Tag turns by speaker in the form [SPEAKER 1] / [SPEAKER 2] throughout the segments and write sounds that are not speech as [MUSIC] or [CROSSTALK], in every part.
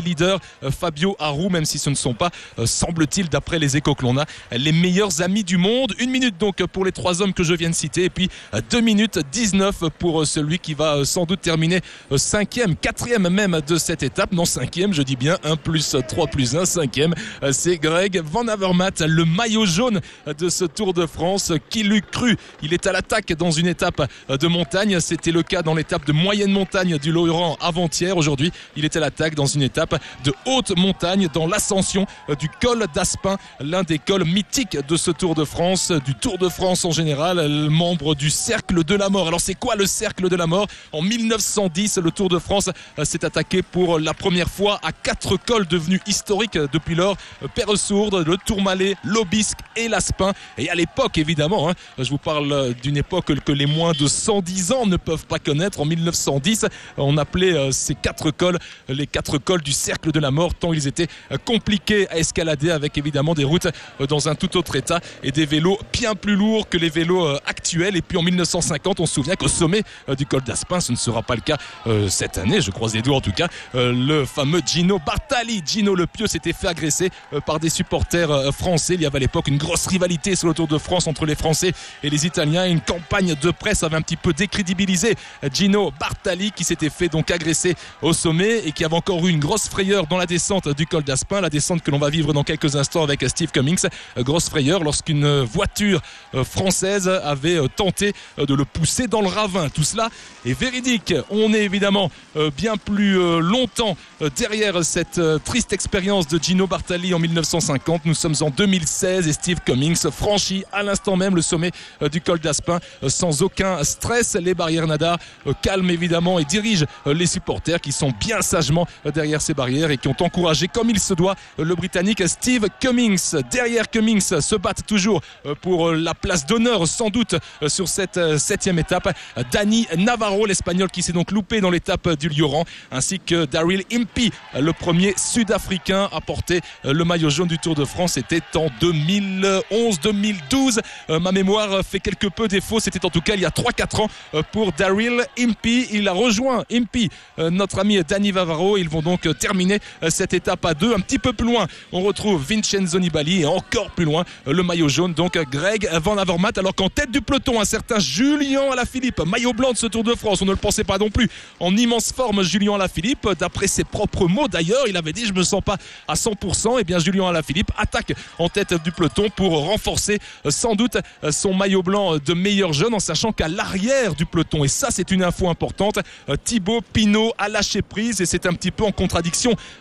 [SPEAKER 1] leader euh, Fabio Aru, même si ce ne sont pas, euh, semble-t-il, d'après les échos que l'on a, les meilleurs amis du monde. Une minute donc pour les trois hommes que je viens de citer, et puis euh, deux minutes 19 pour celui qui va sans doute terminer cinquième, quatrième même de cette étape. Non, cinquième, je dis bien 1 plus 3 plus 1, cinquième. C'est Greg Van Avermaet, le maillot jaune de ce Tour de France. Qui l'eût cru Il est à l'attaque dans une étape de montagne. C'était le cas dans l'étape de moyenne montagne du Laurent avant-hier. Aujourd'hui, il est à l'attaque dans une étape de haute montagne dans l'ascension euh, du col d'Aspin, l'un des cols mythiques de ce Tour de France, du Tour de France en général, membre du Cercle de la Mort. Alors c'est quoi le Cercle de la Mort? En 1910, le Tour de France euh, s'est attaqué pour la première fois à quatre cols devenus historiques depuis lors. Sourde, le Tourmalet, l'Aubisque et l'Aspin. Et à l'époque, évidemment, hein, je vous parle d'une époque que les moins de 110 ans ne peuvent pas connaître. En 1910, on appelait euh, ces quatre cols les quatre cols du cercle de la mort, tant ils étaient euh, compliqués à escalader avec évidemment des routes euh, dans un tout autre état et des vélos bien plus lourds que les vélos euh, actuels. Et puis en 1950, on se souvient qu'au sommet du col d'Aspin, ce ne sera pas le cas cette année, je croise les doigts en tout cas, le fameux Gino Bartali, Gino Le Pieux, s'était fait agresser par des supporters français. Il y avait à l'époque une grosse rivalité sur le Tour de France entre les Français et les Italiens. Une campagne de presse avait un petit peu décrédibilisé Gino Bartali qui s'était fait donc agresser au sommet et qui avait encore eu une grosse frayeur dans la descente du col d'Aspin, la descente que l'on va vivre dans quelques instants avec Steve Cummings. Euh, grosse frayeur lorsqu'une voiture euh, française avait euh, tenté de le pousser dans le ravin. Tout cela est véridique. On est évidemment bien plus longtemps derrière cette triste expérience de Gino Bartali en 1950. Nous sommes en 2016 et Steve Cummings franchit à l'instant même le sommet du col d'Aspin sans aucun stress. Les barrières Nadar calment évidemment et dirigent les supporters qui sont bien sagement derrière ces barrières et qui ont encouragé comme il se doit le Britannique Steve Cummings. Derrière Cummings se battent toujours euh, pour euh, la place d'honneur sans doute euh, sur cette septième étape. Dani Navarro, l'Espagnol qui s'est donc loupé dans l'étape du Lioran, ainsi que Daryl Impey, le premier Sud-Africain à porter le maillot jaune du Tour de France. C'était en 2011-2012. Ma mémoire fait quelque peu défaut. C'était en tout cas il y a 3-4 ans pour Daryl Impey. Il a rejoint Impey, notre ami Dani Navarro. Ils vont donc terminer euh, cette étape à deux. Un petit peu plus loin, on retrouve Vincenzo Nibali et encore plus loin, euh, le maillot jaune, donc Greg Van Avermaet. Alors qu'en tête du peloton, un certain Julien Alaphilippe, maillot blanc de ce Tour de France, on ne le pensait pas non plus. En immense forme, Julien Alaphilippe, d'après ses propres mots d'ailleurs, il avait dit je me sens pas à 100%. Et eh bien Julien Alaphilippe attaque en tête du peloton pour renforcer euh, sans doute son maillot blanc de meilleur jeune en sachant qu'à l'arrière du peloton, et ça c'est une info importante, Thibaut Pinot a lâché prise et c'est un petit peu en contradiction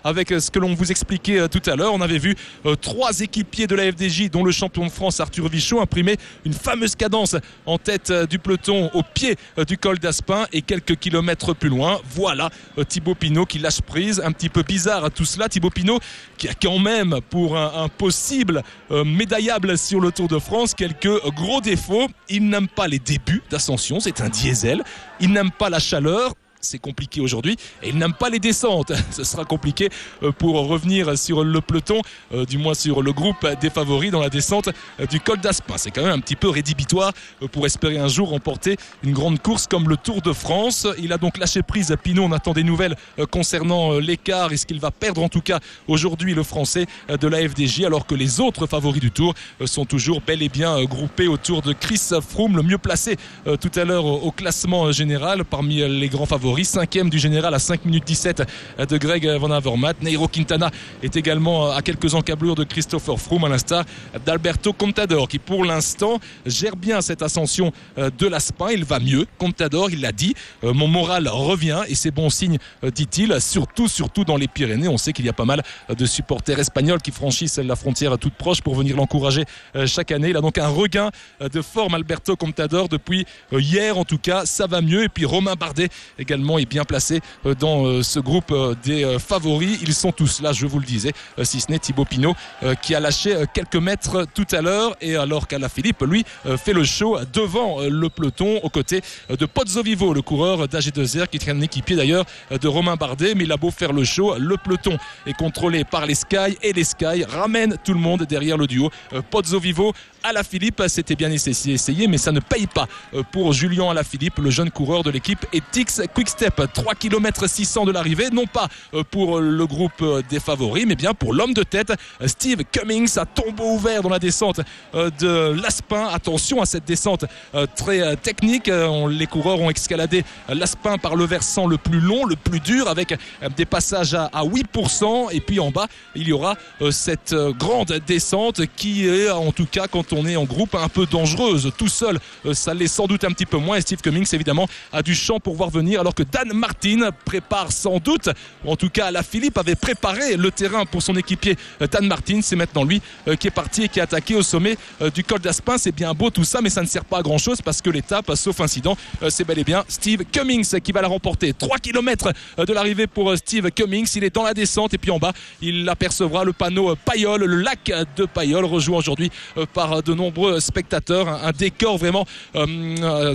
[SPEAKER 1] avec euh, ce que l'on vous expliquait euh, tout à l'heure. On avait vu euh, trois équipiers de la FDJ, dont le champion de France Arthur Vichot, imprimer une fameuse cadence en tête du peloton au pied du col d'Aspin et quelques kilomètres plus loin. Voilà Thibaut Pinot qui lâche prise. Un petit peu bizarre à tout cela. Thibaut Pinot qui a quand même pour un, possible médaillable sur le Tour de France quelques gros défauts. Il n'aime pas les débuts d'ascension, c'est un diesel. Il n'aime pas la chaleur c'est compliqué aujourd'hui. Et il n'aime pas les descentes. [LAUGHS] Ce sera compliqué euh, pour revenir sur le peloton, euh, du moins sur le groupe des favoris dans la descente euh, du col d'Aspin. C'est quand même un petit peu rédhibitoire pour espérer un jour remporter une grande course comme le Tour de France. Il a donc lâché prise à Pinot. On attend des nouvelles concernant l'écart et ce qu'il va perdre en tout cas aujourd'hui le français de la FDJ alors que les autres favoris du Tour sont toujours bel et bien groupés autour de Chris Froome, le mieux placé tout à l'heure au classement général parmi les grands favoris. 5 cinquième du général à 5 minutes 17 de Greg Van Avermaet. Nairo Quintana est également à quelques encablures de Christopher Froome, à l'instar d'Alberto Contador, qui pour l'instant gère bien cette ascension euh, de l'Aspin. Il va mieux. Contador, il l'a dit, euh, mon moral revient et c'est bon signe, euh, dit-il, surtout, surtout dans les Pyrénées. On sait qu'il y a pas mal de supporters espagnols qui franchissent la frontière toute proche pour venir l'encourager chaque année. Il a donc un regain de forme, Alberto Contador, depuis hier en tout cas. Ça va mieux. Et puis Romain Bardet également est bien placé euh, dans euh, ce groupe euh, des favoris. Ils sont tous là, je vous le disais, si ce n'est Thibaut Pinot qui a lâché quelques mètres tout à l'heure et alors Philippe lui fait le show devant le peloton aux côtés de Pozzo Vivo, le coureur d'AG2R qui traîne équipier d'ailleurs de Romain Bardet. Mais il a beau faire le show, le peloton est contrôlé par les Sky et les Sky ramènent tout le monde derrière le duo. Pozzo Vivo à la Philippe. C'était bien essayé, mais ça ne paye pas pour Julien à la Philippe, le jeune coureur de l'équipe Etix Quick step, 3 km 600 de l'arrivée, non pas pour le groupe des favoris, mais bien pour l'homme de tête, Steve Cummings, à tombeau ouvert dans la descente de l'Aspin. Attention à cette descente très technique. Les coureurs ont escaladé l'Aspin par le versant le plus long, le plus dur, avec des passages à 8%. Et puis en bas, il y aura cette grande descente qui est, en tout cas, quand on est en groupe, un peu dangereuse. Tout seul, ça l'est sans doute un petit peu moins. Et Steve Cummings, évidemment, a du champ pour voir venir, alors que Dan Martin prépare sans doute, ou en tout cas, la Philippe avait préparé le terrain pour son équipier Dan Martin. C'est maintenant lui qui est parti et qui est attaqué au sommet du col d'Aspin. C'est bien beau tout ça, mais ça ne sert pas à grand chose parce que l'étape, sauf incident, c'est bel et bien Steve Cummings qui va la remporter. 3 km de l'arrivée pour Steve Cummings. Il est dans la descente et puis en bas, il apercevra le panneau Payol, le lac de Payol, rejoint aujourd'hui par de nombreux spectateurs. Un décor vraiment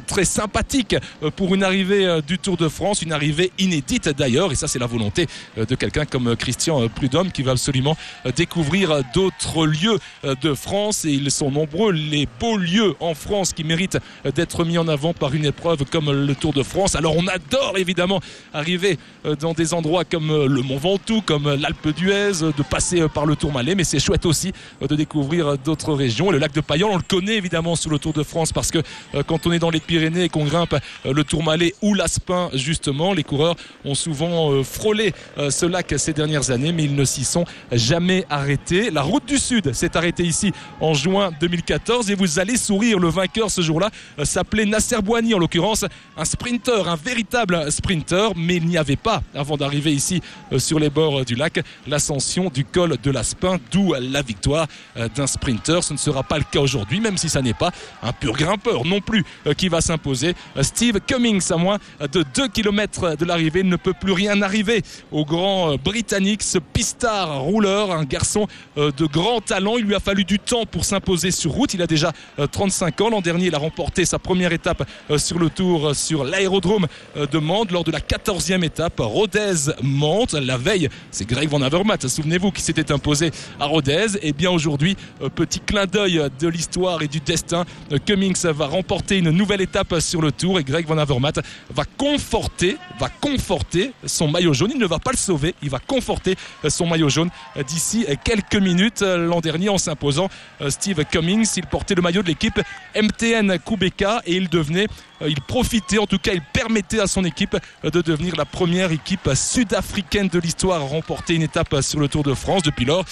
[SPEAKER 1] très sympathique pour une arrivée du Tour de France, une arrivée inédite d'ailleurs. Et ça, c'est la volonté de quelqu'un comme Christian Prudhomme qui va absolument découvrir d'autres lieux de France. Et ils sont nombreux, les beaux lieux en France qui méritent d'être mis en avant par une épreuve comme le Tour de France. Alors on adore évidemment arriver dans des endroits comme le Mont Ventoux, comme l'Alpe d'Huez, de passer par le Tourmalet, mais c'est chouette aussi de découvrir d'autres régions. Le lac de Payan, on le connaît évidemment sur le Tour de France parce que quand on est dans les Pyrénées et qu'on grimpe le Tourmalet ou l'Aspin justement, les coureurs ont souvent frôlé ce lac ces dernières années, mais ils ne s'y sont jamais arrêtés. La route du Sud s'est arrêtée ici en juin 2014 et vous allez sourire. Le vainqueur ce jour-là s'appelait Nasser Bouani, en l'occurrence un sprinter, un véritable sprinter, mais il n'y avait pas, avant d'arriver ici sur les bords du lac, l'ascension du col de l'Aspin, d'où la victoire d'un sprinter. Ce ne sera pas le cas aujourd'hui, même si ça n'est pas un pur grimpeur non plus qui va s'imposer. Steve Cummings, à moins de 2 km de l'arrivée, ne peut plus rien arriver au grand britannique, ce pistard rouleur, un garçon de grand talent. Il lui a fallu du temps pour s'imposer sur route. Il a déjà 35 ans. L'an dernier, il a remporté sa première étape sur le tour sur l'aérodrome de Mende lors de la 14e étape Rodez-Mantes. La veille, c'est Greg Van Avermaet, souvenez-vous, qui s'était imposé à Rodez. Et bien aujourd'hui, petit clin d'œil de l'histoire et du destin, Cummings va remporter une nouvelle étape sur le tour et Greg Van Avermaet va conforter, va conforter son maillot jaune. Il ne va pas le sauver, il va conforter son maillot jaune d'ici quelques minutes. L'an dernier, en s'imposant, Steve Cummings, il portait le maillot de l'équipe MTN Kubeka et il devenait il profitait, en tout cas, il permettait à son équipe de devenir la première équipe sud-africaine de l'histoire à remporter une étape sur le Tour de France. Depuis lors,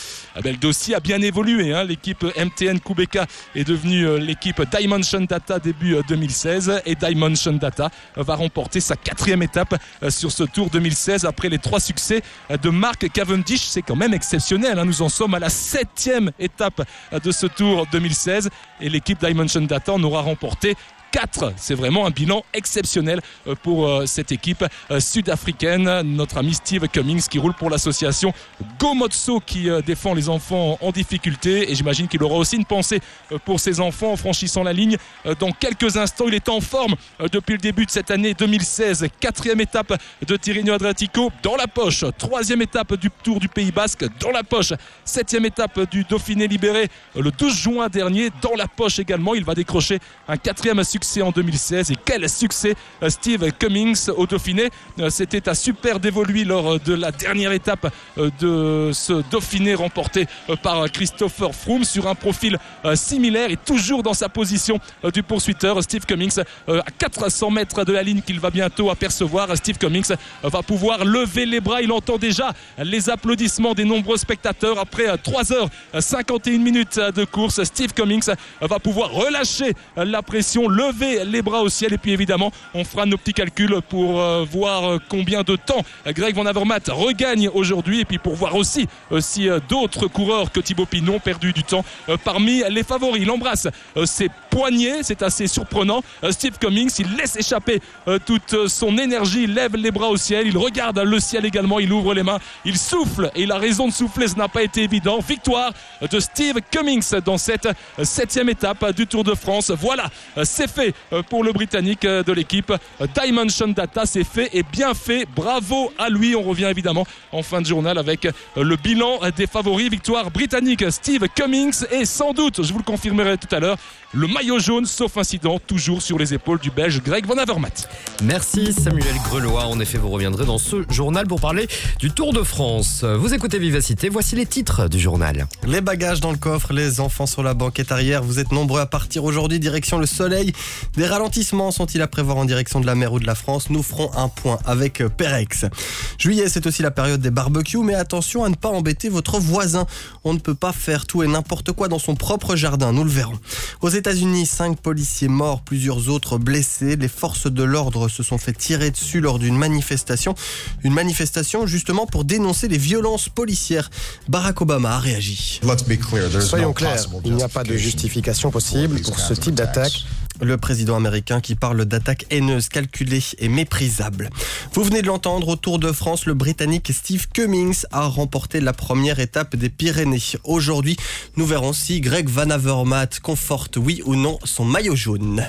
[SPEAKER 1] le dossier a bien évolué. Hein. L'équipe MTN Kubeka est devenue l'équipe Dimension Data début 2016 et Dimension Data va remporter sa quatrième étape sur ce Tour 2016 après les trois succès de Mark Cavendish. C'est quand même exceptionnel. Hein. Nous en sommes à la septième étape de ce Tour 2016 et l'équipe Dimension Data en aura remporté 4. C'est vraiment un bilan exceptionnel pour cette équipe sud-africaine. Notre ami Steve Cummings qui roule pour l'association Gomotso qui défend les enfants en difficulté. Et j'imagine qu'il aura aussi une pensée pour ses enfants en franchissant la ligne. Dans quelques instants, il est en forme depuis le début de cette année 2016. Quatrième étape de Tirreno Adriatico dans la poche. Troisième étape du Tour du Pays Basque dans la poche. Septième étape du Dauphiné libéré le 12 juin dernier dans la poche également. Il va décrocher un quatrième succès en 2016 et quel succès Steve Cummings au Dauphiné. C'était à super dévolu lors de la dernière étape de ce Dauphiné remporté par Christopher Froome sur un profil similaire et toujours dans sa position du poursuiteur. Steve Cummings à 400 mètres de la ligne qu'il va bientôt apercevoir. Steve Cummings va pouvoir lever les bras. Il entend déjà les applaudissements des nombreux spectateurs après 3h51 minutes de course. Steve Cummings va pouvoir relâcher la pression, lever les bras au ciel et puis évidemment on fera nos petits calculs pour euh, voir combien de temps Greg Van Avermaet regagne aujourd'hui et puis pour voir aussi euh, si euh, d'autres coureurs que Thibaut Pinot ont perdu du temps parmi les favoris. Il embrasse ses poignets, c'est assez surprenant. Steve Cummings, il laisse échapper toute son énergie, il lève les bras au ciel, il regarde le ciel également, il ouvre les mains, il souffle et il a raison de souffler, ce n'a pas été évident. Victoire de Steve Cummings dans cette septième étape du Tour de France. Voilà, c'est fait pour le Britannique de l'équipe Dimension Data. C'est fait et bien fait. Bravo à lui. On revient évidemment en fin de journal avec le bilan des favoris. Victoire britannique Steve Cummings et sans doute, je vous le confirmerai tout à l'heure, le maillot maillot jaune, sauf incident, toujours sur les épaules du Belge Greg Van Avermaet.
[SPEAKER 2] Merci Samuel Grelois. En effet, vous reviendrez dans ce journal pour parler du Tour de France. Vous écoutez Vivacité, voici les titres du journal.
[SPEAKER 3] Les bagages dans le coffre, les enfants sur la banquette arrière. Vous êtes nombreux à partir aujourd'hui direction le soleil. Des ralentissements sont-ils à prévoir en direction de la mer ou de la France Nous ferons un point avec Perex. Juillet, c'est aussi la période des barbecues, mais attention à ne pas embêter votre voisin. On ne peut pas faire tout et n'importe quoi dans son propre jardin, nous le verrons. Aux États-Unis, cinq policiers morts, plusieurs autres blessés. Les forces de l'ordre se sont fait tirer dessus lors d'une manifestation. Une manifestation justement pour dénoncer les violences policières. Barack Obama a réagi.
[SPEAKER 4] Soyons clairs, il n'y a pas de justification possible pour ce type d'attaque.
[SPEAKER 3] Le président américain qui parle d'attaques haineuses, calculées et méprisables. Vous venez de l'entendre, au Tour de France, le Britannique Steve Cummings a remporté la première étape des Pyrénées. Aujourd'hui, nous verrons si Greg Van Avermaet conforte oui ou non son maillot jaune.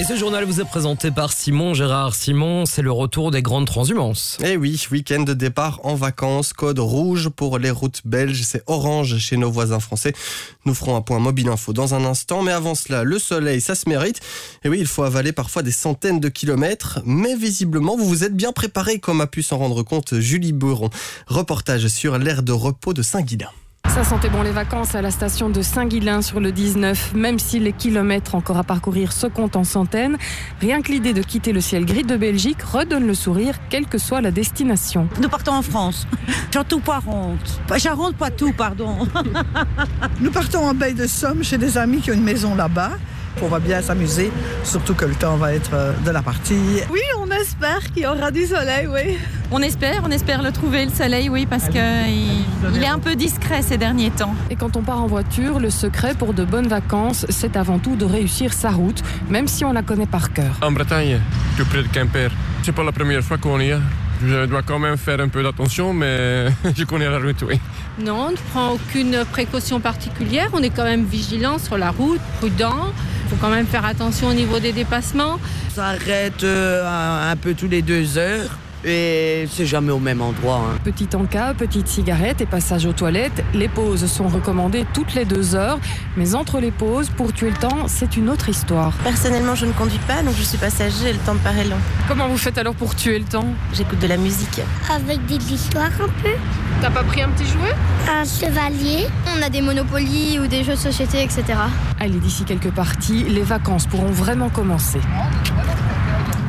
[SPEAKER 2] Et ce journal vous est présenté par Simon Gérard. Simon, c'est le retour des grandes transhumances.
[SPEAKER 3] Eh oui, week-end de départ en vacances, code rouge pour les routes belges, c'est orange chez nos voisins français. Nous ferons un point mobile info dans un instant, mais avant cela, le soleil, ça se mérite. Et oui, il faut avaler parfois des centaines de kilomètres, mais visiblement, vous vous êtes bien préparé, comme a pu s'en rendre compte Julie Buron. Reportage sur l'aire de repos de Saint-Guilain.
[SPEAKER 5] Ça sentait bon les vacances à la station de Saint-Guilain sur le 19, même si les kilomètres encore à parcourir se comptent en centaines. Rien que l'idée de quitter le ciel gris de Belgique redonne le sourire, quelle que soit la destination.
[SPEAKER 6] Nous partons en France, [LAUGHS] Poironte. Charente, pas tout, pardon. [LAUGHS]
[SPEAKER 7] Nous partons en baie de Somme chez des amis qui ont une maison là-bas. On va bien s'amuser, surtout que le temps va être de la partie.
[SPEAKER 8] Oui, on espère qu'il y aura du soleil, oui.
[SPEAKER 9] On espère, on espère le trouver le soleil, oui, parce qu'il il est un peu discret ces derniers temps.
[SPEAKER 5] Et quand on part en voiture, le secret pour de bonnes vacances, c'est avant tout de réussir sa route, même si on la connaît par cœur.
[SPEAKER 10] En Bretagne, tout près de Quimper. C'est pas la première fois qu'on y est. Je dois quand même faire un peu d'attention, mais [LAUGHS] je connais la route, oui.
[SPEAKER 8] Non, on ne prend aucune précaution particulière. On est quand même vigilant sur la route, prudent. Il faut quand même faire attention au niveau des dépassements.
[SPEAKER 11] On s'arrête euh, un peu tous les deux heures. Et c'est jamais au même endroit. Hein.
[SPEAKER 5] Petit encas, petite cigarette et passage aux toilettes. Les pauses sont recommandées toutes les deux heures. Mais entre les pauses, pour tuer le temps, c'est une autre histoire.
[SPEAKER 12] Personnellement, je ne conduis pas, donc je suis passager et le temps me paraît long.
[SPEAKER 5] Comment vous faites alors pour tuer le temps?
[SPEAKER 12] J'écoute de la musique.
[SPEAKER 13] Avec des histoires un peu.
[SPEAKER 5] T'as pas pris un petit jouet?
[SPEAKER 13] Un chevalier.
[SPEAKER 14] On a des monopolies ou des jeux de société, etc.
[SPEAKER 5] Allez, d'ici quelques parties, les vacances pourront vraiment commencer.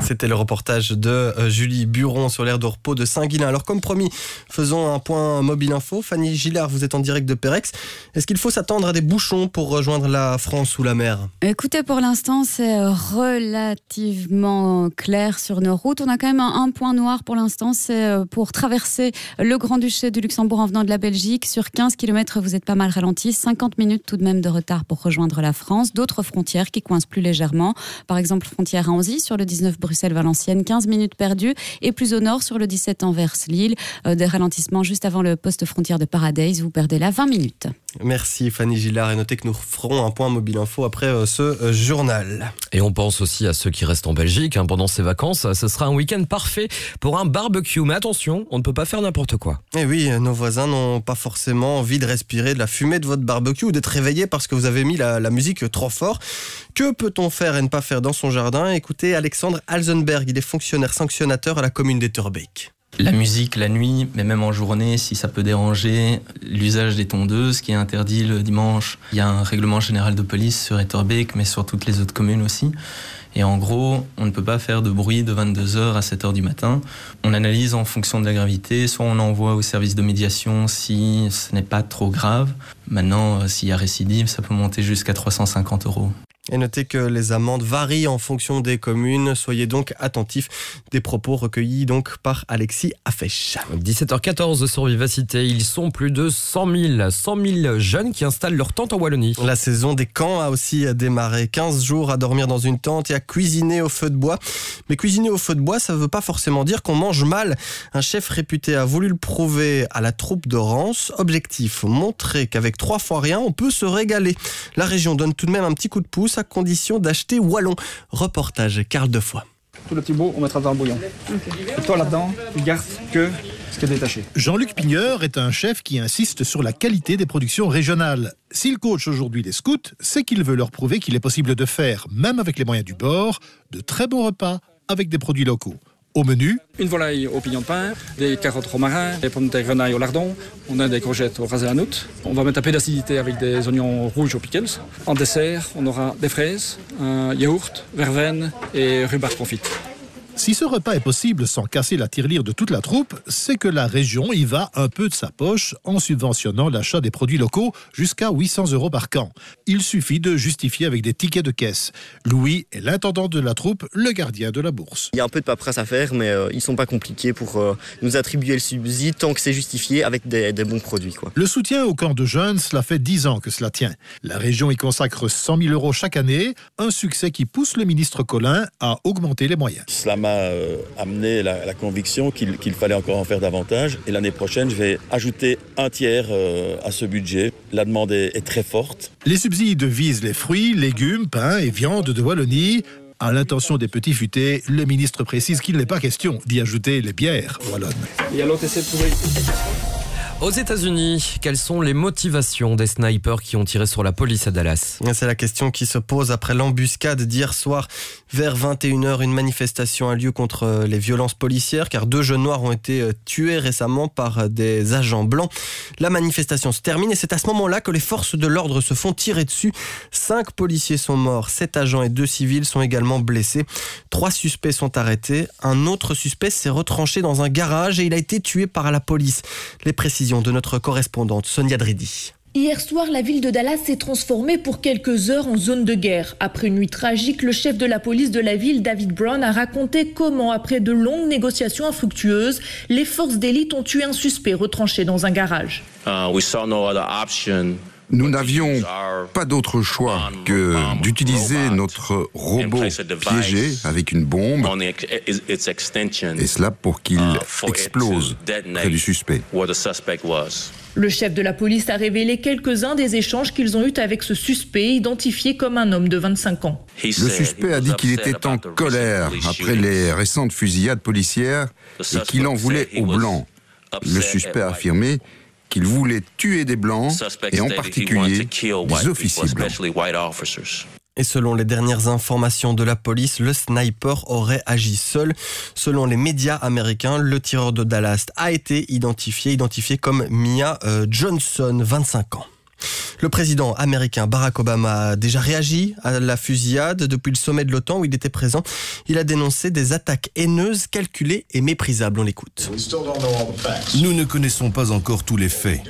[SPEAKER 3] C'était le reportage de euh, Julie Buron sur l'aire de repos de Saint-Guilain. Alors comme promis, faisons un point mobile info. Fanny Gillard, vous êtes en direct de Pérex. Est-ce qu'il faut s'attendre à des bouchons pour rejoindre la France ou la mer?
[SPEAKER 15] Écoutez, pour l'instant, c'est relativement clair sur nos routes. On a quand même un, point noir pour l'instant, c'est euh, pour traverser le Grand-Duché du Luxembourg en venant de la Belgique. Sur 15 km, vous êtes pas mal ralenti. 50 minutes tout de même de retard pour rejoindre la France. D'autres frontières qui coincent plus légèrement. Par exemple, frontière à Anzy sur le 19 Bruxelles-Valenciennes, 15 minutes perdues. Et plus au nord, sur le 17 Anvers-Lille, euh, des ralentissements juste avant le poste frontière de Paradise. Vous perdez là 20 minutes.
[SPEAKER 3] Merci Fanny Gillard. Et notez que nous ferons un point mobile info après euh, ce euh, journal.
[SPEAKER 2] Et on pense aussi à ceux qui restent en Belgique hein, pendant ces vacances. Ce sera un week-end parfait pour un barbecue. Mais attention, on ne peut pas faire n'importe quoi.
[SPEAKER 3] Et oui, nos voisins n'ont pas forcément envie de respirer de la fumée de votre barbecue ou d'être réveillés parce que vous avez mis la, la musique trop fort. Que peut-on faire et ne pas faire dans son jardin? Écoutez Alexandre Alzenberg, il est fonctionnaire sanctionnateur à la commune d'Etterbeek.
[SPEAKER 16] La musique la nuit, mais même en journée, si ça peut déranger, l'usage des tondeuses qui est interdit le dimanche. Il y a un règlement général de police sur Etterbeek, mais sur toutes les autres communes aussi. Et en gros, on ne peut pas faire de bruit de 22h à 7h du matin. On analyse en fonction de la gravité, soit on envoie au service de médiation si ce n'est pas trop grave. Maintenant, euh, s'il y a récidive, ça peut monter jusqu'à 350 euros.
[SPEAKER 3] Et notez que les amendes varient en fonction des communes. Soyez donc attentifs des propos recueillis donc par Alexis Affèche.
[SPEAKER 2] 17h14 sur Vivacité, ils sont plus de 100 000, 100 000 jeunes qui installent leur tente en Wallonie.
[SPEAKER 3] La saison des camps a aussi démarré. 15 jours à dormir dans une tente et à cuisiner au feu de bois. Mais cuisiner au feu de bois, ça ne veut pas forcément dire qu'on mange mal. Un chef réputé a voulu le prouver à la troupe de Rance. Objectif, montrer qu'avec trois fois rien, on peut se régaler. La région donne tout de même un petit coup de pouce à condition d'acheter Wallon. Reportage Carl Defoy.
[SPEAKER 17] Tout le petit bout, on mettra dans le bouillon. Et toi là-dedans, tu gardes que ce qui est détaché.
[SPEAKER 18] Jean-Luc Pigneur est un chef qui insiste sur la qualité des productions régionales. S'il coach aujourd'hui les scouts, c'est qu'il veut leur prouver qu'il est possible de faire, même avec les moyens du bord, de très bons repas avec des produits locaux. Au menu,
[SPEAKER 17] Une volaille au pignon de pain, des carottes romarin, des pommes de terre grenaille au lardon, on a des courgettes au rasé à noute. On va mettre un peu d'acidité avec des oignons rouges au pickles. En dessert, on aura des fraises, un yaourt, verveine et rhubarbe confite.
[SPEAKER 18] Si ce repas est possible sans casser la tirelire de toute la troupe, c'est que la région y va un peu de sa poche en subventionnant l'achat des produits locaux jusqu'à 800 euros par camp. Il suffit de justifier avec des tickets de caisse. Louis est l'intendant de la troupe, le gardien de la bourse.
[SPEAKER 19] Il y a un peu de paperasse à faire, mais euh, ils sont pas compliqués pour euh, nous attribuer le subside tant que c'est justifié avec des, des bons produits. Quoi.
[SPEAKER 18] Le soutien au camp de jeunes, cela fait 10 ans que cela tient. La région y consacre 100 000 euros chaque année, un succès qui pousse le ministre Collin à augmenter les moyens.
[SPEAKER 20] Cela m'a euh, amené la, la conviction qu'il fallait encore en faire davantage. Et l'année prochaine, je vais ajouter un tiers euh, à ce budget. La demande est, est très forte.
[SPEAKER 18] Les subsides visent les fruits, légumes, pains et viandes de Wallonie. À l'intention des petits futés, le ministre précise qu'il n'est pas question d'y ajouter les bières wallonnes.
[SPEAKER 17] Et alors, de trouver.
[SPEAKER 2] Aux États-Unis, quelles sont les motivations des snipers qui ont tiré sur la police à Dallas?
[SPEAKER 3] C'est la question qui se pose après l'embuscade d'hier soir. Vers 21h, une manifestation a lieu contre les violences policières car deux jeunes noirs ont été tués récemment par des agents blancs. La manifestation se termine et c'est à ce moment-là que les forces de l'ordre se font tirer dessus. Cinq policiers sont morts, sept agents et deux civils sont également blessés. Trois suspects sont arrêtés. Un autre suspect s'est retranché dans un garage et il a été tué par la police. Les précisions de notre correspondante Sonia Dridi.
[SPEAKER 21] Hier soir, la ville de Dallas s'est transformée pour quelques heures en zone de guerre. Après une nuit tragique, le chef de la police de la ville, David Brown, a raconté comment, après de longues négociations infructueuses, les forces d'élite ont tué un suspect retranché dans un garage.
[SPEAKER 22] Nous n'avions pas d'autre choix que d'utiliser notre robot piégé avec une bombe, et cela pour qu'il explose près du suspect.
[SPEAKER 21] Le chef de la police a révélé quelques-uns des échanges qu'ils ont eus avec ce suspect, identifié comme un homme de 25 ans.
[SPEAKER 22] Le suspect a dit qu'il était en colère après les récentes fusillades policières et qu'il en voulait aux Blancs. Le suspect a affirmé qu'il voulait tuer des Blancs et en particulier des officiers blancs.
[SPEAKER 3] Et selon les dernières informations de la police, le sniper aurait agi seul. Selon les médias américains, le tireur de Dallas a été identifié, identifié comme Mia euh, Johnson, 25 ans. Le président américain Barack Obama a déjà réagi à la fusillade depuis le sommet de l'OTAN où il était présent. Il a dénoncé des attaques haineuses, calculées et méprisables. On l'écoute.
[SPEAKER 23] Nous ne connaissons pas encore tous les faits.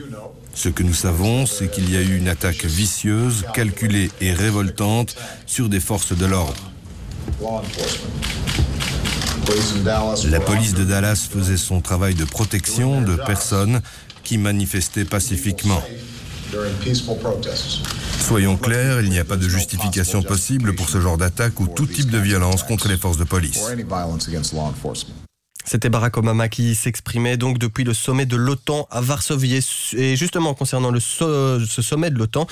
[SPEAKER 23] Ce que nous savons, c'est qu'il y a eu une attaque vicieuse, calculée et révoltante sur des forces de l'ordre. La police de Dallas faisait son travail de protection de personnes qui manifestaient pacifiquement. Soyons clairs, il n'y a pas de justification possible pour ce genre d'attaque ou tout type de violence contre les forces de police.
[SPEAKER 3] C'était Barack Obama qui s'exprimait donc depuis le sommet de l'OTAN à Varsovie. Et justement, concernant ce sommet de l'OTAN,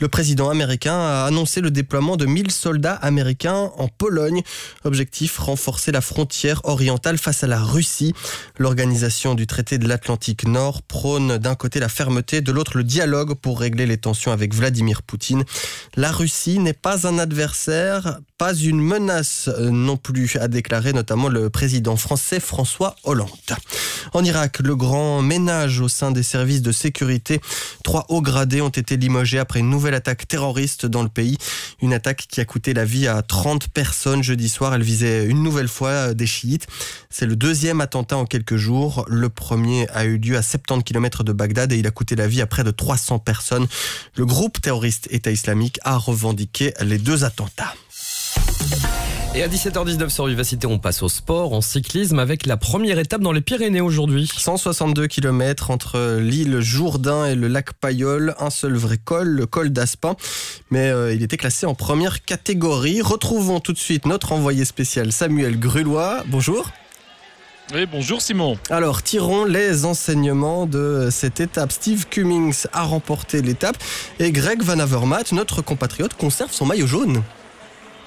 [SPEAKER 3] le président américain a annoncé le déploiement de 1000 soldats américains en Pologne. Objectif, renforcer la frontière orientale face à la Russie. L'organisation du traité de l'Atlantique Nord prône d'un côté la fermeté, de l'autre le dialogue pour régler les tensions avec Vladimir Poutine. La Russie n'est pas un adversaire, pas une menace non plus, a déclaré notamment le président français François Hollande. En Irak, le grand ménage au sein des services de sécurité. Trois hauts gradés ont été limogés après une nouvelle attaque terroriste dans le pays. Une attaque qui a coûté la vie à 30 personnes jeudi soir. Elle visait une nouvelle fois des chiites. C'est le deuxième attentat en quelques jours. Le premier a eu lieu à 70 km de Bagdad et il a coûté la vie à près de 300 personnes. Le groupe terroriste État islamique a revendiqué les deux attentats.
[SPEAKER 2] Et à 17h19 sur Vivacité, on passe au sport, en cyclisme, avec la première étape dans les Pyrénées aujourd'hui.
[SPEAKER 3] 162 km entre l'île Jourdain et le lac Payolle, un seul vrai col, le col d'Aspin. Mais euh, il était classé en première catégorie. Retrouvons tout de suite notre envoyé spécial Samuel Grulois. Bonjour.
[SPEAKER 1] Oui, bonjour Simon.
[SPEAKER 3] Alors, tirons les enseignements de cette étape. Steve Cummings a remporté l'étape et Greg Van Avermaet, notre compatriote, conserve son maillot jaune.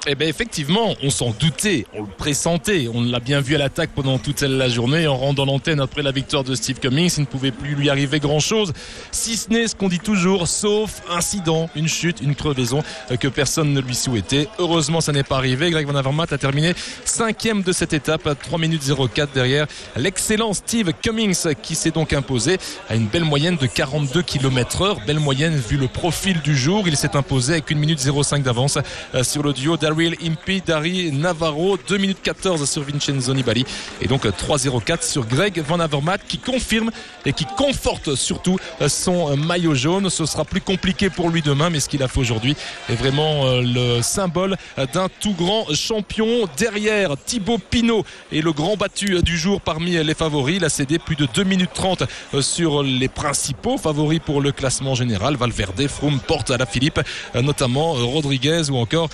[SPEAKER 1] Eh bien effectivement, on s'en doutait, on le pressentait, on l'a bien vu à l'attaque pendant toute la journée. En rendant l'antenne après la victoire de Steve Cummings, il ne pouvait plus lui arriver grand-chose, si ce n'est ce qu'on dit toujours, sauf incident, une chute, une crevaison euh, que personne ne lui souhaitait. Heureusement, ça n'est pas arrivé. Greg Van Avermaet a terminé cinquième de cette étape, 3 minutes 04 derrière l'excellent Steve Cummings qui s'est donc imposé à une belle moyenne de 42 km heure. Belle moyenne vu le profil du jour. Il s'est imposé avec 1 minute 05 d'avance euh, sur le duo Daryl Impey, Dari Navarro, 2 minutes 14 sur Vincenzo Nibali et donc 3-0-4 sur Greg Van Avermaet qui confirme et qui conforte surtout euh, son maillot jaune. Ce sera plus compliqué pour lui demain, mais ce qu'il a fait aujourd'hui est vraiment euh, le symbole d'un tout grand champion. Derrière, Thibaut Pinot est le grand battu du jour parmi les favoris. Il a cédé plus de 2 minutes 30 sur les principaux favoris pour le classement général. Valverde, Froome, Porte à la Philippe, notamment Rodriguez ou encore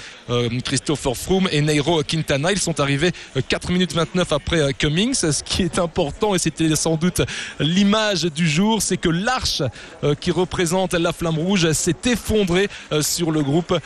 [SPEAKER 1] Christopher Froome et Neiro Quintana. Ils sont arrivés 4 minutes 29 après Cummings. Ce qui est important, et c'était sans doute l'image du jour, c'est que l'arche qui représente la flamme rouge s'est effondrée sur le groupe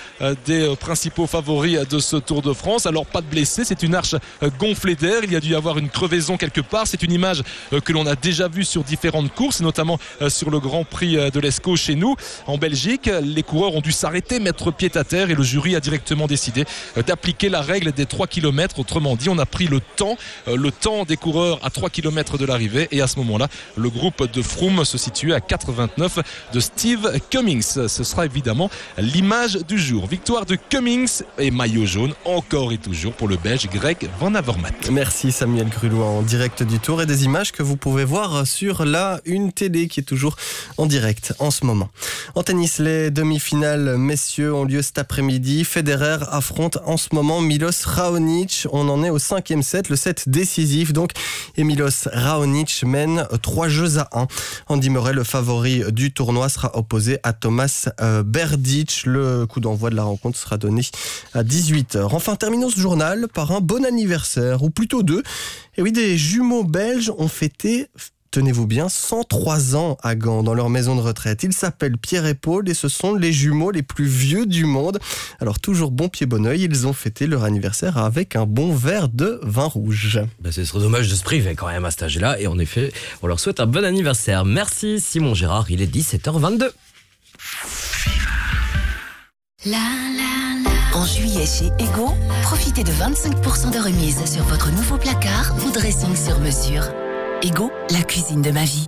[SPEAKER 1] des principaux favoris de ce Tour de France. Alors pas de blessés, c'est une arche gonflée d'air. Il y a dû y avoir une crevaison quelque part. C'est une image que l'on a déjà vue sur différentes courses, notamment sur le Grand Prix de l'Escaut chez nous en Belgique. Les coureurs ont dû s'arrêter, mettre pied à terre et le jury a directement décidé d'appliquer la règle des 3 km. Autrement dit, on a pris le temps, le temps des coureurs à 3 km de l'arrivée et à ce moment-là, le groupe de Froome se situait à 4,29 de Steve Cummings. Ce sera évidemment l'image du jour. Victoire de Cummings et maillot jaune encore et toujours pour le Belge Greg Van Avermaet.
[SPEAKER 3] Merci Samuel Grulois en direct du Tour et des images que vous pouvez voir sur la une télé qui est toujours en direct en ce moment. En tennis, les demi-finales messieurs ont lieu cet après-midi. Federer affronte en ce moment Milos Raonic. On en est au cinquième set, le set décisif donc. Et Milos Raonic mène trois jeux à 1. Andy Murray, le favori du tournoi, sera opposé à Thomas Berdic. Le coup d'envoi de la rencontre sera donné à 18h. Enfin, terminons ce journal par un bon anniversaire, ou plutôt deux. Et oui, des jumeaux belges ont fêté tenez-vous bien, 103 ans à Gand dans leur maison de retraite. Ils s'appellent Pierre et Paul et ce sont les jumeaux les plus vieux du monde. Alors toujours bon pied bon oeil, ils ont fêté leur anniversaire avec un bon verre de vin rouge.
[SPEAKER 2] Ben, ce serait dommage de se priver quand même à cet âge-là et en effet, on leur souhaite un bon anniversaire. Merci Simon Gérard, il est 17h22.
[SPEAKER 24] La, la, la. En juillet chez Ego, profitez de 25% de remise sur votre nouveau placard ou dressing sur mesure. Ego, la cuisine de ma vie.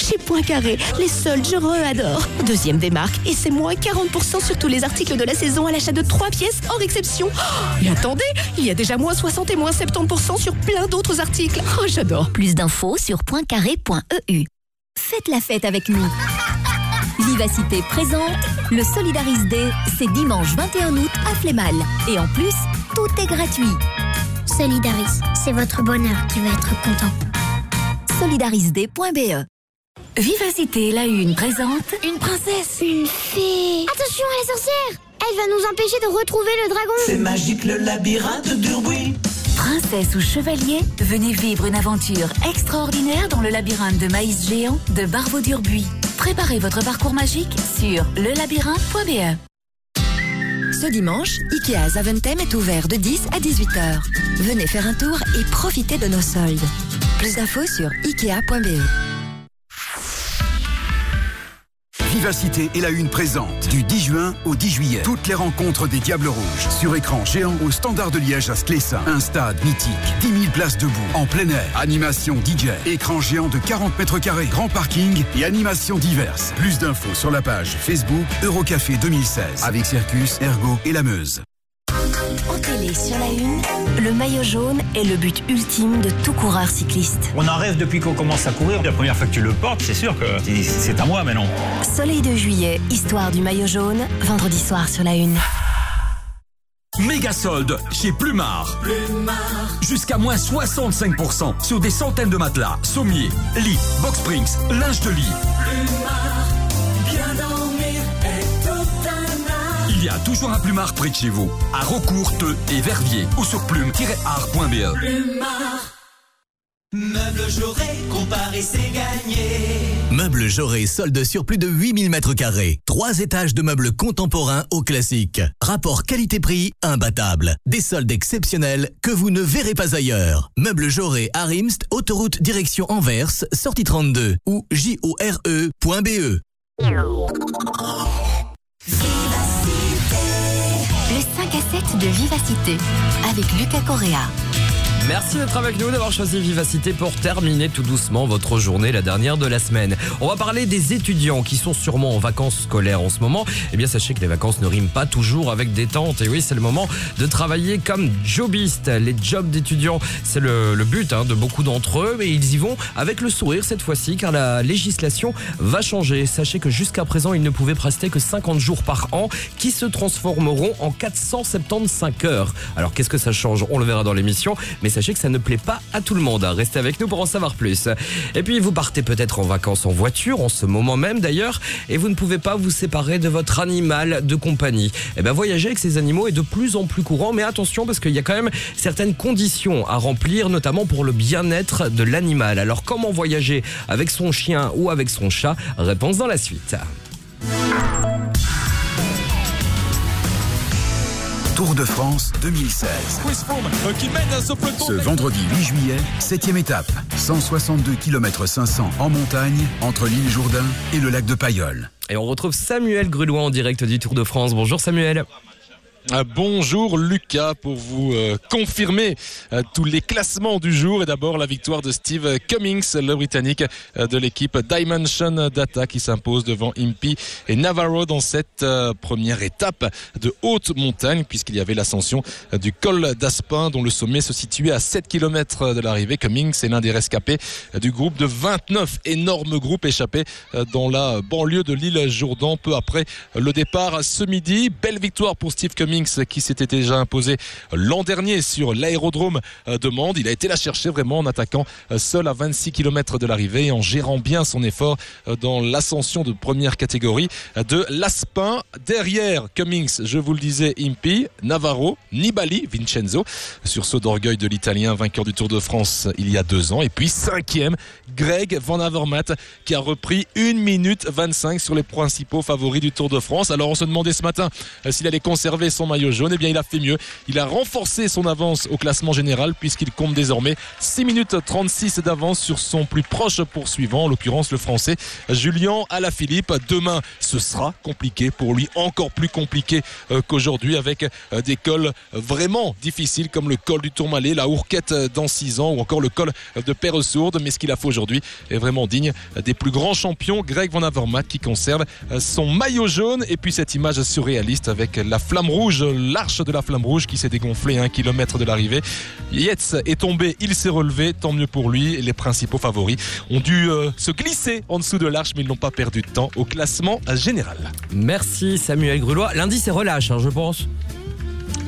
[SPEAKER 25] Chez Poincaré, les soldes, je re-adore. Deuxième des marques, et c'est moins 40% sur tous les articles de la saison à l'achat de 3 pièces hors exception. Oh, et attendez, il y a déjà moins 60 et moins 70% sur plein d'autres articles. Oh, j'adore.
[SPEAKER 26] Plus d'infos sur poincaré.eu. Faites la fête avec nous. Vivacité présente, le Solidaris Day, c'est dimanche 21 août à Flémal. Et en plus, tout est gratuit.
[SPEAKER 13] Solidaris, c'est votre bonheur qui va être content.
[SPEAKER 26] Solidarisday.be Vivacité, la une présente
[SPEAKER 13] Une princesse Une fée Attention à la sorcière Elle va nous empêcher de retrouver le dragon
[SPEAKER 27] C'est magique le labyrinthe d'Urbui
[SPEAKER 26] Princesse ou chevalier, venez vivre une aventure extraordinaire dans le labyrinthe de maïs géant de Barbeau d'Urbuis. Préparez votre parcours magique sur lelabyrinthe.be. Ce dimanche, Ikea Zaventem est ouvert de 10 à 18h. Venez faire un tour et profitez de nos soldes. Plus d'infos sur ikea.be.
[SPEAKER 28] Vivacité est la une présente. Du 10 juin au 10 juillet. Toutes les rencontres des Diables Rouges. Sur écran géant au Standard de Liège à Sclessin. Un stade mythique. 10 000 places debout. En plein air. Animation DJ. Écran géant de 40 mètres carrés. Grand parking et animations diverses. Plus d'infos sur la page Facebook Eurocafé 2016. Avec Circus, Ergo et la Meuse.
[SPEAKER 24] Sur la une, le maillot jaune est le but ultime de tout coureur cycliste.
[SPEAKER 29] On en rêve depuis qu'on commence à courir. La première fois que tu le portes, c'est sûr que c'est à moi maintenant.
[SPEAKER 24] Soleil de juillet, histoire du maillot jaune, vendredi soir sur la une.
[SPEAKER 30] Méga solde chez Plumard. Jusqu'à moins 65% sur des centaines de matelas, sommiers, lits, box springs, linge de lit. Il y a toujours un Plumard près de chez vous, à Rocourt, et Verviers ou sur plume-art.be.
[SPEAKER 27] Plumard. Meubles Jauré, comparer c'est gagné.
[SPEAKER 31] Meubles Jauré solde sur plus de 8000 mètres carrés. Trois étages de meubles contemporains au classique. Rapport qualité-prix imbattable. Des soldes exceptionnels que vous ne verrez pas ailleurs. Meubles Jauré à Rimst, autoroute direction Anvers, sortie 32 ou jore.be.
[SPEAKER 24] de Vivacité, avec Lucas Correa.
[SPEAKER 2] Merci d'être avec nous, d'avoir choisi Vivacité pour terminer tout doucement votre journée, la dernière de la semaine. On va parler des étudiants qui sont sûrement en vacances scolaires en ce moment. Eh bien, sachez que les vacances ne riment pas toujours avec détente. Et oui, c'est le moment de travailler comme jobistes. Les jobs d'étudiants, c'est le, le but hein, de beaucoup d'entre eux, mais ils y vont avec le sourire cette fois-ci, car la législation va changer. Sachez que jusqu'à présent, ils ne pouvaient prester que 50 jours par an, qui se transformeront en 475 heures. Alors, qu'est-ce que ça change? On le verra dans l'émission, mais sachez que ça ne plaît pas à tout le monde. Restez avec nous pour en savoir plus. Et puis vous partez peut-être en vacances en voiture, en ce moment même d'ailleurs, et vous ne pouvez pas vous séparer de votre animal de compagnie. Et bien voyager avec ces animaux est de plus en plus courant, mais attention parce qu'il y a quand même certaines conditions à remplir, notamment pour le bien-être de l'animal. Alors comment voyager avec son chien ou avec son chat? Réponse dans la suite.
[SPEAKER 28] Tour de France 2016.
[SPEAKER 1] euh, ce
[SPEAKER 28] vendredi 8 juillet, 7 étape. 162 km 500 en montagne entre l'île Jourdain et le lac de Payolle.
[SPEAKER 2] Et on retrouve Samuel Grelois en direct du Tour de France. Bonjour Samuel.
[SPEAKER 1] Euh, Bonjour Lucas pour vous euh, confirmer euh, tous les classements du jour et d'abord la victoire de Steve Cummings, le Britannique de l'équipe Dimension Data qui s'impose devant Impey et Navarro dans cette première étape de haute montagne puisqu'il y avait l'ascension du col d'Aspin dont le sommet se situait à 7 km de l'arrivée. Cummings est l'un des rescapés du groupe de 29 énormes groupes échappés dans la banlieue de l'île Jourdan peu après le départ ce midi. Belle victoire pour Steve Cummings qui s'était déjà imposé l'an dernier sur l'aérodrome euh, de Mende. Il a été la chercher vraiment en attaquant euh, seul à 26 km de l'arrivée et en gérant bien son effort euh, dans l'ascension de première catégorie de l'Aspin. Derrière Cummings, je vous le disais, Impi, Navarro, Nibali, Vincenzo, sursaut d'orgueil de l'Italien, vainqueur du Tour de France il y a deux ans. Et puis cinquième, Greg Van Avermaet qui a repris 1 minute 25 sur les principaux favoris du Tour de France. Alors on se demandait ce matin s'il allait conserver son maillot jaune. Eh bien il a fait mieux. Il a renforcé son avance au classement général puisqu'il compte désormais 6 minutes 36 d'avance sur son plus proche poursuivant, en l'occurrence le français Julien Alaphilippe. Demain ce sera compliqué pour lui, encore plus compliqué euh, qu'aujourd'hui avec euh, des cols vraiment difficiles comme le col du Tourmalet, la Hourquette dans 6 ans ou encore le col de Père-Sourde. Mais ce qu'il a fait aujourd'hui est vraiment digne des plus grands champions. Greg Van Avermaet qui conserve euh, son maillot jaune et puis cette image surréaliste avec la flamme rouge, l'arche de la flamme rouge qui s'est dégonflée à un kilomètre de l'arrivée. Yates est tombé, il s'est relevé, tant mieux pour lui. Les principaux favoris ont dû euh, se glisser en dessous de l'arche, mais ils n'ont pas perdu de temps au classement général.
[SPEAKER 2] Merci Samuel Grelois. Lundi c'est relâche, hein, je pense.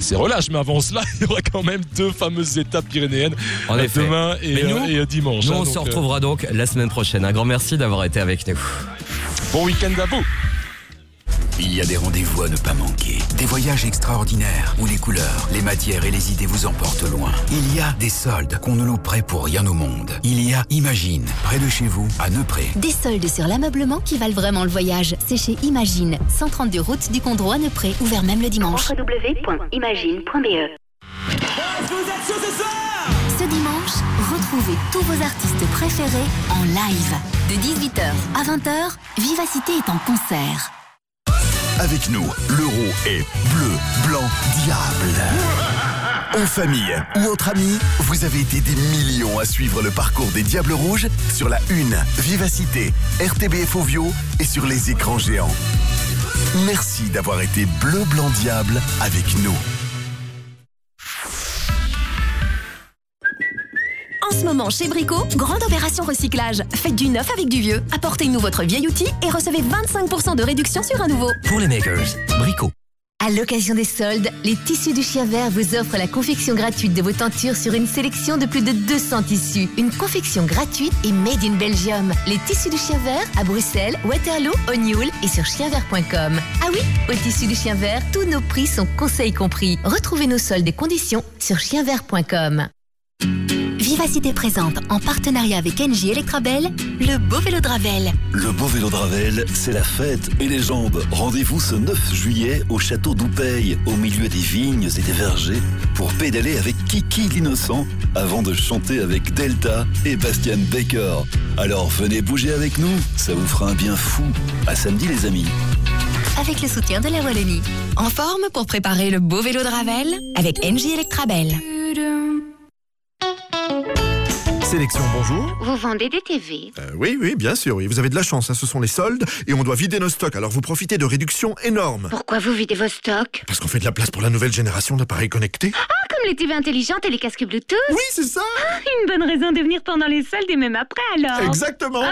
[SPEAKER 1] C'est relâche, mais avant cela, [LAUGHS] il y aura quand même deux fameuses étapes pyrénéennes
[SPEAKER 2] En
[SPEAKER 1] euh,
[SPEAKER 2] effet.
[SPEAKER 1] demain et,
[SPEAKER 2] nous,
[SPEAKER 1] euh, et, dimanche.
[SPEAKER 2] Nous,
[SPEAKER 1] hein,
[SPEAKER 2] on
[SPEAKER 1] donc,
[SPEAKER 2] se retrouvera donc la semaine prochaine. Un grand merci d'avoir été avec nous.
[SPEAKER 1] Bon week-end à vous.
[SPEAKER 28] Il y a des rendez-vous à ne pas manquer. Des voyages extraordinaires où les couleurs, les matières et les idées vous emportent loin. Il y a des soldes qu'on ne louperait pour rien au monde. Il y a Imagine, près de chez vous, à Neupré.
[SPEAKER 24] Des soldes sur l'ameublement qui valent vraiment le voyage. C'est chez Imagine, 132 route du Condroit Neupré, ouvert même le dimanche. www.imagine.be Ce dimanche, retrouvez tous vos artistes préférés en live. De 18h à 20h, Vivacité est en concert.
[SPEAKER 28] Avec nous, l'euro est bleu, blanc, diable. [LAUGHS] En famille ou entre amis, vous avez été des millions à suivre le parcours des Diables Rouges sur la Une, Vivacité, RTBF Ovio et sur les écrans géants. Merci d'avoir été bleu, blanc, diable avec nous.
[SPEAKER 25] En ce moment, chez Brico, grande opération recyclage. Faites du neuf avec du vieux. Apportez-nous votre vieil outil et recevez 25% de réduction sur un nouveau.
[SPEAKER 32] Pour les makers, Brico.
[SPEAKER 12] À l'occasion des soldes, les tissus du chien vert vous offrent la confection gratuite de vos tentures sur une sélection de plus de 200 tissus. Une confection gratuite et made in Belgium. Les tissus du chien vert à Bruxelles, Waterloo, O'Neill et sur chienvert.com. Ah oui, au tissu du chien vert, tous nos prix sont conseils compris. Retrouvez nos soldes et conditions sur chienvert.com. Vivacité présente, en partenariat avec NJ Electrabel, le beau vélo de Ravel.
[SPEAKER 33] Le beau vélo de Ravel, c'est la fête et les jambes. Rendez-vous ce 9 juillet au château d'Oupeil, au milieu des vignes et des vergers, pour pédaler avec Kiki l'innocent, avant de chanter avec Delta et Bastian Baker. Alors venez bouger avec nous, ça vous fera un bien fou. À samedi les amis.
[SPEAKER 12] Avec le soutien de la Wallonie. En forme pour préparer le beau vélo de Ravel avec NJ Electrabel.
[SPEAKER 34] Sélection, bonjour.
[SPEAKER 13] Vous vendez des TV
[SPEAKER 34] Euh, oui, oui, bien sûr, oui. Vous avez de la chance, hein, ce sont les soldes et on doit vider nos stocks, alors vous profitez de réductions énormes.
[SPEAKER 13] Pourquoi vous videz vos stocks?
[SPEAKER 34] Parce qu'on fait de la place pour la nouvelle génération d'appareils connectés.
[SPEAKER 13] Ah, comme les TV intelligentes et les casques Bluetooth
[SPEAKER 34] Oui, c'est ça
[SPEAKER 13] Ah, Une bonne raison de venir pendant les soldes et même après alors
[SPEAKER 34] Exactement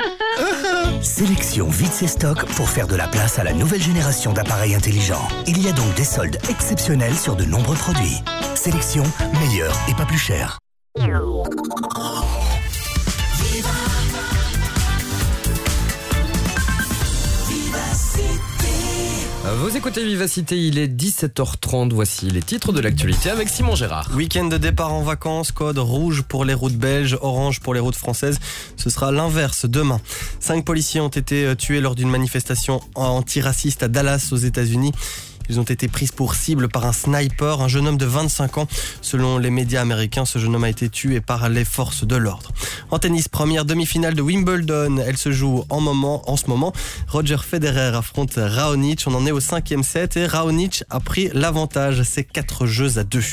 [SPEAKER 34] [LAUGHS]
[SPEAKER 32] Sélection vide ses stocks pour faire de la place à la nouvelle génération d'appareils intelligents. Il y a donc des soldes exceptionnels sur de nombreux produits. Sélection, meilleur et pas plus cher.
[SPEAKER 2] Vous écoutez Vivacité, il est 17h30. Voici les titres de l'actualité avec Simon Gérard.
[SPEAKER 3] Week-end de départ en vacances, code rouge pour les routes belges, orange pour les routes françaises. Ce sera l'inverse demain. Cinq policiers ont été tués lors d'une manifestation antiraciste à Dallas aux États-Unis. Ils ont été pris pour cible par un sniper, un jeune homme de 25 ans. Selon les médias américains, ce jeune homme a été tué par les forces de l'ordre. En tennis, première demi-finale de Wimbledon. Elle se joue en, moment, en ce moment. Roger Federer affronte Raonic. On en est au cinquième set et Raonic a pris l'avantage. C'est quatre jeux à deux.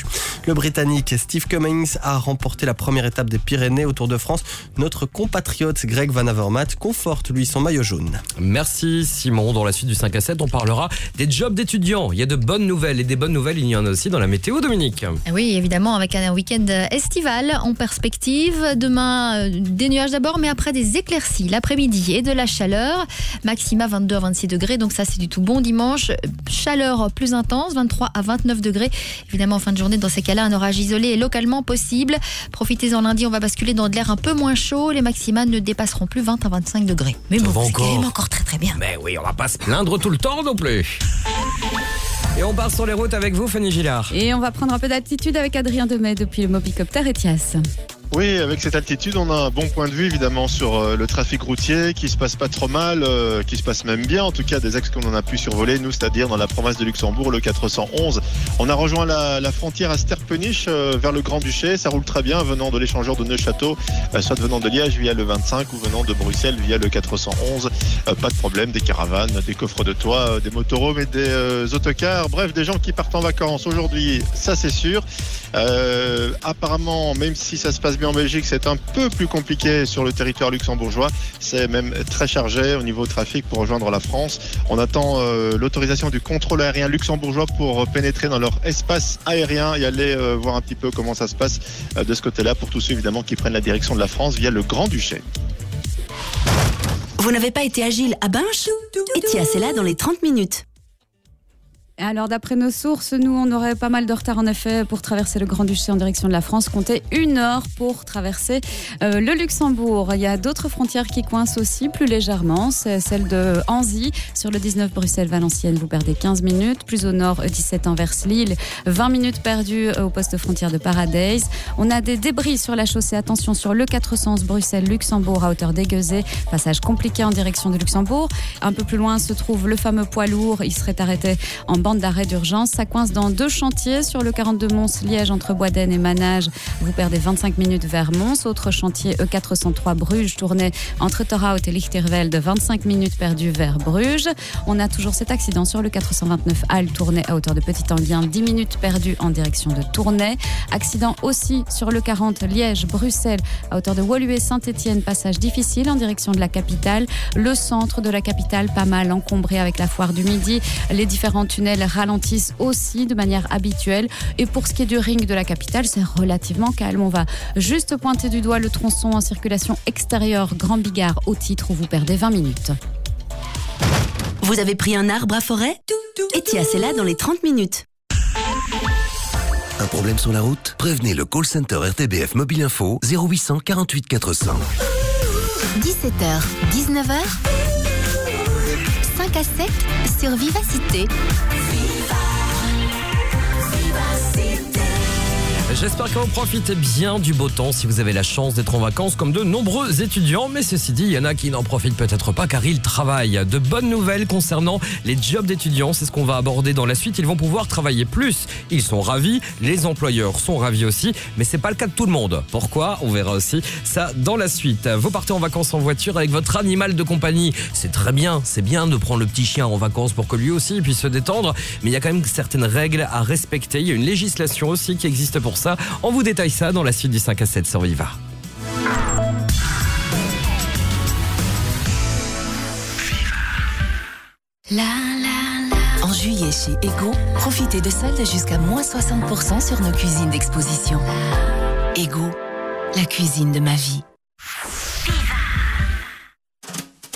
[SPEAKER 3] Le Britannique Steve Cummings a remporté la première étape des Pyrénées au Tour de France. Notre compatriote Greg Van Avermaet conforte lui son maillot jaune.
[SPEAKER 2] Merci Simon. Dans la suite du 5 à 7, on parlera des jobs d'étudiants. Il y a de bonnes nouvelles et des bonnes nouvelles, il y en a aussi dans la météo, Dominique.
[SPEAKER 35] Oui, évidemment, avec un week-end estival en perspective. Demain, euh, des nuages d'abord, mais après des éclaircies l'après-midi et de la chaleur. Maxima 22 à 26 degrés, donc ça c'est du tout bon. Dimanche, chaleur plus intense, 23 à 29 degrés. Évidemment, en fin de journée, dans ces cas-là, un orage isolé est localement possible. Profitez-en lundi, on va basculer dans de l'air un peu moins chaud. Les maxima ne dépasseront plus 20 à 25 degrés. Mais bon, c'est quand
[SPEAKER 2] encore.
[SPEAKER 35] même encore très très bien.
[SPEAKER 2] Mais oui, on va pas se plaindre tout le temps non plus. Et on part sur les routes avec vous, Fanny Gillard.
[SPEAKER 36] Et on va prendre un peu d'altitude avec Adrien Demet depuis le Mobicoptère Etias.
[SPEAKER 37] Oui, avec cette altitude, on a un bon point de vue évidemment sur euh, le trafic routier qui se passe pas trop mal, euh, qui se passe même bien, en tout cas des axes qu'on en a pu survoler, nous, c'est-à-dire dans la province de Luxembourg, le 411. On a rejoint la, la frontière à Sterpenich euh, vers le Grand-Duché, ça roule très bien venant de l'échangeur de Neuchâteau, soit venant de Liège via le 25 ou venant de Bruxelles via le 411. Euh, pas de problème, des caravanes, des coffres de toit, des motorhomes et des autocars, bref, des gens qui partent en vacances aujourd'hui, ça c'est sûr. Euh, apparemment, même si ça se passe bien en Belgique, c'est un peu plus compliqué sur le territoire luxembourgeois. C'est même très chargé au niveau trafic pour rejoindre la France. On attend euh, l'autorisation du contrôle aérien luxembourgeois pour pénétrer dans leur espace aérien et aller euh, voir un petit peu comment ça se passe euh, de ce côté-là pour tous ceux évidemment qui prennent la direction de la France via le Grand-Duché.
[SPEAKER 25] Vous n'avez pas été agile à Binche Etias est là dans les 30 minutes.
[SPEAKER 36] Alors, d'après nos sources, nous, on aurait pas mal de retard en effet pour traverser le Grand-Duché en direction de la France. Comptez une heure pour traverser euh, le Luxembourg. Il y a d'autres frontières qui coincent aussi plus légèrement. C'est celle de Anzy sur le 19 Bruxelles-Valenciennes. Vous perdez 15 minutes. Plus au nord, 17 Anvers-Lille. 20 minutes perdues euh, au poste frontière de Paradise. On a des débris sur la chaussée. Attention sur le 411 Bruxelles-Luxembourg à hauteur d'Aiguezé. Passage compliqué en direction de Luxembourg. Un peu plus loin se trouve le fameux poids lourd. Il serait arrêté en bande d'arrêt d'urgence. Ça coince dans deux chantiers sur le 42 Mons-Liège entre Boisden et Manage. Vous perdez 25 minutes vers Mons. Autre chantier E403 Bruges tourné entre Torhout et Lichtervelde. 25 minutes perdues vers Bruges. On a toujours cet accident sur le 429 Halle tourné à hauteur de Petit Anguien. 10 minutes perdues en direction de Tournai. Accident aussi sur le 40 Liège-Bruxelles à hauteur de Woluwe-Saint-Étienne. Passage difficile en direction de la capitale. Le centre de la capitale pas mal encombré avec la foire du Midi. Les différents tunnels elles ralentissent aussi de manière habituelle. Et pour ce qui est du ring de la capitale, c'est relativement calme. On va juste pointer du doigt le tronçon en circulation extérieure Grand Bigard au titre où vous perdez 20 minutes.
[SPEAKER 38] Vous avez pris un arbre à forêt? Etia, c'est là dans les 30 minutes.
[SPEAKER 39] Un problème sur la route? Prévenez le call center RTBF Mobile Info 0800 48 400.
[SPEAKER 12] 17h, 19h, 5 à 7 sur Vivacité.
[SPEAKER 2] J'espère que vous profitez bien du beau temps si vous avez la chance d'être en vacances comme de nombreux étudiants. Mais ceci dit, il y en a qui n'en profitent peut-être pas car ils travaillent. De bonnes nouvelles concernant les jobs d'étudiants, c'est ce qu'on va aborder dans la suite. Ils vont pouvoir travailler plus. Ils sont ravis, les employeurs sont ravis aussi, mais c'est pas le cas de tout le monde. Pourquoi? On verra aussi ça dans la suite. Vous partez en vacances en voiture avec votre animal de compagnie. C'est très bien, c'est bien de prendre le petit chien en vacances pour que lui aussi puisse se détendre, mais il y a quand même certaines règles à respecter. Il y a une législation aussi qui existe pour ça. On vous détaille ça dans la suite du 5 à 7 sur Viva.
[SPEAKER 38] La la. En juillet chez Ego, profitez de soldes jusqu'à moins 60% sur nos cuisines d'exposition. Ego, la cuisine de ma vie.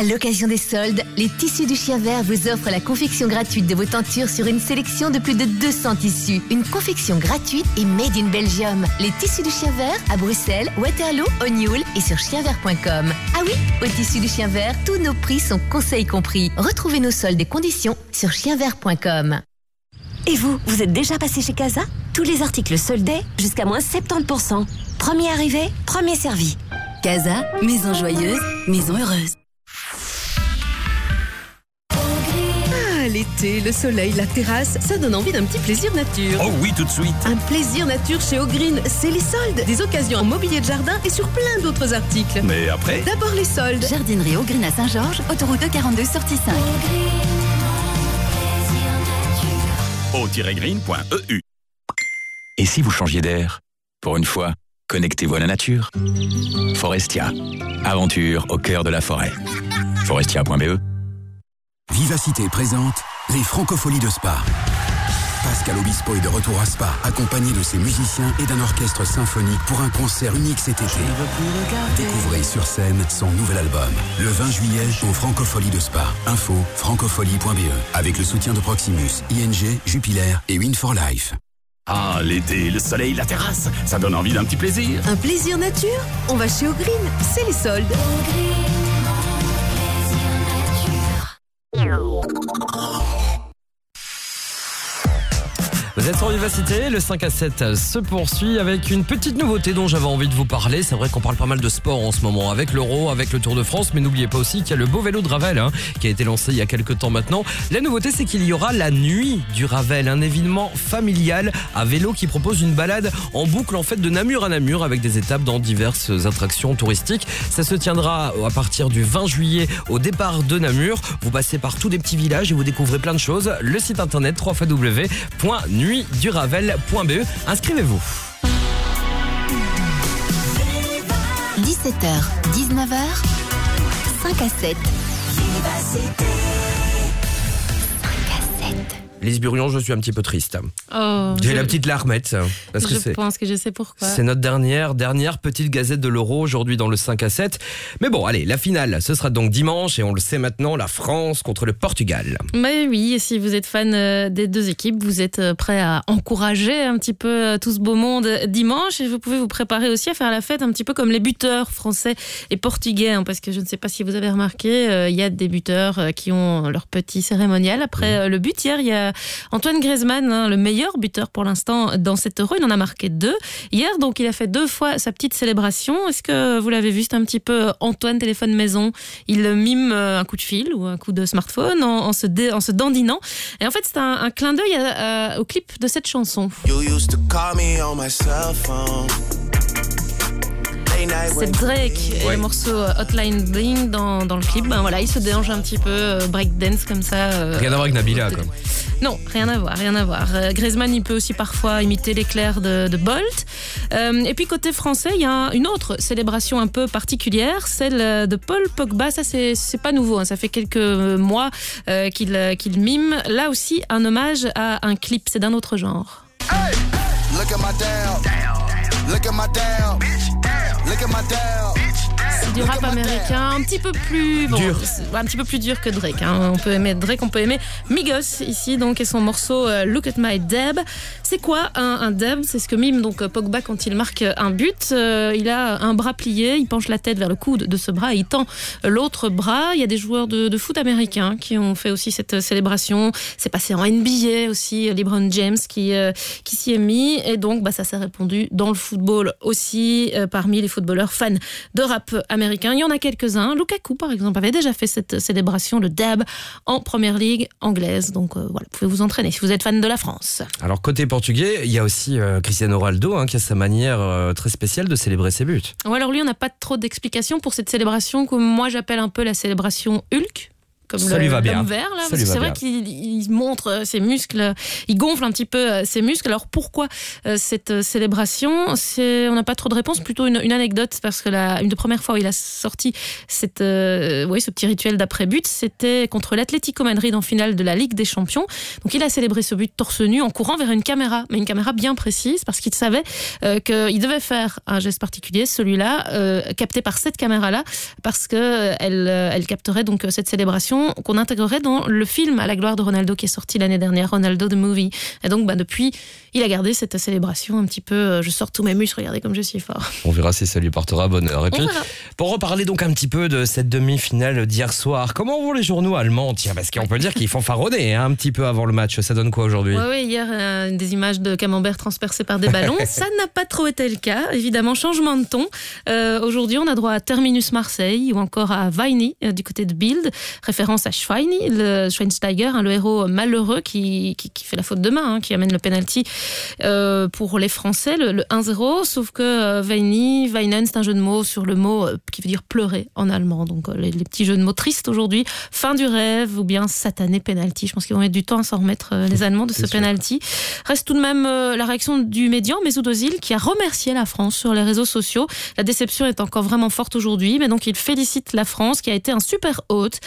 [SPEAKER 12] À l'occasion des soldes, les tissus du chien vert vous offrent la confection gratuite de vos tentures sur une sélection de plus de 200 tissus. Une confection gratuite et made in Belgium. Les tissus du chien vert à Bruxelles, Waterloo, O'Neill et sur chienvert.com. Ah oui, au tissu du chien vert, tous nos prix sont conseils compris. Retrouvez nos soldes et conditions sur chienvert.com.
[SPEAKER 25] Et vous, vous êtes déjà passé chez Casa? Tous les articles soldés jusqu'à moins 70%. Premier arrivé, premier servi.
[SPEAKER 38] Casa, maison joyeuse, maison heureuse.
[SPEAKER 25] L'été, le soleil, la terrasse, ça donne envie d'un petit plaisir nature.
[SPEAKER 40] Oh oui, tout de suite.
[SPEAKER 25] Un plaisir nature chez Ogreen, c'est les soldes. Des occasions en mobilier de jardin et sur plein d'autres articles.
[SPEAKER 40] Mais après
[SPEAKER 25] D'abord les soldes.
[SPEAKER 38] Jardinerie Ogreen à Saint-Georges, autoroute 42 sortie 5.
[SPEAKER 40] o-green.eu. Et si vous changiez d'air? Pour une fois, connectez-vous à la nature. Forestia. Aventure au cœur de la forêt. Forestia.be
[SPEAKER 28] Vivacité présente les Francopholies de Spa. Pascal Obispo est de retour à Spa, accompagné de ses musiciens et d'un orchestre symphonique pour un concert unique cet été. Découvrez sur scène son nouvel album, le 20 juillet aux Francopholies de Spa. Info francopholie.be avec le soutien de Proximus, ING, Jupiler et Win for Life.
[SPEAKER 40] Ah, l'été, le soleil, la terrasse, ça donne envie d'un petit plaisir.
[SPEAKER 25] Un plaisir nature? On va chez Ogreen, c'est les soldes. Meow.
[SPEAKER 2] Vous êtes sur Vivacité, le 5 à 7 se poursuit avec une petite nouveauté dont j'avais envie de vous parler. C'est vrai qu'on parle pas mal de sport en ce moment, avec l'Euro, avec le Tour de France, mais n'oubliez pas aussi qu'il y a le beau vélo de Ravel hein, qui a été lancé il y a quelques temps maintenant. La nouveauté, c'est qu'il y aura la nuit du Ravel, un événement familial à vélo qui propose une balade en boucle en fait de Namur à Namur avec des étapes dans diverses attractions touristiques. Ça se tiendra à partir du 20 juillet au départ de Namur. Vous passez par tous des petits villages et vous découvrez plein de choses. Le site internet www.nuitduravel.be. Inscrivez-vous.
[SPEAKER 12] 17h, 19h, 5 à 7.
[SPEAKER 2] Lise Burion, je suis un petit peu triste.
[SPEAKER 41] Oh,
[SPEAKER 2] J'ai la petite larmette. Parce que
[SPEAKER 41] je
[SPEAKER 2] c'est.
[SPEAKER 41] pense que je sais pourquoi.
[SPEAKER 2] C'est notre dernière, dernière petite gazette de l'Euro aujourd'hui dans le 5 à 7. Mais bon, allez, la finale, ce sera donc dimanche et on le sait maintenant, la France contre le Portugal.
[SPEAKER 41] Mais oui, et si vous êtes fan euh, des deux équipes, vous êtes euh, prêt à encourager un petit peu euh, tout ce beau monde dimanche et vous pouvez vous préparer aussi à faire la fête un petit peu comme les buteurs français et portugais, hein, parce que je ne sais pas si vous avez remarqué, euh, il y a des buteurs qui ont leur petit cérémonial. Après le but hier, il y a Antoine Griezmann, hein, le meilleur buteur pour l'instant dans cet euro, il en a marqué deux. Hier, donc il a fait deux fois sa petite célébration. Est-ce que vous l'avez vu C'est un petit peu Antoine téléphone maison. Il mime euh, un coup de fil ou un coup de smartphone en, se, dandinant. Et en fait, c'est un, un clin d'œil au clip de cette chanson.
[SPEAKER 42] You used to call me on my cell phone.
[SPEAKER 41] C'est Drake et
[SPEAKER 2] Ouais.
[SPEAKER 41] le morceau euh, Hotline Bling dans, dans le clip. Ben voilà, il se dérange un petit peu, euh, breakdance comme ça. euh,
[SPEAKER 2] Rien à voir avec Nabila, quoi.
[SPEAKER 41] Non, rien à voir, rien à voir. Euh, Griezmann, il peut aussi parfois imiter l'éclair de, de Bolt. Euh, et puis côté français, il y a une autre célébration un peu particulière, celle de Paul Pogba. Ça, c'est c'est pas nouveau, hein. ça fait quelques mois euh, qu'il qu'il mime. Là aussi, un hommage à un clip, c'est d'un autre genre.
[SPEAKER 43] Look at my down. Look at my down. Look at my down.
[SPEAKER 41] Du rap américain, un petit peu plus bon,
[SPEAKER 2] Dur.
[SPEAKER 41] un petit peu plus dur que Drake. hein. On peut aimer Drake, on peut aimer Migos ici donc et son morceau euh, Look at My Deb. C'est quoi un, un deb? C'est ce que mime donc Pogba quand il marque un but. Euh, il a un bras plié, il penche la tête vers le coude de ce bras et il tend l'autre bras. Il y a des joueurs de, de foot américains qui ont fait aussi cette célébration. C'est passé en NBA aussi. LeBron James qui euh, qui s'y est mis et donc bah ça s'est répondu dans le football aussi parmi les footballeurs fans de rap américain. Il y en a quelques-uns. Lukaku, par exemple, avait déjà fait cette célébration, le dab, en première ligue anglaise. Donc euh, voilà, vous pouvez vous entraîner si vous êtes fan de la France.
[SPEAKER 2] Alors côté portugais, il y a aussi euh, Cristiano Ronaldo hein, qui a sa manière euh, très spéciale de célébrer ses buts.
[SPEAKER 41] Ou alors lui, on n'a pas trop d'explications pour cette célébration que moi j'appelle un peu la célébration Hulk. Comme
[SPEAKER 2] Ça
[SPEAKER 41] le,
[SPEAKER 2] lui va bien.
[SPEAKER 41] vert, c'est vrai qu'il il montre euh, ses muscles, il gonfle un petit peu euh, ses muscles. Alors pourquoi euh, cette célébration? On n'a pas trop de réponses, plutôt une, une anecdote parce que la, une des premières fois où il a sorti cette, euh, oui, ce petit rituel d'après but, c'était contre l'Atlético Madrid en finale de la Ligue des Champions. Donc il a célébré ce but torse nu en courant vers une caméra, mais une caméra bien précise parce qu'il savait euh, qu'il devait faire un geste particulier, celui-là, euh, capté par cette caméra-là, parce que euh, elle, capterait donc cette célébration qu'on intégrerait dans le film à la gloire de Ronaldo qui est sorti l'année dernière, Ronaldo the Movie. Et donc bah, depuis, il a gardé cette célébration un petit peu. euh, je sors tous mes muscles, regardez comme je suis fort.
[SPEAKER 2] On verra si ça lui portera bonheur. Et puis, pour reparler donc un petit peu de cette demi-finale d'hier soir, comment vont les journaux allemands? Tiens, parce qu'on peut dire qu'ils font fanfaronner hein, un petit peu avant le match. Ça donne quoi aujourd'hui?
[SPEAKER 41] Ouais, hier, euh, des images de camembert transpercés par des ballons. [LAUGHS] Ça n'a pas trop été le cas. Évidemment, changement de ton. Euh, Aujourd'hui, on a droit à Terminus Marseille ou encore à Weini euh, du côté de Bild. Référence à Schweini, le Schweinsteiger, hein, le héros malheureux qui, qui, qui fait la faute de main, hein, qui amène le penalty euh, pour les Français, le, le 1-0. Sauf que euh, Weini, Weinen, c'est un jeu de mots sur le mot euh, qui veut dire pleurer en allemand. Donc les, les petits jeux de mots tristes aujourd'hui. Fin du rêve ou bien satané penalty. Je pense qu'ils vont mettre du temps à s'en remettre, les Allemands, de ce
[SPEAKER 44] sûr.
[SPEAKER 41] penalty. Reste tout de même la réaction du médian, Mesut Ozil, qui a remercié la France sur les réseaux sociaux. La déception est encore vraiment forte aujourd'hui, mais donc il félicite la France, qui a été un super hôte.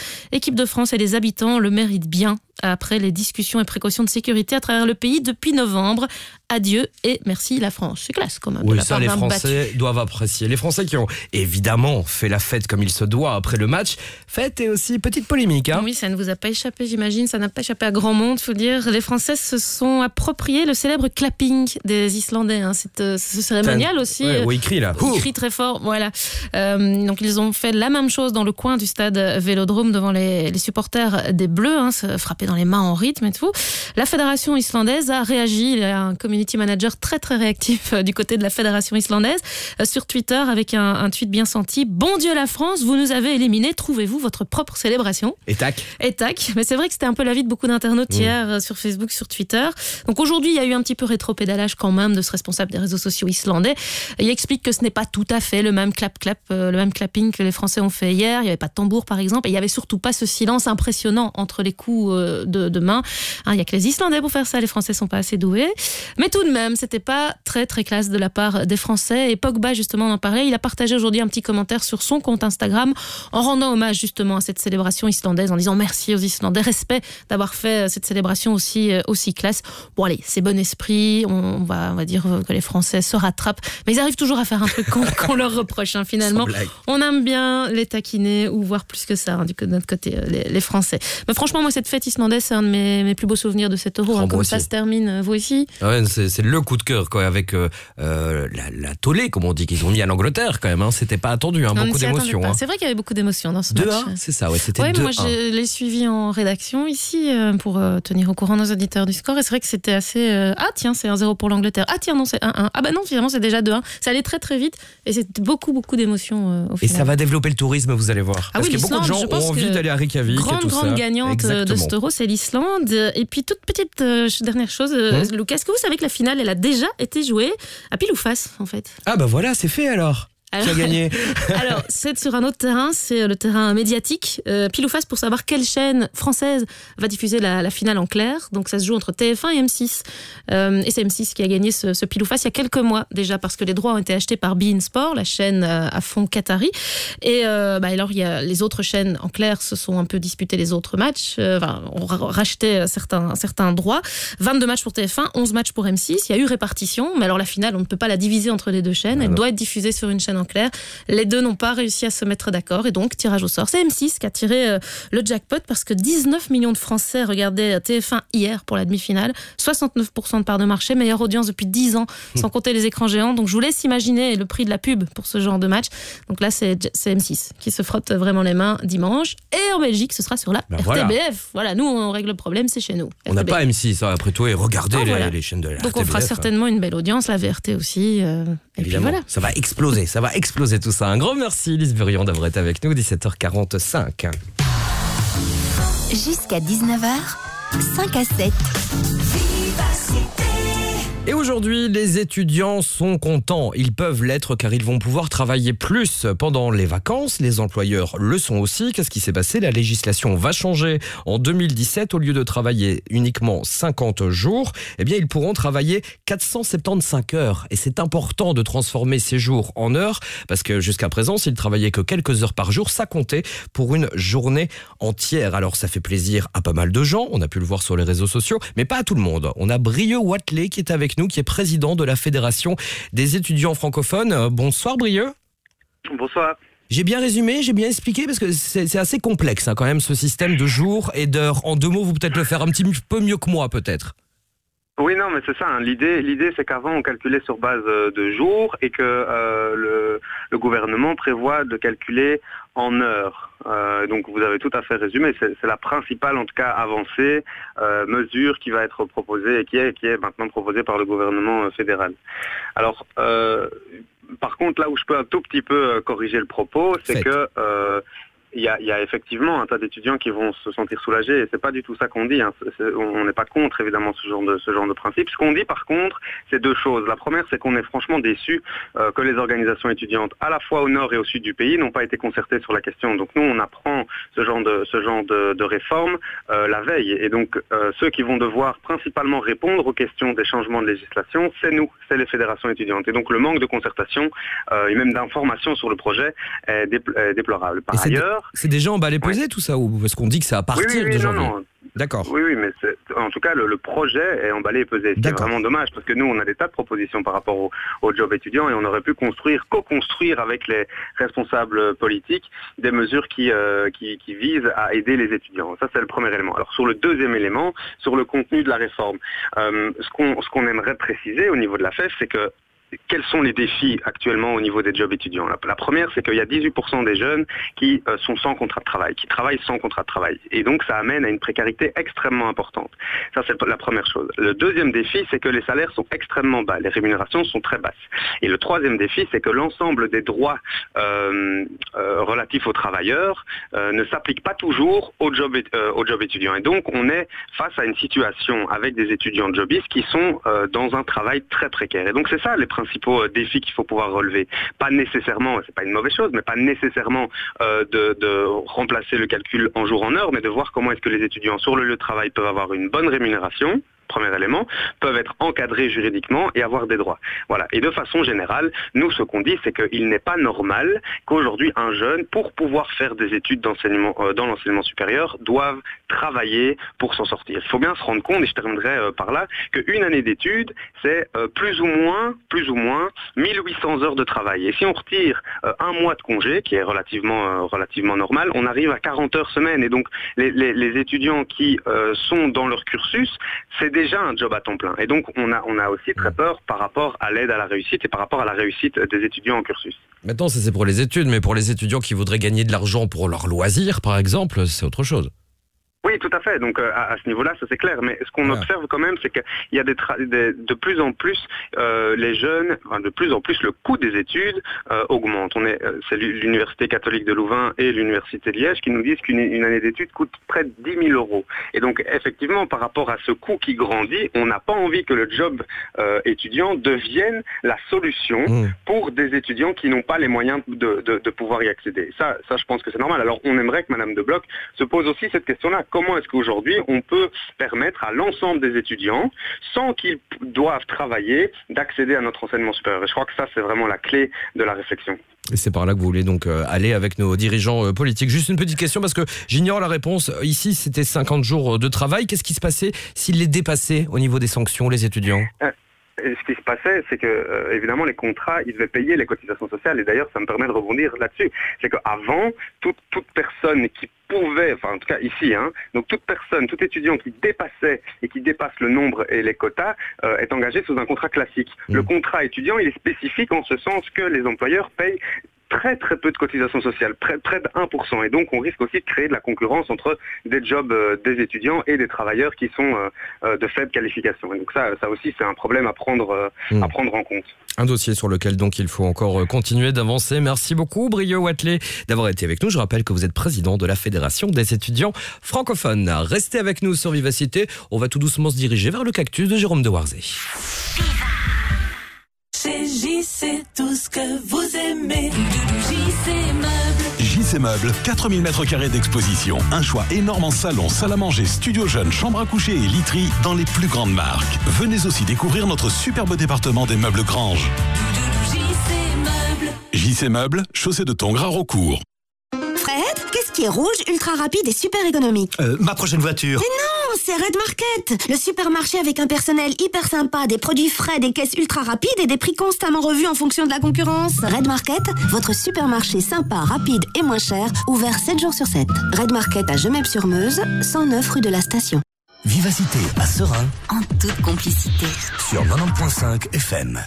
[SPEAKER 41] De France et les habitants le méritent bien après les discussions et précautions de sécurité à travers le pays depuis novembre. Adieu et merci la France. C'est classe quand même.
[SPEAKER 2] Oui, ça, les Français
[SPEAKER 41] battu.
[SPEAKER 2] doivent apprécier. Les Français qui ont évidemment fait la fête comme il se doit après le match. Fête et aussi petite polémique. Hein.
[SPEAKER 41] Oui, ça ne vous a pas échappé, j'imagine. Ça n'a pas échappé à grand monde, faut dire. Les Français se sont appropriés le célèbre clapping des Islandais. Hein. C'est euh, ce cérémonial aussi.
[SPEAKER 2] Ouais,
[SPEAKER 41] euh,
[SPEAKER 2] où il crie, là.
[SPEAKER 41] Il crie très fort, voilà. Euh, donc ils ont fait la même chose dans le coin du stade Vélodrome devant les, les supporters des Bleus, hein, se dans les mains en rythme et tout. La fédération islandaise a réagi. Il y a un community manager très très réactif euh, du côté de la fédération islandaise euh, sur Twitter avec un, un tweet bien senti. Bon Dieu la France, vous nous avez éliminés. Trouvez-vous votre propre célébration?
[SPEAKER 2] Et tac.
[SPEAKER 41] et tac. Mais c'est vrai que c'était un peu l'avis de beaucoup d'internautes
[SPEAKER 2] Mmh.
[SPEAKER 41] hier euh, sur Facebook, sur Twitter. Donc aujourd'hui, il y a eu un petit peu rétro-pédalage quand même de ce responsable des réseaux sociaux islandais. Il explique que ce n'est pas tout à fait le même clap-clap, le même clapping que les Français ont fait hier. Il n'y avait pas de tambour, par exemple. Et il n'y avait surtout pas ce silence impressionnant entre les coups de, de main. Hein, Il n'y a que les Islandais pour faire ça. Les Français sont pas assez doués. Mais tout de même, c'était pas très, très classe de la part des Français. Et Pogba, justement, en parlait. Il a partagé aujourd'hui un petit commentaire sur son compte Instagram en rendant hommage, justement, à cette célébration islandaise en disant merci aux Islandais, respect d'avoir fait euh, cette célébration aussi, euh, aussi classe. Bon, allez, c'est bon esprit. On va, on va dire que les Français se rattrapent. Mais ils arrivent toujours à faire un truc qu'on [LAUGHS] leur reproche, hein, finalement. On aime bien les taquiner ou voir plus que ça, hein, du côté de notre côté, euh, les, les Français. Mais franchement, moi, cette fête islandaise, c'est un de mes, mes plus beaux souvenirs de cet euro.
[SPEAKER 2] Oh,
[SPEAKER 41] hein, comme
[SPEAKER 2] aussi.
[SPEAKER 41] ça se termine, euh, vous aussi
[SPEAKER 2] Ouais, c'est le coup de cœur quoi, avec euh, euh, la, la tollée, comme on dit, qu'ils ont mis à l'Angleterre quand même. Hein. C'était pas attendu, hein, beaucoup d'émotions. hein.
[SPEAKER 41] C'est vrai qu'il y avait beaucoup d'émotions dans ce
[SPEAKER 2] 2-1,
[SPEAKER 41] match.
[SPEAKER 2] c'est ça, ouais, c'était
[SPEAKER 41] Ouais,
[SPEAKER 2] 2-1.
[SPEAKER 41] moi je l'ai suivi en rédaction ici euh, pour euh, tenir au courant nos auditeurs du score. Et c'est vrai que c'était assez. euh, Ah tiens, c'est 1-0 pour l'Angleterre. Ah tiens, non, c'est 1-1. Ah bah non, finalement c'est déjà 2-1. Ça allait très très vite et c'était beaucoup beaucoup d'émotions au
[SPEAKER 2] Et
[SPEAKER 41] final.
[SPEAKER 2] ça va développer le tourisme, vous allez voir.
[SPEAKER 41] Ah
[SPEAKER 2] Parce
[SPEAKER 41] oui,
[SPEAKER 2] a beaucoup de gens ont envie
[SPEAKER 41] que
[SPEAKER 2] d'aller à Reykjavik
[SPEAKER 41] Grande,
[SPEAKER 2] et tout
[SPEAKER 41] grande
[SPEAKER 2] ça.
[SPEAKER 41] gagnante euh, de
[SPEAKER 2] Exactement.
[SPEAKER 41] cet euro, c'est l'Islande. Et puis, toute petite euh, dernière chose, euh,
[SPEAKER 2] Hum.
[SPEAKER 41] Lucas, est-ce que vous savez que la finale, elle a déjà été jouée à pile ou face, en fait?
[SPEAKER 2] Ah bah voilà, c'est fait alors. Qui a gagné [LAUGHS]
[SPEAKER 41] Alors, c'est sur un autre terrain, c'est le terrain médiatique. Euh, pile ou face pour savoir quelle chaîne française va diffuser la, la finale en clair. Donc, ça se joue entre TF1 et M6. Euh, et c'est M6 qui a gagné ce, ce pile ou face il y a quelques mois déjà, parce que les droits ont été achetés par Bein Sport, la chaîne euh, à fond qatari. Et euh, bah, alors, il y a les autres chaînes en clair se sont un peu disputées les autres matchs, euh, enfin, ont ra- racheté euh, certains, certains droits. 22 matchs pour TF1, 11 matchs pour M6. Il y a eu répartition, mais alors la finale, on ne peut pas la diviser entre les deux chaînes. Elle doit être diffusée sur une chaîne en clair. Les deux n'ont pas réussi à se mettre d'accord et donc tirage au sort. C'est M6 qui a tiré euh, le jackpot parce que 19 millions de Français regardaient TF1 hier pour la demi-finale. 69% de part de marché, meilleure audience depuis 10 ans, sans compter les écrans géants. Donc je vous laisse imaginer le prix de la pub pour ce genre de match. Donc là, c'est c'est M6 qui se frotte vraiment les mains dimanche. Et en Belgique, ce sera sur la
[SPEAKER 2] voilà.
[SPEAKER 41] RTBF. Voilà. nous, on règle le problème, c'est chez nous.
[SPEAKER 2] On n'a pas M6 hein, après tout et regardez
[SPEAKER 41] Ah,
[SPEAKER 2] les,
[SPEAKER 41] voilà.
[SPEAKER 2] les chaînes de la
[SPEAKER 41] Donc on fera
[SPEAKER 2] RTBF.
[SPEAKER 41] certainement une belle audience, la VRT aussi. euh, et puis voilà.
[SPEAKER 2] ça va exploser, ça va exploser tout ça. Un grand merci Lise Burion d'avoir été avec nous, 17h45.
[SPEAKER 24] Jusqu'à 19h, 5 à 7.
[SPEAKER 2] Et aujourd'hui, les étudiants sont contents. Ils peuvent l'être car ils vont pouvoir travailler plus pendant les vacances. Les employeurs le sont aussi. Qu'est-ce qui s'est passé? La législation va changer. En 2017, au lieu de travailler uniquement 50 jours, eh bien, ils pourront travailler 475 heures. Et c'est important de transformer ces jours en heures parce que jusqu'à présent, s'ils travaillaient que quelques heures par jour, ça comptait pour une journée entière. Alors, ça fait plaisir à pas mal de gens. On a pu le voir sur les réseaux sociaux, mais pas à tout le monde. On a Brieux Watley qui est avec nous, qui est président de la Fédération des étudiants francophones. Euh, Bonsoir Brieux.
[SPEAKER 45] Bonsoir.
[SPEAKER 2] J'ai bien résumé, j'ai bien expliqué parce que c'est assez complexe hein, quand même ce système de jours et d'heures. En deux mots, vous peut-être le faire un petit peu mieux que moi peut-être.
[SPEAKER 45] Oui, non, mais c'est ça. hein. L'idée, l'idée, c'est qu'avant on calculait sur base euh, de jours et que euh, le, le gouvernement prévoit de calculer en heures. Euh, donc vous avez tout à fait résumé. C'est la principale, en tout cas, avancée, euh, mesure qui va être proposée et qui est, qui est maintenant proposée par le gouvernement euh, fédéral. Alors, par contre, là où je peux un tout petit peu corriger le propos, c'est que il y, a, il y a effectivement un tas d'étudiants qui vont se sentir soulagés et c'est pas du tout ça qu'on dit. hein. On n'est pas contre évidemment ce genre de ce genre de principe. Ce qu'on dit par contre, c'est deux choses. La première, c'est qu'on est franchement déçu euh, que les organisations étudiantes, à la fois au nord et au sud du pays, n'ont pas été concertées sur la question. Donc nous, on apprend ce genre de ce genre de, de réforme euh, la veille et donc euh, ceux qui vont devoir principalement répondre aux questions des changements de législation, c'est nous, c'est les fédérations étudiantes. Et donc le manque de concertation et même d'information sur le projet est, dépl- est déplorable. Par
[SPEAKER 2] Et c'est déjà emballé pesé tout ça ou parce qu'on dit que c'est à partir
[SPEAKER 45] oui, oui,
[SPEAKER 2] de janvier. D'accord.
[SPEAKER 45] Oui, oui, mais en tout cas, le, le projet est emballé et pesé. C'est vraiment dommage parce que nous, on a des tas de propositions par rapport au, au job étudiant et on aurait pu construire, co-construire avec les responsables politiques des mesures qui, euh, qui, qui visent à aider les étudiants. Ça, c'est le premier élément. Alors, sur le deuxième élément, sur le contenu de la réforme, euh, ce qu'on ce qu'on aimerait préciser au niveau de la FEF, c'est que quels sont les défis actuellement au niveau des jobs étudiants? La, première, c'est qu'il y a 18% des jeunes qui euh, sont sans contrat de travail, qui travaillent sans contrat de travail. Et donc, ça amène à une précarité extrêmement importante. Ça, c'est la première chose. Le deuxième défi, c'est que les salaires sont extrêmement bas, les rémunérations sont très basses. Et le troisième défi, c'est que l'ensemble des droits euh, euh, relatifs aux travailleurs ne s'appliquent pas toujours au job, é- euh, au job étudiant. Et donc, on est face à une situation avec des étudiants jobistes qui sont dans un travail très précaire. Et donc, c'est ça les principaux euh, défis qu'il faut pouvoir relever. Pas nécessairement, c'est pas une mauvaise chose, mais pas nécessairement euh, de, de remplacer le calcul en jour en heure, mais de voir comment est-ce que les étudiants sur le lieu de travail peuvent avoir une bonne rémunération premier élément, peuvent être encadrés juridiquement et avoir des droits. Voilà. Et de façon générale, nous, ce qu'on dit, c'est qu'il n'est pas normal qu'aujourd'hui, un jeune, pour pouvoir faire des études d'enseignement, euh, dans l'enseignement supérieur, doive travailler pour s'en sortir. Il faut bien se rendre compte, et je terminerai euh, par là, qu'une année d'études, c'est euh, plus ou moins, plus ou moins 1800 heures de travail. Et si on retire un mois de congé, qui est relativement, relativement normal, on arrive à 40 heures semaine. Et donc, les, les- étudiants qui sont dans leur cursus, c'est déjà un job à temps plein. Et donc, on a, on a aussi très peur par rapport à l'aide à la réussite et par rapport à la réussite des étudiants en cursus.
[SPEAKER 2] Maintenant, ça c'est pour les études, mais pour les étudiants qui voudraient gagner de l'argent pour leurs loisirs, par exemple, c'est autre chose.
[SPEAKER 45] Oui, tout à fait. Donc euh, à, à ce niveau-là, ça c'est clair. Mais ce qu'on
[SPEAKER 2] Voilà.
[SPEAKER 45] observe quand même, c'est qu'il y a des, tra- des- de plus en plus euh, les jeunes, enfin, de plus en plus le coût des études euh, augmente. On est, c'est l'u- l'université catholique de Louvain et l'université de Liège qui nous disent qu'une une année d'études coûte près de 10 000 euros. Et donc effectivement, par rapport à ce coût qui grandit, on n'a pas envie que le job étudiant devienne la solution pour des étudiants qui n'ont pas les moyens de, de- de pouvoir y accéder. Ça, ça, je pense que c'est normal. Alors, on aimerait que Madame de Bloch se pose aussi cette question-là. Comment est-ce qu'aujourd'hui, on peut permettre à l'ensemble des étudiants, sans qu'ils doivent travailler, d'accéder à notre enseignement supérieur Et je crois que ça, c'est vraiment la clé de la réflexion.
[SPEAKER 2] Et c'est par là que vous voulez donc euh, aller avec nos dirigeants euh, politiques. Juste une petite question parce que j'ignore la réponse. Ici, c'était 50 jours de travail. Qu'est-ce qui se passait s'ils les dépassaient au niveau des sanctions, les étudiants?
[SPEAKER 45] Euh, et ce qui se passait, c'est que euh, évidemment les contrats, ils devaient payer les cotisations sociales. Et d'ailleurs, ça me permet de rebondir là-dessus. C'est qu'avant, toute, toute personne qui pouvait, enfin en tout cas ici, hein, donc toute personne, tout étudiant qui dépassait et qui dépasse le nombre et les quotas euh, est engagé sous un contrat classique. Le contrat étudiant, il est spécifique en ce sens que les employeurs payent très très peu de cotisations sociales, près, près de 1%. Et donc on risque aussi de créer de la concurrence entre des jobs euh, des étudiants et des travailleurs qui sont euh, euh, de faible qualification. Et donc ça, ça aussi c'est un problème à prendre, euh, à prendre en compte.
[SPEAKER 2] Un dossier sur lequel donc il faut encore continuer d'avancer. Merci beaucoup, Brio Watley, d'avoir été avec nous. Je rappelle que vous êtes président de la Fédération des étudiants francophones. Restez avec nous sur Vivacité. On va tout doucement se diriger vers le cactus de Jérôme de Warzé.
[SPEAKER 40] Chez JC, tout ce que vous aimez. JC Meubles.
[SPEAKER 30] JC Meubles, 4000 m2 d'exposition. Un choix énorme en salon, salle à manger, studio jeune, chambre à coucher et literie dans les plus grandes marques. Venez aussi découvrir notre superbe département des meubles Grange.
[SPEAKER 40] JC Meubles.
[SPEAKER 30] JC Meubles, chaussée de Tongres à Rocourt.
[SPEAKER 46] Fred, qu'est-ce qui est rouge, ultra rapide et super économique?
[SPEAKER 47] Euh, ma prochaine voiture.
[SPEAKER 46] Mais non, c'est Red Market, le supermarché avec un personnel hyper sympa, des produits frais, des caisses ultra rapides et des prix constamment revus en fonction de la concurrence. Red Market, votre supermarché sympa, rapide et moins cher, ouvert 7 jours sur 7. Red Market à Gemep-sur-Meuse, 109 rue de la Station.
[SPEAKER 48] Vivacité à Serein
[SPEAKER 12] En toute complicité.
[SPEAKER 48] sur 90.5 FM.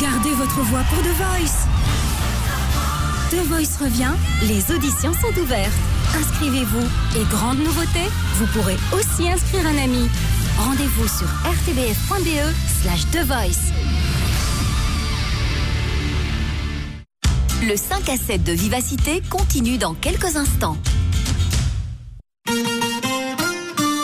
[SPEAKER 49] Gardez votre voix pour The Voice. The Voice revient, les auditions sont ouvertes. Inscrivez-vous et grande nouveauté, vous pourrez aussi inscrire un ami. Rendez-vous sur rtbf.be slash The Voice.
[SPEAKER 12] Le 5 à 7 de Vivacité continue dans quelques instants.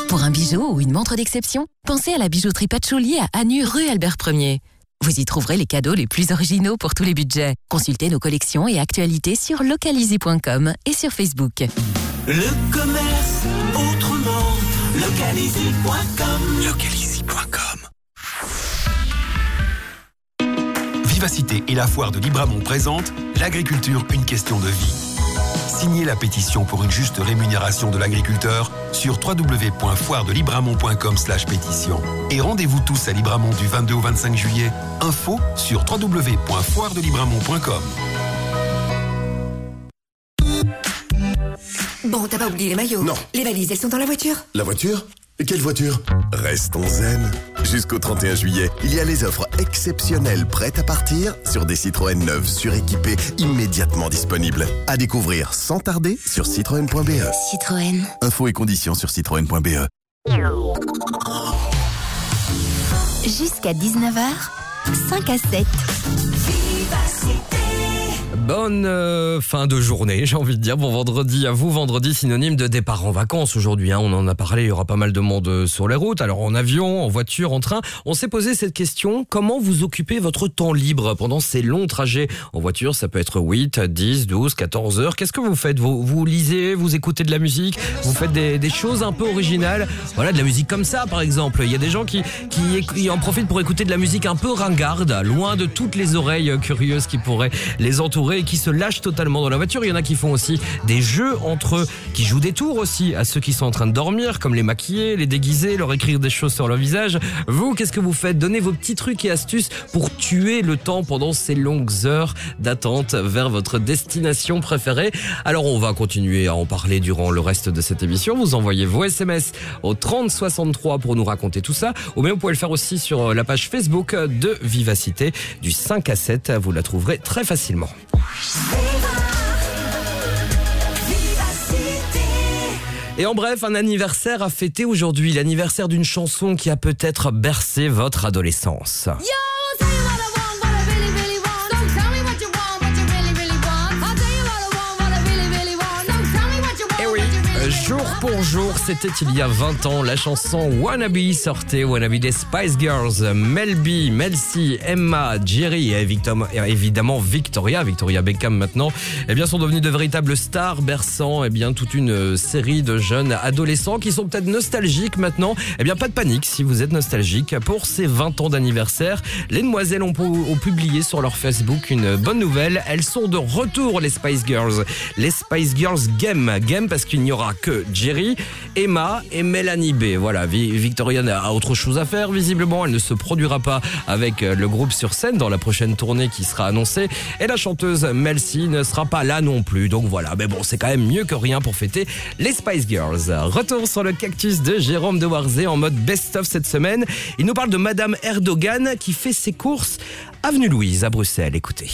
[SPEAKER 25] Pour un bijou ou une montre d'exception, pensez à la bijouterie Patchouli à Anu rue Albert 1er. Vous y trouverez les cadeaux les plus originaux pour tous les budgets. Consultez nos collections et actualités sur localizy.com et sur Facebook.
[SPEAKER 40] Le commerce autrement. Localizy.com.
[SPEAKER 30] Localizy.com. Vivacité et la foire de Libramont présente L'agriculture, une question de vie. Signez la pétition pour une juste rémunération de l'agriculteur sur www.foiredelibramont.com pétition. Et rendez-vous tous à Libramont du 22 au 25 juillet. Info sur www.foiredelibramont.com.
[SPEAKER 50] Bon, t'as pas oublié les maillots
[SPEAKER 28] Non.
[SPEAKER 50] Les valises, elles sont dans la voiture
[SPEAKER 28] La voiture? Quelle voiture? Restons zen. Jusqu'au 31 juillet, il y a les offres exceptionnelles prêtes à partir sur des Citroën neuves suréquipées immédiatement disponibles. À découvrir sans tarder sur citroën.be.
[SPEAKER 12] Citroën.
[SPEAKER 28] Infos et conditions sur citroën.be.
[SPEAKER 12] Jusqu'à 19h, 5 à 7.
[SPEAKER 2] Bonne euh, fin de journée, j'ai envie de dire. Bon vendredi à vous, vendredi synonyme de départ en vacances aujourd'hui. hein. on en a parlé, il y aura pas mal de monde euh, sur les routes. Alors en avion, en voiture, en train. On s'est posé cette question, comment vous occupez votre temps libre pendant ces longs trajets En voiture, ça peut être 8, 10, 12, 14 heures. Qu'est-ce que vous faites? Vous, vous lisez, vous écoutez de la musique, vous faites des, des choses un peu originales? Voilà, de la musique comme ça par exemple. Il y a des gens qui, qui, qui en profitent pour écouter de la musique un peu ringarde, loin de toutes les oreilles euh, curieuses qui pourraient les entourer et qui se lâchent totalement dans la voiture. Il y en a qui font aussi des jeux entre eux, qui jouent des tours aussi à ceux qui sont en train de dormir, comme les maquiller, les déguiser, leur écrire des choses sur leur visage. Vous, qu'est-ce que vous faites? Donnez vos petits trucs et astuces pour tuer le temps pendant ces longues heures d'attente vers votre destination préférée. Alors on va continuer à en parler durant le reste de cette émission. Vous envoyez vos SMS au 3063 pour nous raconter tout ça. Ou bien vous pouvez le faire aussi sur la page Facebook de Vivacité du 5 à 7. Vous la trouverez très facilement. Et en bref, un anniversaire à fêter aujourd'hui, l'anniversaire d'une chanson qui a peut-être bercé votre adolescence. Pour jour, c'était il y a 20 ans, la chanson Wannabe sortait, Wannabe des Spice Girls, Melby, Melcy, Emma, Jerry et évidemment Victoria, Victoria Beckham maintenant, eh bien sont devenus de véritables stars berçant eh bien toute une série de jeunes adolescents qui sont peut-être nostalgiques maintenant. Eh bien pas de panique si vous êtes nostalgique pour ces 20 ans d'anniversaire. Les demoiselles ont, ont publié sur leur Facebook une bonne nouvelle, elles sont de retour les Spice Girls. Les Spice Girls game, game parce qu'il n'y aura que Jerry, Emma et Mélanie B. Voilà, Victoria a autre chose à faire visiblement. Elle ne se produira pas avec euh, le groupe sur scène dans la prochaine tournée qui sera annoncée. Et la chanteuse Melcy ne sera pas là non plus. Donc voilà, mais bon, c'est quand même mieux que rien pour fêter les Spice Girls. Retour sur le cactus de Jérôme de Warzé en mode best-of cette semaine. Il nous parle de Madame Erdogan qui fait ses courses Avenue Louise à Bruxelles. Écoutez.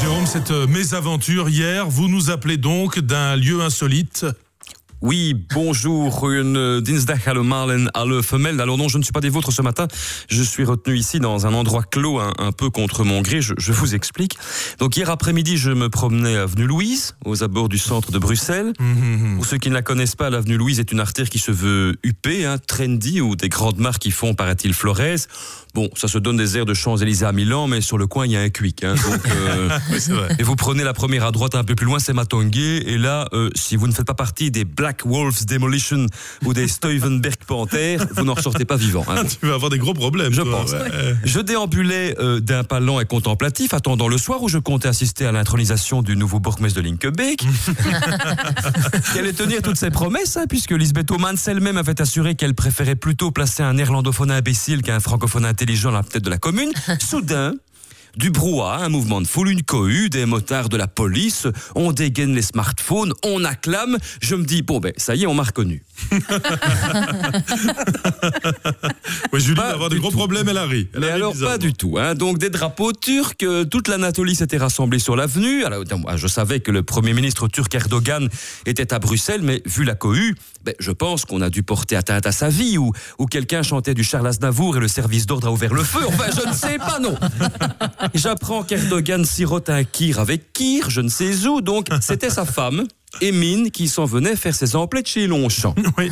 [SPEAKER 51] Jérôme, cette euh, mésaventure hier, vous nous appelez donc d'un lieu insolite
[SPEAKER 52] oui, bonjour, une dinsdag allemaal en alle femelles. Alors non, je ne suis pas des vôtres ce matin. Je suis retenu ici dans un endroit clos, un, peu contre mon gré. Je, vous explique. Donc hier après-midi, je me promenais avenue Louise, aux abords du centre de Bruxelles. Mmh, mmh, mmh. Pour ceux qui ne la connaissent pas, l'avenue Louise est une artère qui se veut huppée, hein, trendy, où des grandes marques qui font, paraît-il, Flores. Bon, ça se donne des airs de Champs-Élysées à Milan, mais sur le coin, il y a un quick. Hein, donc, euh, [LAUGHS] Et vous prenez la première à droite un peu plus loin, c'est Matongué. Et là, euh, si vous ne faites pas partie des Black Wolves Demolition ou des Stuyvenberg Panthers, vous n'en ressortez pas vivant. Hein.
[SPEAKER 51] tu vas avoir des gros problèmes.
[SPEAKER 52] Je pense. Je déambulais euh, d'un pas lent et contemplatif, attendant le soir où je comptais assister à l'intronisation du nouveau bourgmestre de Linkebeek. qui [LAUGHS] allait tenir toutes ses promesses, hein, puisque Lisbeth Omans elle-même avait assuré qu'elle préférait plutôt placer un néerlandophone imbécile qu'un francophone intelligent à la tête de la commune. Soudain, du brouhaha, un mouvement de foule, une cohue, des motards de la police, on dégaine les smartphones, on acclame. Je me dis, bon ben, ça y est, on m'a reconnu.
[SPEAKER 51] ouais, Julie va avoir des gros problèmes, elle arrive.
[SPEAKER 52] Mais alors, pas du tout. Hein. Donc, des drapeaux turcs, euh, toute l'Anatolie s'était rassemblée sur l'avenue. Alors, je savais que le Premier ministre turc Erdogan était à Bruxelles, mais vu la cohue, ben, je pense qu'on a dû porter atteinte à sa vie, ou, quelqu'un chantait du Charles Aznavour et le service d'ordre a ouvert le feu. Enfin, je ne sais pas, non. J'apprends qu'Erdogan sirote un kir avec kir, je ne sais où, donc c'était sa femme. Emine qui s'en venait faire ses emplettes chez Longchamp. Oui.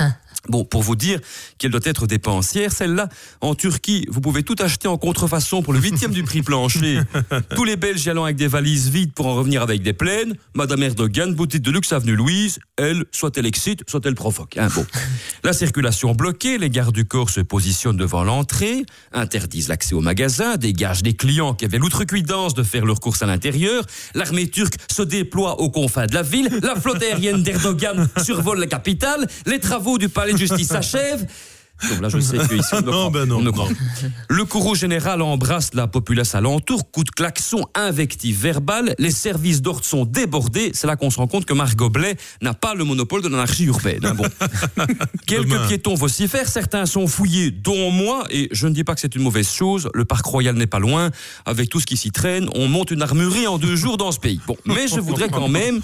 [SPEAKER 52] Bon, pour vous dire qu'elle doit être dépensière, celle-là, en Turquie, vous pouvez tout acheter en contrefaçon pour le huitième du prix plancher. [LAUGHS] Tous les Belges y allant avec des valises vides pour en revenir avec des pleines. Madame Erdogan, boutique de luxe avenue Louise, elle, soit elle excite, soit elle provoque. Hein, bon. [LAUGHS] La circulation bloquée, les gardes du corps se positionnent devant l'entrée, interdisent l'accès au magasin, dégagent des clients qui avaient l'outrecuidance de faire leurs courses à l'intérieur. L'armée turque se déploie aux confins de la ville. La flotte aérienne d'Erdogan [LAUGHS] survole la capitale. Les travaux du palais justice s'achève. Là, je sais [LAUGHS]
[SPEAKER 51] non, ben non.
[SPEAKER 52] Le courroux général embrasse la populace alentour, coup de klaxon, invective verbale, les services d'ordre sont débordés. C'est là qu'on se rend compte que Marc Goblet n'a pas le monopole de l'anarchie urbaine. Hein, bon. [LAUGHS] Quelques piétons vocifèrent, certains sont fouillés, dont moi, et je ne dis pas que c'est une mauvaise chose, le parc royal n'est pas loin, avec tout ce qui s'y traîne, on monte une armurerie en deux jours dans ce pays. Bon, mais je voudrais quand même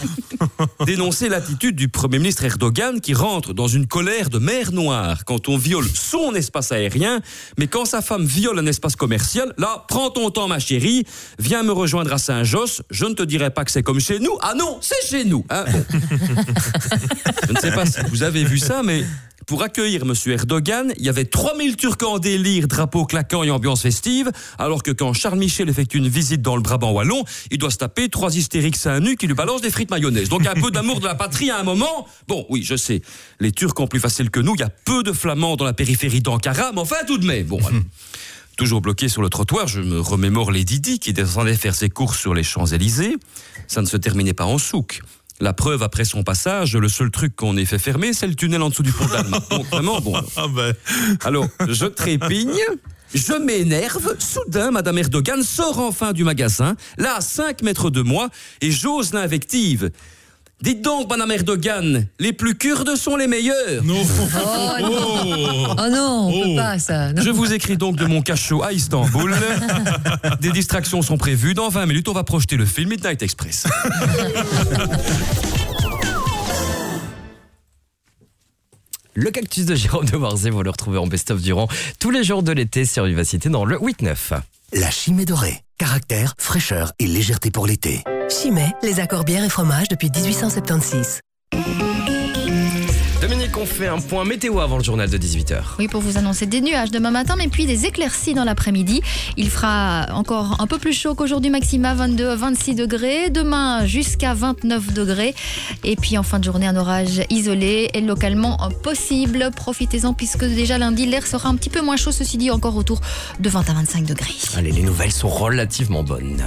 [SPEAKER 52] dénoncer l'attitude du Premier ministre Erdogan qui rentre dans une colère de mer Noire quand on viole son espace aérien, mais quand sa femme viole un espace commercial, là, prends ton temps ma chérie, viens me rejoindre à Saint-Josse, je ne te dirai pas que c'est comme chez nous, ah non, c'est chez nous. Hein. [LAUGHS] je ne sais pas si vous avez vu ça, mais pour accueillir M. Erdogan, il y avait 3000 Turcs en délire, drapeau claquant et ambiance festive, alors que quand Charles Michel effectue une visite dans le Brabant wallon, il doit se taper trois hystériques seins nus qui lui balancent des frites mayonnaise. Donc un peu d'amour de la patrie à un moment. Bon, oui, je sais, les Turcs ont plus facile que nous, il y a peu de Flamands dans la périphérie d'Ankara, mais enfin tout de même. Bon, [LAUGHS] Toujours bloqué sur le trottoir, je me remémore les Didi qui descendaient faire ses courses sur les Champs-Élysées. Ça ne se terminait pas en souk. La preuve, après son passage, le seul truc qu'on ait fait fermer, c'est le tunnel en dessous du pont d'Allemagne. [LAUGHS] Donc vraiment, bon.
[SPEAKER 51] Ah ben.
[SPEAKER 52] Alors, je trépigne. Je m'énerve. Soudain, Madame Erdogan sort enfin du magasin, là à 5 mètres de moi, et j'ose l'invective. Dites donc, Madame Erdogan, les plus kurdes sont les meilleurs.
[SPEAKER 51] Non. [LAUGHS]
[SPEAKER 35] Oh non, oh, oh non on oh. peut pas ça. Non.
[SPEAKER 52] Je vous écris donc de mon cachot à Istanbul. [LAUGHS] Des distractions sont prévues. Dans 20 minutes, on va projeter le film Midnight Express. [LAUGHS]
[SPEAKER 2] Le cactus de Jérôme de Warzé, vous le retrouver en best-of durant tous les jours de l'été sur Vivacité dans le 8-9.
[SPEAKER 53] La chimée dorée. Caractère, fraîcheur et légèreté pour l'été.
[SPEAKER 54] Chimay, les accords bières et fromages depuis 1876.
[SPEAKER 2] Dominique, on fait un point météo avant le journal de 18h.
[SPEAKER 35] Oui, pour vous annoncer des nuages demain matin, mais puis des éclaircies dans l'après-midi. Il fera encore un peu plus chaud qu'aujourd'hui, maxima 22 à 26 degrés. Demain, jusqu'à 29 degrés. Et puis en fin de journée, un orage isolé et localement possible. Profitez-en puisque déjà lundi, l'air sera un petit peu moins chaud. Ceci dit, encore autour de 20 à 25 degrés.
[SPEAKER 2] Allez, les nouvelles sont relativement bonnes.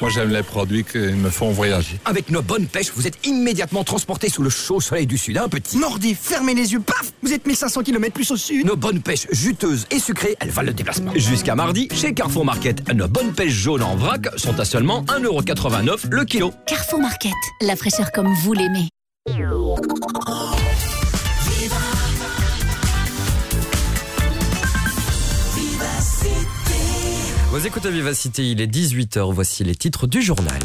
[SPEAKER 55] Moi, j'aime les produits qui me font voyager.
[SPEAKER 56] Avec nos bonnes pêches, vous êtes immédiatement transporté sous le chaud soleil du sud. Un petit?
[SPEAKER 57] Mordi, fermez les yeux, paf Vous êtes 1500 km plus au sud.
[SPEAKER 56] Nos bonnes pêches juteuses et sucrées, elles valent le déplacement. Jusqu'à mardi, chez Carrefour Market, nos bonnes pêches jaunes en vrac sont à seulement 1,89€ le kilo.
[SPEAKER 24] Carrefour Market, la fraîcheur comme vous l'aimez.
[SPEAKER 2] Vous écoutez Vivacité, il est 18h. Voici les titres du journal.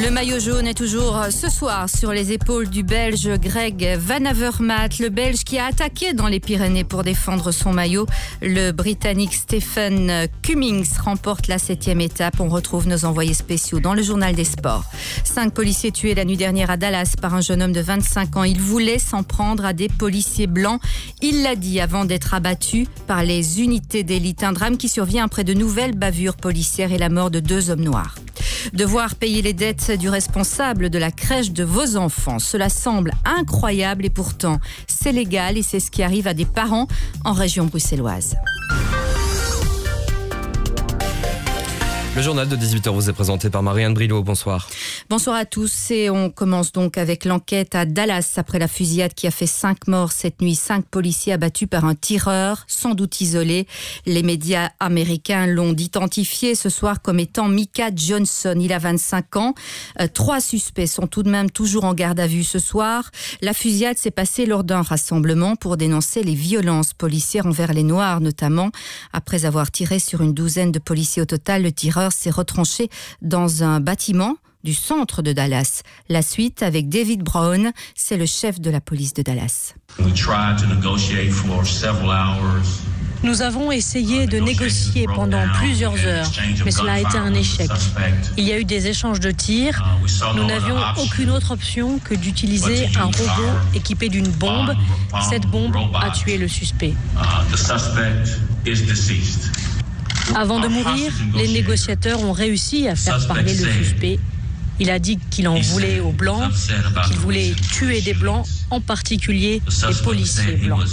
[SPEAKER 58] Le maillot jaune est toujours ce soir sur les épaules du Belge Greg Van Avermaet, le Belge qui a attaqué dans les Pyrénées pour défendre son maillot. Le Britannique Stephen Cummings remporte la septième étape. On retrouve nos envoyés spéciaux dans le journal des sports. Cinq policiers tués la nuit dernière à Dallas par un jeune homme de 25 ans. Il voulait s'en prendre à des policiers blancs. Il l'a dit avant d'être abattu par les unités d'élite. Un drame qui survient après de nouvelles bavures policières et la mort de deux hommes noirs. Devoir payer les dettes du responsable de la crèche de vos enfants, cela semble incroyable et pourtant c'est légal et c'est ce qui arrive à des parents en région bruxelloise.
[SPEAKER 2] Le journal de 18h vous est présenté par Marianne Brilot. Bonsoir.
[SPEAKER 58] Bonsoir à tous et on commence donc avec l'enquête à Dallas après la fusillade qui a fait cinq morts cette nuit. Cinq policiers abattus par un tireur, sans doute isolé. Les médias américains l'ont identifié ce soir comme étant Mika Johnson. Il a 25 ans. Euh, trois suspects sont tout de même toujours en garde à vue ce soir. La fusillade s'est passée lors d'un rassemblement pour dénoncer les violences policières envers les Noirs notamment. Après avoir tiré sur une douzaine de policiers au total, le tireur s'est retranché dans un bâtiment du centre de Dallas. La suite avec David Brown, c'est le chef de la police de Dallas.
[SPEAKER 59] Nous avons essayé de négocier pendant plusieurs heures, mais cela a été un échec. Il y a eu des échanges de tirs. Nous n'avions aucune autre option que d'utiliser un robot équipé d'une bombe. Cette bombe a tué le suspect. Avant de mourir, les négociateurs ont réussi à faire parler le suspect. Il a dit qu'il en voulait aux Blancs, qu'il voulait tuer des Blancs, en particulier les policiers blancs.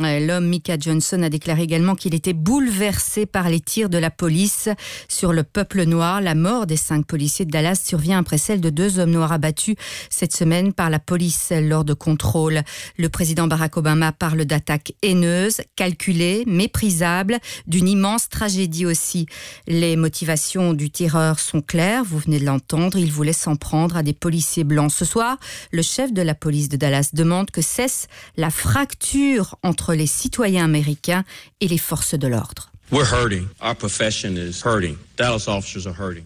[SPEAKER 58] L'homme Mika Johnson a déclaré également qu'il était bouleversé par les tirs de la police sur le peuple noir. La mort des cinq policiers de Dallas survient après celle de deux hommes noirs abattus cette semaine par la police lors de contrôles. Le président Barack Obama parle d'attaques haineuses, calculées, méprisables, d'une immense tragédie aussi. Les motivations du tireur sont claires, vous venez de l'entendre, il voulait s'en prendre à des policiers blancs. Ce soir, le chef de la police de Dallas demande que cesse la fracture entre les citoyens américains et les forces de l'ordre.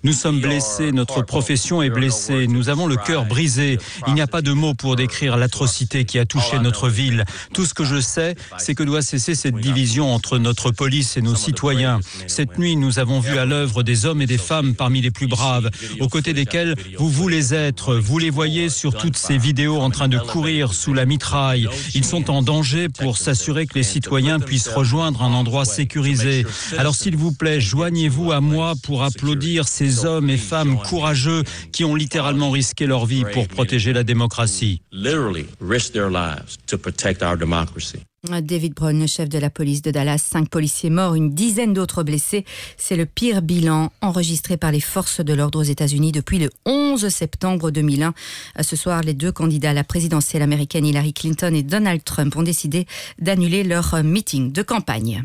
[SPEAKER 60] Nous sommes blessés, notre profession est blessée, nous avons le cœur brisé. Il n'y a pas de mots pour décrire l'atrocité qui a touché notre ville. Tout ce que je sais, c'est que doit cesser cette division entre notre police et nos citoyens. Cette nuit, nous avons vu à l'œuvre des hommes et des femmes parmi les plus braves, aux côtés desquels vous voulez être. Vous les voyez sur toutes ces vidéos en train de courir sous la mitraille. Ils sont en danger pour s'assurer que les citoyens puissent rejoindre un endroit sécurisé. Alors s'il vous plaît, joignez-vous à moi pour applaudir ces hommes et femmes courageux qui ont littéralement risqué leur vie pour protéger la démocratie.
[SPEAKER 58] David Brown, le chef de la police de Dallas, cinq policiers morts, une dizaine d'autres blessés. C'est le pire bilan enregistré par les forces de l'ordre aux États-Unis depuis le 11 septembre 2001. Ce soir, les deux candidats à la présidentielle américaine, Hillary Clinton et Donald Trump, ont décidé d'annuler leur meeting de campagne.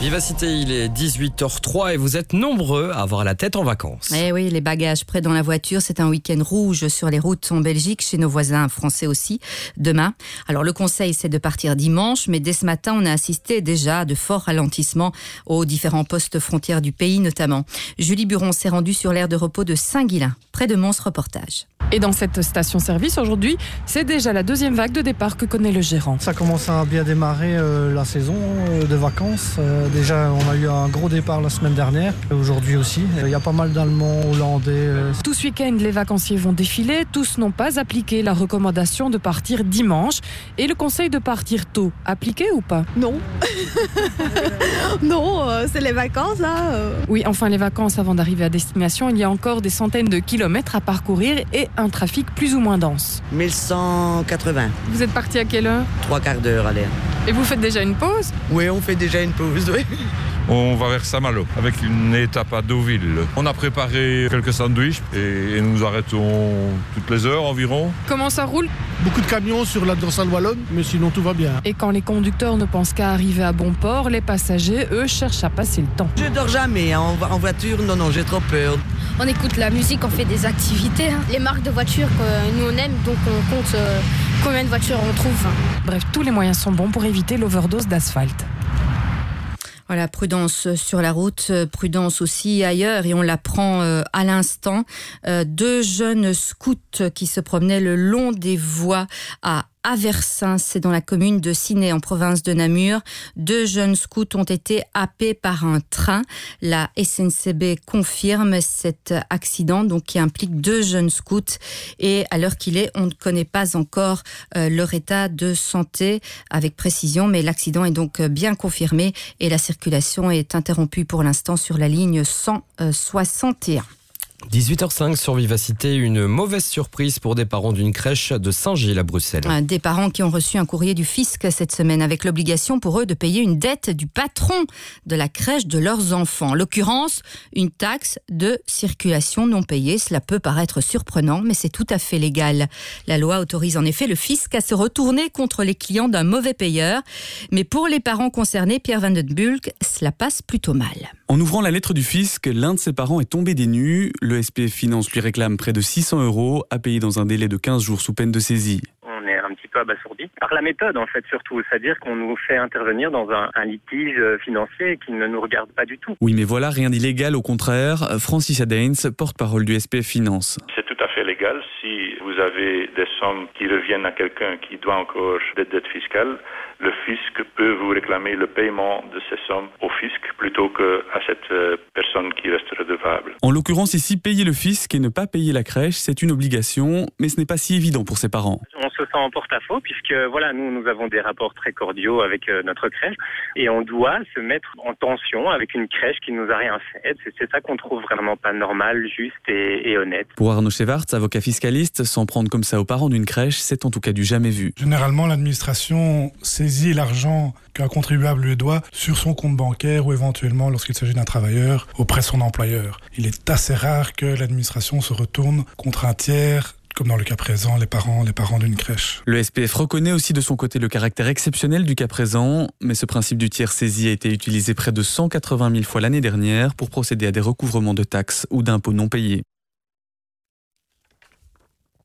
[SPEAKER 2] Vivacité, il est 18h03 et vous êtes nombreux à avoir la tête en vacances.
[SPEAKER 58] Eh oui, les bagages près dans la voiture, c'est un week-end rouge sur les routes en Belgique, chez nos voisins français aussi, demain. Alors le conseil, c'est de partir dimanche, mais dès ce matin, on a assisté déjà à de forts ralentissements aux différents postes frontières du pays notamment. Julie Buron s'est rendue sur l'aire de repos de Saint-Guilain, près de Mons Reportage.
[SPEAKER 61] Et dans cette station-service aujourd'hui, c'est déjà la deuxième vague de départ que connaît le gérant.
[SPEAKER 62] Ça commence à bien démarrer euh, la saison euh, de vacances. Euh, déjà, on a eu un gros départ la semaine dernière, aujourd'hui aussi. Il y a pas mal d'Allemands, Hollandais. euh,
[SPEAKER 61] Tout ce week-end, les vacanciers vont défiler. Tous n'ont pas appliqué la recommandation de partir dimanche. Et le conseil de partir tôt, appliqué ou pas?
[SPEAKER 63] Non. [LAUGHS] non, euh, c'est les vacances là. euh.
[SPEAKER 61] Oui, enfin les vacances avant d'arriver à destination, il y a encore des centaines de kilomètres à parcourir et un trafic plus ou moins dense.
[SPEAKER 64] 1180,
[SPEAKER 61] Vous êtes parti à quelle heure?
[SPEAKER 64] Trois quarts d'heure à l'air.
[SPEAKER 61] Et vous faites déjà une pause?
[SPEAKER 64] Oui, on fait déjà une pause, oui.
[SPEAKER 55] On va vers Saint-Malo avec une étape à Deauville. On a préparé quelques sandwichs et, et nous arrêtons toutes les heures environ.
[SPEAKER 61] Comment ça roule?
[SPEAKER 62] Beaucoup de camions sur la dorsale wallonne, mais sinon tout va bien.
[SPEAKER 61] Et quand les conducteurs ne pensent qu'à arriver à bon port, les passagers, eux, cherchent à passer le temps.
[SPEAKER 64] Je dors jamais hein, en voiture, non, non, j'ai trop peur.
[SPEAKER 65] On écoute la musique, on fait des activités. hein. Les marques de voitures que nous on aime, donc on compte euh, combien de voitures on trouve.
[SPEAKER 61] Bref, tous les moyens sont bons pour éviter l'overdose d'asphalte.
[SPEAKER 58] Voilà, prudence sur la route, prudence aussi ailleurs, et on l'apprend euh, à l'instant. Euh, deux jeunes scouts qui se promenaient le long des voies à Aversin, c'est dans la commune de Ciney, en province de Namur. Deux jeunes scouts ont été happés par un train. La SNCB confirme cet accident, donc qui implique deux jeunes scouts. Et à l'heure qu'il est, on ne connaît pas encore euh, leur état de santé avec précision, mais l'accident est donc euh, bien confirmé et la circulation est interrompue pour l'instant sur la ligne 161.
[SPEAKER 2] 18h05 sur Vivacité, une mauvaise surprise pour des parents d'une crèche de Saint-Gilles à Bruxelles.
[SPEAKER 58] Des parents qui ont reçu un courrier du fisc cette semaine avec l'obligation pour eux de payer une dette du patron de la crèche de leurs enfants. En l'occurrence, une taxe de circulation non payée. Cela peut paraître surprenant, mais c'est tout à fait légal. La loi autorise en effet le fisc à se retourner contre les clients d'un mauvais payeur. Mais pour les parents concernés, Pierre Van den Bulk, cela passe plutôt mal.
[SPEAKER 66] En ouvrant la lettre du fisc, l'un de ses parents est tombé des nues. Le SPF Finance lui réclame près de 600 euros à payer dans un délai de 15 jours sous peine de saisie.
[SPEAKER 67] On est un petit peu abasourdi par la méthode en fait surtout, c'est-à-dire qu'on nous fait intervenir dans un, un litige euh, financier qui ne nous regarde pas du tout.
[SPEAKER 66] Oui, mais voilà, rien d'illégal, au contraire. Francis Adains, porte-parole du SPF Finance.
[SPEAKER 68] C'est tout à fait légal si vous avez des sommes qui reviennent à quelqu'un qui doit encore des dettes fiscales. Le fisc peut vous réclamer le paiement de ces sommes au fisc plutôt qu'à cette euh, personne qui reste redevable.
[SPEAKER 66] En l'occurrence, ici, payer le fisc et ne pas payer la crèche, c'est une obligation, mais ce n'est pas si évident pour ses parents.
[SPEAKER 67] On se sent en porte-à-faux puisque voilà, nous nous avons des rapports très cordiaux avec euh, notre crèche et on doit se mettre en tension avec une crèche qui nous a rien fait. C'est- ça qu'on trouve vraiment pas normal, juste et, et honnête.
[SPEAKER 66] Pour Arnaud Chevartz, avocat fiscaliste, s'en prendre comme ça aux parents d'une crèche, c'est en tout cas du jamais vu.
[SPEAKER 69] Généralement, l'administration l'argent qu'un contribuable lui doit sur son compte bancaire ou éventuellement lorsqu'il s'agit d'un travailleur auprès de son employeur. Il est assez rare que l'administration se retourne contre un tiers, comme dans le cas présent, les parents, les parents d'une crèche.
[SPEAKER 66] Le SPF reconnaît aussi de son côté le caractère exceptionnel du cas présent, mais ce principe du tiers saisi a été utilisé près de 180 000 fois l'année dernière pour procéder à des recouvrements de taxes ou d'impôts non payés.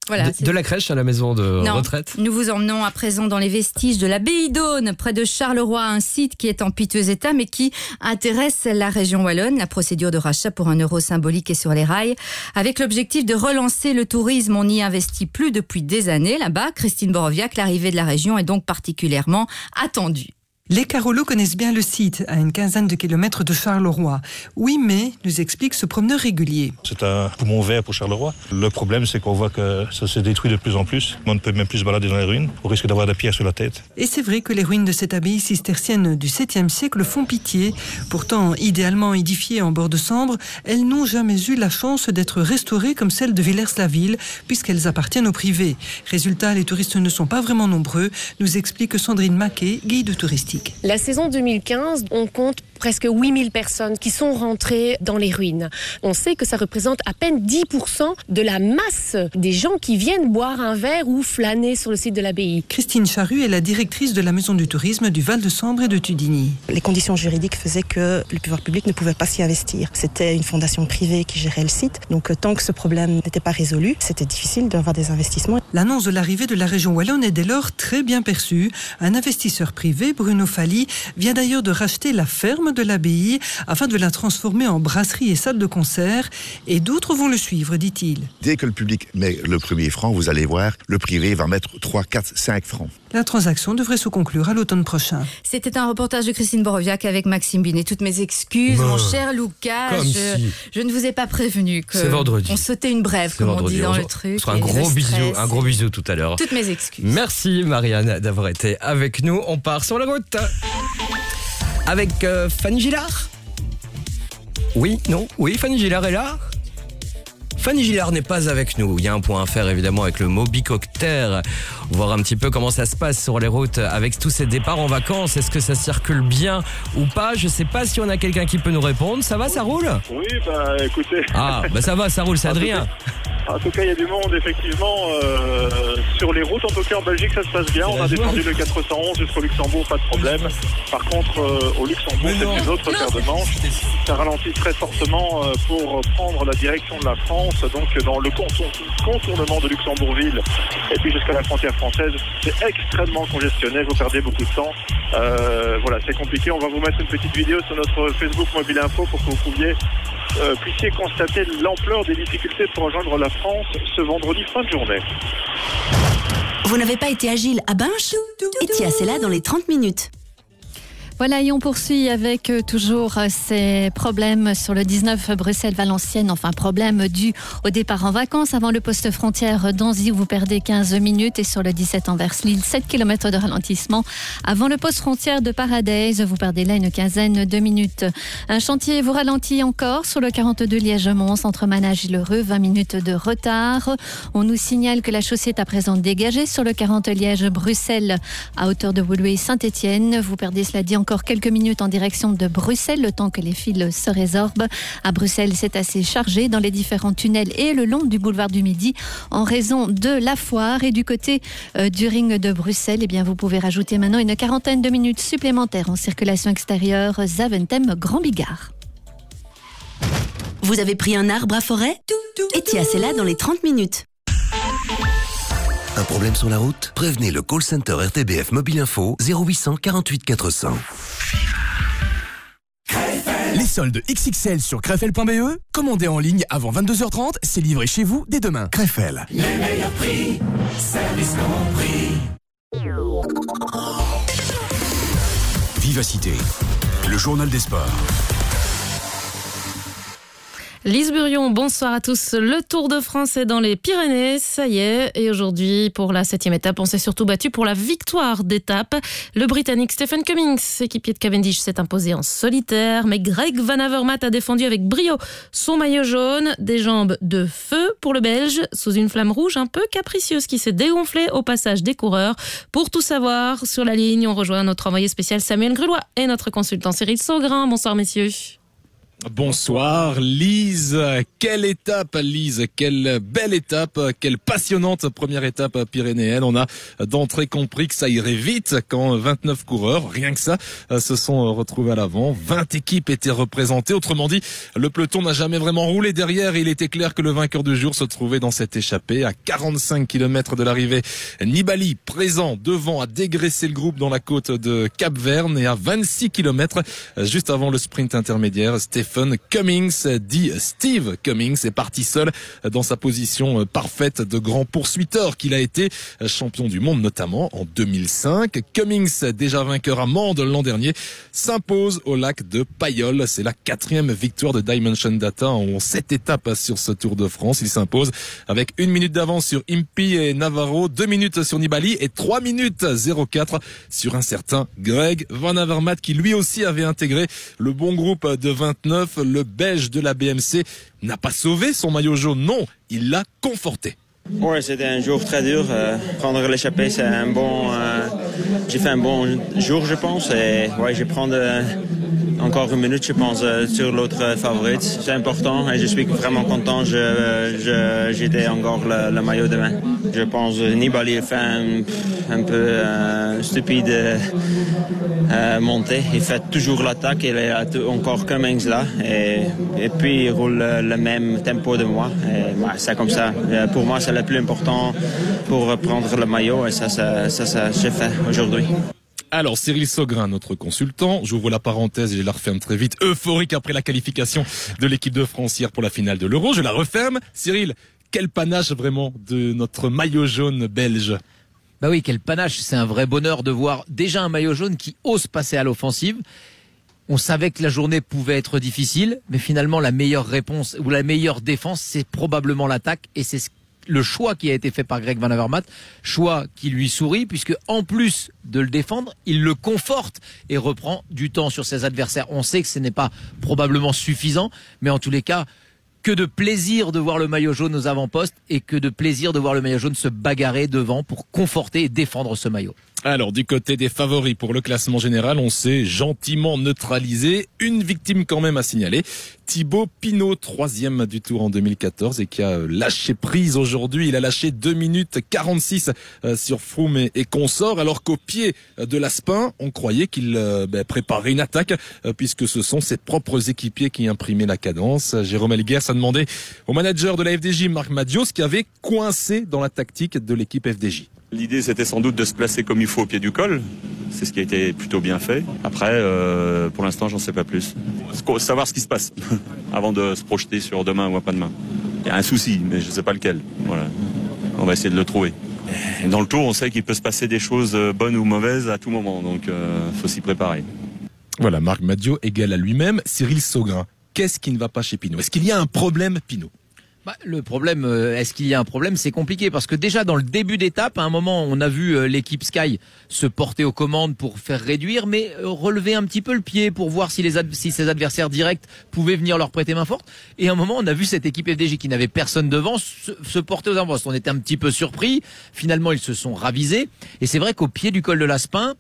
[SPEAKER 58] Voilà,
[SPEAKER 2] de, de la crèche à la maison de
[SPEAKER 58] Non.
[SPEAKER 2] retraite.
[SPEAKER 58] Nous vous emmenons à présent dans les vestiges de l'abbaye d'Aune, près de Charleroi, un site qui est en piteux état, mais qui intéresse la région wallonne. La procédure de rachat pour un euro symbolique est sur les rails. Avec l'objectif de relancer le tourisme, on n'y investit plus depuis des années là-bas. Christine Boroviac, l'arrivée de la région est donc particulièrement attendue.
[SPEAKER 70] Les Carolos connaissent bien le site, à une quinzaine de kilomètres de Charleroi. Oui, mais, nous explique ce promeneur régulier.
[SPEAKER 71] C'est un poumon vert pour Charleroi. Le problème, c'est qu'on voit que ça se détruit de plus en plus. On ne peut même plus se balader dans les ruines. On risque d'avoir des pierres sur la tête.
[SPEAKER 70] Et c'est vrai que les ruines de cette abbaye cistercienne du 7e siècle font pitié. Pourtant, idéalement édifiées en bord de Sambre, elles n'ont jamais eu la chance d'être restaurées comme celles de Villers-la-Ville, puisqu'elles appartiennent au privé. Résultat, les touristes ne sont pas vraiment nombreux, nous explique Sandrine Maquet, guide touristique.
[SPEAKER 72] La saison 2015, on compte
[SPEAKER 73] presque 8000 personnes qui sont rentrées dans les ruines. On sait que ça représente à peine 10% de la masse des gens qui viennent boire un verre ou flâner sur le site de l'abbaye.
[SPEAKER 70] Christine Charru est la directrice de la maison du tourisme du Val de Sambre et de Tudigny.
[SPEAKER 62] Les conditions juridiques faisaient que le pouvoir public ne pouvait pas s'y investir. C'était une fondation privée qui gérait le site, donc euh, tant que ce problème n'était pas résolu, c'était difficile d'avoir des investissements.
[SPEAKER 70] L'annonce de l'arrivée de la région wallonne est dès lors très bien perçue. Un investisseur privé, Bruno Falli, vient d'ailleurs de racheter la ferme de l'abbaye afin de la transformer en brasserie et salle de concert. Et d'autres vont le suivre, dit-il.
[SPEAKER 66] Dès que le public met le premier franc, vous allez voir, le privé va mettre 3, 4, 5 francs.
[SPEAKER 70] La transaction devrait se conclure à l'automne prochain.
[SPEAKER 58] C'était un reportage de Christine Boroviac avec Maxime Binet. Toutes mes excuses,
[SPEAKER 2] Bah,
[SPEAKER 58] mon cher Lucas.
[SPEAKER 2] comme
[SPEAKER 58] Je,
[SPEAKER 2] si.
[SPEAKER 58] je ne vous ai pas prévenu que
[SPEAKER 2] C'est vendredi.
[SPEAKER 58] on sautait une brève, comme on dit dans
[SPEAKER 2] On
[SPEAKER 58] le truc.
[SPEAKER 2] on se fera un gros bisou, un gros bisou tout à l'heure.
[SPEAKER 58] Toutes mes excuses.
[SPEAKER 2] Merci Marianne d'avoir été avec nous. On part sur la route avec euh, Fanny Gillard? Oui, non, oui, Fanny Gillard est là? Fanny Gillard n'est pas avec nous. Il y a un point à faire évidemment avec le Mobicopter. Voir un petit peu comment ça se passe sur les routes avec tous ces départs en vacances. Est-ce que ça circule bien ou pas? Je sais pas si on a quelqu'un qui peut nous répondre. Ça va, ça roule?
[SPEAKER 74] Oui, bah écoutez.
[SPEAKER 2] Ah, bah ça va, ça roule, c'est Adrien.
[SPEAKER 74] En tout cas, il y a du monde, effectivement, euh, sur les routes. En tout cas, en Belgique, ça se passe bien. On a descendu le 411 jusqu'au Luxembourg, pas de problème. Par contre, euh, au Luxembourg, c'est une autre paire de manches. Ça ralentit très fortement euh, pour prendre la direction de la France, donc dans le contour- contournement de Luxembourgville et puis jusqu'à la frontière française. C'est extrêmement congestionné, vous perdez beaucoup de temps. Euh, voilà, c'est compliqué. On va vous mettre une petite vidéo sur notre Facebook Mobile Info pour que vous euh, puissiez constater l'ampleur des difficultés pour rejoindre la France ce vendredi fin de journée.
[SPEAKER 12] Vous n'avez pas été agile à Binche Etia, c'est là dans les 30 minutes.
[SPEAKER 75] Voilà, et on poursuit avec euh, toujours euh, ces problèmes sur le 19 Bruxelles-Valenciennes, enfin problème dû au départ en vacances. Avant le poste frontière d'Anzy, vous perdez 15 minutes et sur le 17 Anvers-Lille, 7 km de ralentissement. Avant le poste frontière de Paradise, vous perdez là une quinzaine de minutes. Un chantier vous ralentit encore sur le 42 Liège-Mons, entre Manage et Lheureux, 20 minutes de retard. On nous signale que la chaussée est à présent dégagée sur le 40 Liège-Bruxelles à hauteur de Woluwe-Saint-Étienne. Vous perdez cela dit encore quelques minutes en direction de Bruxelles, le temps que les fils se résorbent. À Bruxelles, c'est assez chargé dans les différents tunnels et le long du boulevard du Midi en raison de la foire. Et du côté euh, du ring de Bruxelles, eh bien, vous pouvez rajouter maintenant une quarantaine de minutes supplémentaires en circulation extérieure Zaventem Grand Bigard.
[SPEAKER 12] Vous avez pris un arbre à forêt? Etia, c'est là dans les 30 minutes.
[SPEAKER 76] Un problème sur la route? Prévenez le call center RTBF Mobile Info 0800 48 400.
[SPEAKER 31] Les soldes XXL sur crefel.be, commandez en ligne avant 22h30, c'est livré chez vous dès demain. Crefel.
[SPEAKER 77] Les meilleurs prix, service compris.
[SPEAKER 31] Vivacité, le journal des sports.
[SPEAKER 41] Lise Burion, bonsoir à tous. Le Tour de France est dans les Pyrénées, ça y est. Et aujourd'hui, pour la septième étape, on s'est surtout battu pour la victoire d'étape. Le Britannique Stephen Cummings, équipier de Cavendish, s'est imposé en solitaire. Mais Greg Van Avermaet a défendu avec brio son maillot jaune. Des jambes de feu pour le Belge, sous une flamme rouge un peu capricieuse qui s'est dégonflée au passage des coureurs. Pour tout savoir, sur la ligne, on rejoint notre envoyé spécial Samuel Grulois et notre consultant Cyril Saugrin. Bonsoir messieurs.
[SPEAKER 1] Bonsoir Lise, quelle étape Lise, quelle belle étape, quelle passionnante première étape pyrénéenne. On a d'entrée compris que ça irait vite quand 29 coureurs, rien que ça, se sont retrouvés à l'avant. 20 équipes étaient représentées. Autrement dit, le peloton n'a jamais vraiment roulé derrière. Il était clair que le vainqueur du jour se trouvait dans cette échappée à 45 km de l'arrivée. Nibali, présent devant, a dégraissé le groupe dans la côte de Cap Verne et à 26 km juste avant le sprint intermédiaire, Cummings, dit Steve Cummings, est parti seul dans sa position parfaite de grand poursuiteur qu'il a été champion du monde notamment en 2005. Cummings, déjà vainqueur à Mende l'an dernier, s'impose au lac de Payol. C'est la quatrième victoire de Dimension Data en sept étapes sur ce Tour de France. Il s'impose avec une minute d'avance sur Impi et Navarro, deux minutes sur Nibali et trois minutes 04 sur un certain Greg Van Avermaet qui lui aussi avait intégré le bon groupe de 29 le Belge de la BMC n'a pas sauvé son maillot jaune, non, il l'a conforté.
[SPEAKER 78] Ouais, c'était un jour très dur. Euh, prendre l'échappée, c'est un bon. Euh, j'ai fait un bon jour, je pense. Et ouais, je prends de, encore une minute, je pense, euh, sur l'autre favorite. C'est important et je suis vraiment content. Je, j'étais encore le, le maillot demain. Je pense que Nibali fait un, un peu stupide montée. Il fait toujours l'attaque. Il est encore comme là. Et, et puis il roule le, même tempo de moi. C'est comme ça. Pour moi, c'est le plus important pour prendre le maillot. Et ça, ça, ça, ça j'ai fait aujourd'hui.
[SPEAKER 1] Alors, Cyril Sogrin, notre consultant, j'ouvre la parenthèse et je la referme très vite, euphorique après la qualification de l'équipe de France hier pour la finale de l'Euro. Je la referme. Cyril, quel panache vraiment de notre maillot jaune belge.
[SPEAKER 79] Bah oui, quel panache. C'est un vrai bonheur de voir déjà un maillot jaune qui ose passer à l'offensive. On savait que la journée pouvait être difficile, mais finalement la meilleure réponse ou la meilleure défense, c'est probablement l'attaque et c'est ce- le choix qui a été fait par Greg Van Avermaet, choix qui lui sourit puisque en plus de le défendre, il le conforte et reprend du temps sur ses adversaires. On sait que ce n'est pas probablement suffisant, mais en tous les cas, que de plaisir de voir le maillot jaune aux avant-postes et que de plaisir de voir le maillot jaune se bagarrer devant pour conforter et défendre ce maillot.
[SPEAKER 1] Alors, du côté des favoris pour le classement général, on s'est gentiment neutralisé. Une victime quand même à signaler. Thibaut Pinot, troisième du tour en 2014 et qui a euh, lâché prise aujourd'hui. Il a lâché 2 minutes 46 euh, sur Froome et, et consort, alors qu'au pied euh, de l'Aspin, on croyait qu'il ben, préparait une attaque puisque ce sont ses propres équipiers qui imprimaient la cadence. Jérôme Elguer a demandé au manager de la FDJ, Marc Madios, qui avait coincé dans la tactique de l'équipe FDJ.
[SPEAKER 80] L'idée, c'était sans doute de se placer comme il faut au pied du col. C'est ce qui a été plutôt bien fait. Après, euh, pour l'instant, j'en sais pas plus. Savoir ce qui se passe [LAUGHS] avant de se projeter sur demain ou après-demain. Il y a un souci, mais je sais pas lequel. Voilà. On va essayer de le trouver. Dans le tour, on sait qu'il peut se passer des choses euh, bonnes ou mauvaises à tout moment, donc euh, faut s'y préparer.
[SPEAKER 1] Voilà, Marc Madio égale à lui-même Cyril Saugrin. Qu'est-ce qui ne va pas chez Pinot Est-ce qu'il y a un problème, Pinot
[SPEAKER 79] Bah, le problème, euh, est-ce qu'il y a un problème C'est compliqué parce que déjà dans le début d'étape, à un moment, on a vu euh, l'équipe Sky se porter aux commandes pour faire réduire, mais euh, relever un petit peu le pied pour voir si, les ad- si ses adversaires directs pouvaient venir leur prêter main forte. Et à un moment, on a vu cette équipe FDJ qui n'avait personne devant se, se porter aux avant On était un petit peu surpris. Finalement, ils se sont ravisés. Et c'est vrai qu'au pied du col de l'Aspin,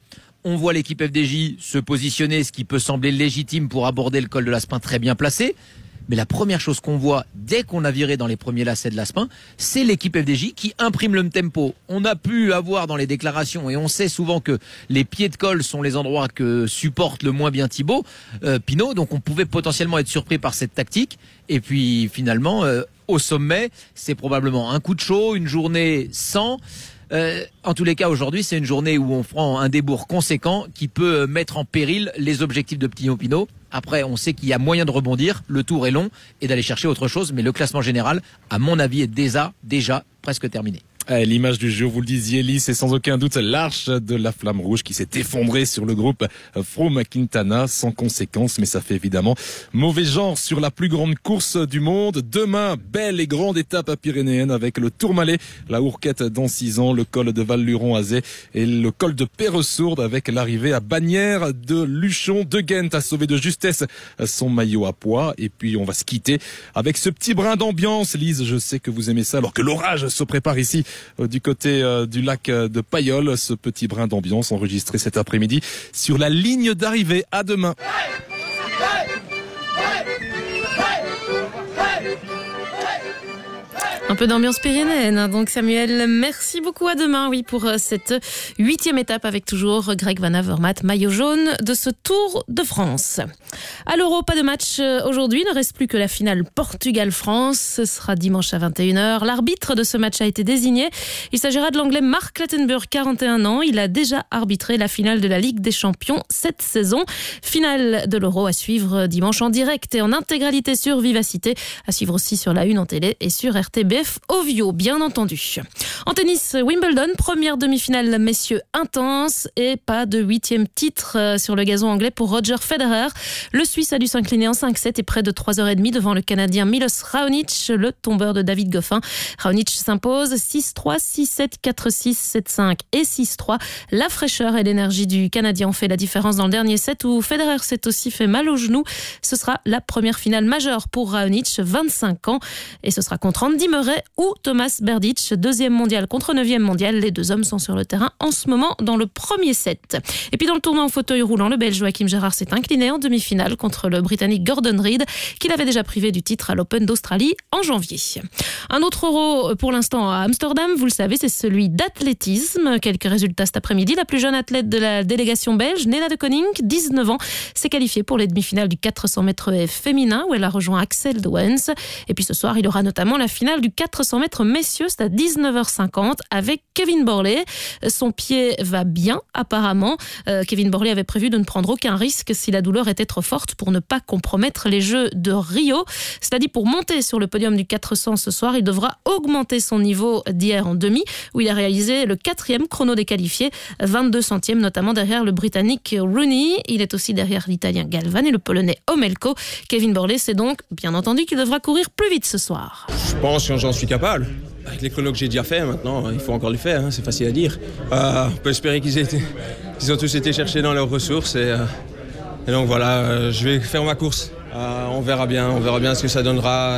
[SPEAKER 79] on voit l'équipe FDJ se positionner, ce qui peut sembler légitime pour aborder le col de l'Aspin très bien placé. Mais la première chose qu'on voit dès qu'on a viré dans les premiers lacets de l'Aspin, c'est l'équipe FDJ qui imprime le tempo. On a pu avoir dans les déclarations, et on sait souvent que les pieds de col sont les endroits que supporte le moins bien Thibaut euh, Pinot, donc on pouvait potentiellement être surpris par cette tactique. Et puis finalement, euh, au sommet, c'est probablement un coup de chaud, une journée sans. Euh, en tous les cas, aujourd'hui, c'est une journée où on prend un débours conséquent qui peut mettre en péril les objectifs de Pinot Pinot. Après, on sait qu'il y a moyen de rebondir, le tour est long et d'aller chercher autre chose, mais le classement général, à mon avis, est déjà, presque terminé.
[SPEAKER 1] Eh, L'image du jour, vous le disiez, Lee, c'est sans aucun doute l'arche de la flamme rouge qui s'est effondrée sur le groupe Froome Quintana sans conséquence, mais ça fait évidemment mauvais genre sur la plus grande course du monde. Demain, belle et grande étape pyrénéenne avec le Tourmalet, la Hourquette dans 6 ans, le col de Val-Luron-Azé et le col de Perresourde avec l'arrivée à Bagnères de Luchon de Ghent à sauver de justesse son maillot à poids. Et puis on va se quitter avec ce petit brin d'ambiance. Lise, je sais que vous aimez ça alors que l'orage se prépare ici du côté euh, du lac euh, de Payolle. Ce petit brin d'ambiance enregistré cet après-midi sur la ligne d'arrivée. À demain.
[SPEAKER 41] Un peu d'ambiance pyrénéenne. hein. Donc Samuel, merci beaucoup. À demain, oui, pour euh, cette huitième étape avec toujours Greg Van Avermaet, maillot jaune de ce Tour de France. À l'Euro, pas de match euh, aujourd'hui. Il ne reste plus que la finale Portugal-France. Ce sera dimanche à 21h. L'arbitre de ce match a été désigné. Il s'agira de l'anglais Mark Clattenburg, 41 ans. Il a déjà arbitré la finale de la Ligue des Champions cette saison. Finale de l'Euro à suivre dimanche en direct et en intégralité sur Vivacité. À suivre aussi sur la Une en télé et sur Ovio, bien entendu. En tennis, Wimbledon, première demi-finale messieurs intense et pas de huitième titre euh, sur le gazon anglais pour Roger Federer. Le Suisse a dû s'incliner en 5-7 et près de 3h30 devant le Canadien Milos Raonic, le tombeur de David Goffin. Raonic s'impose 6-3, 6-7, 4-6, 7-5 et 6-3. La fraîcheur et l'énergie du Canadien ont fait la différence dans le dernier set où Federer s'est aussi fait mal au genou. Ce sera la première finale majeure pour Raonic, 25 ans, et ce sera contre Andy Murray Ou Thomas Berdych, deuxième mondial contre neuvième mondial. Les deux hommes sont sur le terrain en ce moment dans le premier set. Et puis dans le tournoi en fauteuil roulant, le Belge Joachim Gérard s'est incliné en demi-finale contre le Britannique Gordon Reed, qu'il avait déjà privé du titre à l'Open d'Australie en janvier. Un autre euro pour l'instant à Amsterdam, vous le savez, c'est celui d'athlétisme. Quelques résultats cet après-midi. La plus jeune athlète de la délégation belge, Nena de Koning, 19 ans, s'est qualifiée pour les demi-finales du 400 mètres féminin où elle a rejoint Axel Dowens. Et puis ce soir, il aura notamment la finale du 400 mètres messieurs, c'est à 19h50 avec Kevin Borley. Son pied va bien apparemment. Euh, Kevin Borley avait prévu de ne prendre aucun risque si la douleur était trop forte pour ne pas compromettre les Jeux de Rio. C'est-à-dire pour monter sur le podium du 400 ce soir, il devra augmenter son niveau d'hier en demi où il a réalisé le quatrième chrono des qualifiés, 22 centièmes notamment derrière le Britannique Rooney. Il est aussi derrière l'Italien Galvan et le Polonais Omelko. Kevin Borley sait donc bien entendu qu'il devra courir plus vite ce soir.
[SPEAKER 81] Je pense j'en suis capable. Avec les chronos que j'ai déjà fait, maintenant, il faut encore les faire, hein, c'est facile à dire. Euh, on peut espérer qu'ils ont tous été cherchés dans leurs ressources. Et, euh, et donc voilà, euh, je vais faire ma course. On verra bien, on verra bien ce que ça donnera.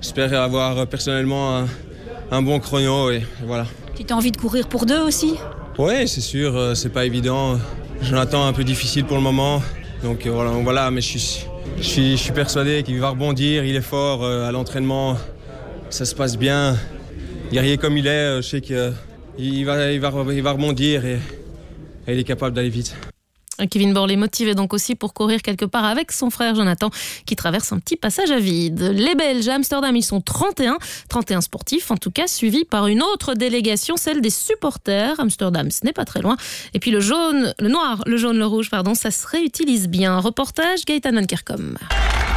[SPEAKER 81] J'espère avoir personnellement un, un bon chrono. Et voilà.
[SPEAKER 82] Tu as envie de courir pour deux aussi?
[SPEAKER 81] Oui, c'est sûr, c'est pas évident. J'en attends un peu difficile pour le moment. Donc voilà, voilà mais je suis, je suis, je suis persuadé qu'il va rebondir. Il est fort à l'entraînement. Ça se passe bien. Guerrier comme il est, euh, je sais qu'il va, il va, il va rebondir et, il est capable d'aller vite.
[SPEAKER 41] Kevin Borley motivé donc aussi pour courir quelque part avec son frère Jonathan qui traverse un petit passage à vide. Les Belges à Amsterdam, ils sont 31, 31 sportifs en tout cas, suivis par une autre délégation, celle des supporters. Amsterdam, ce n'est pas très loin. Et puis le jaune, le noir, le jaune, le rouge, pardon, ça se réutilise bien. Reportage Gaëtan Van Kerkom.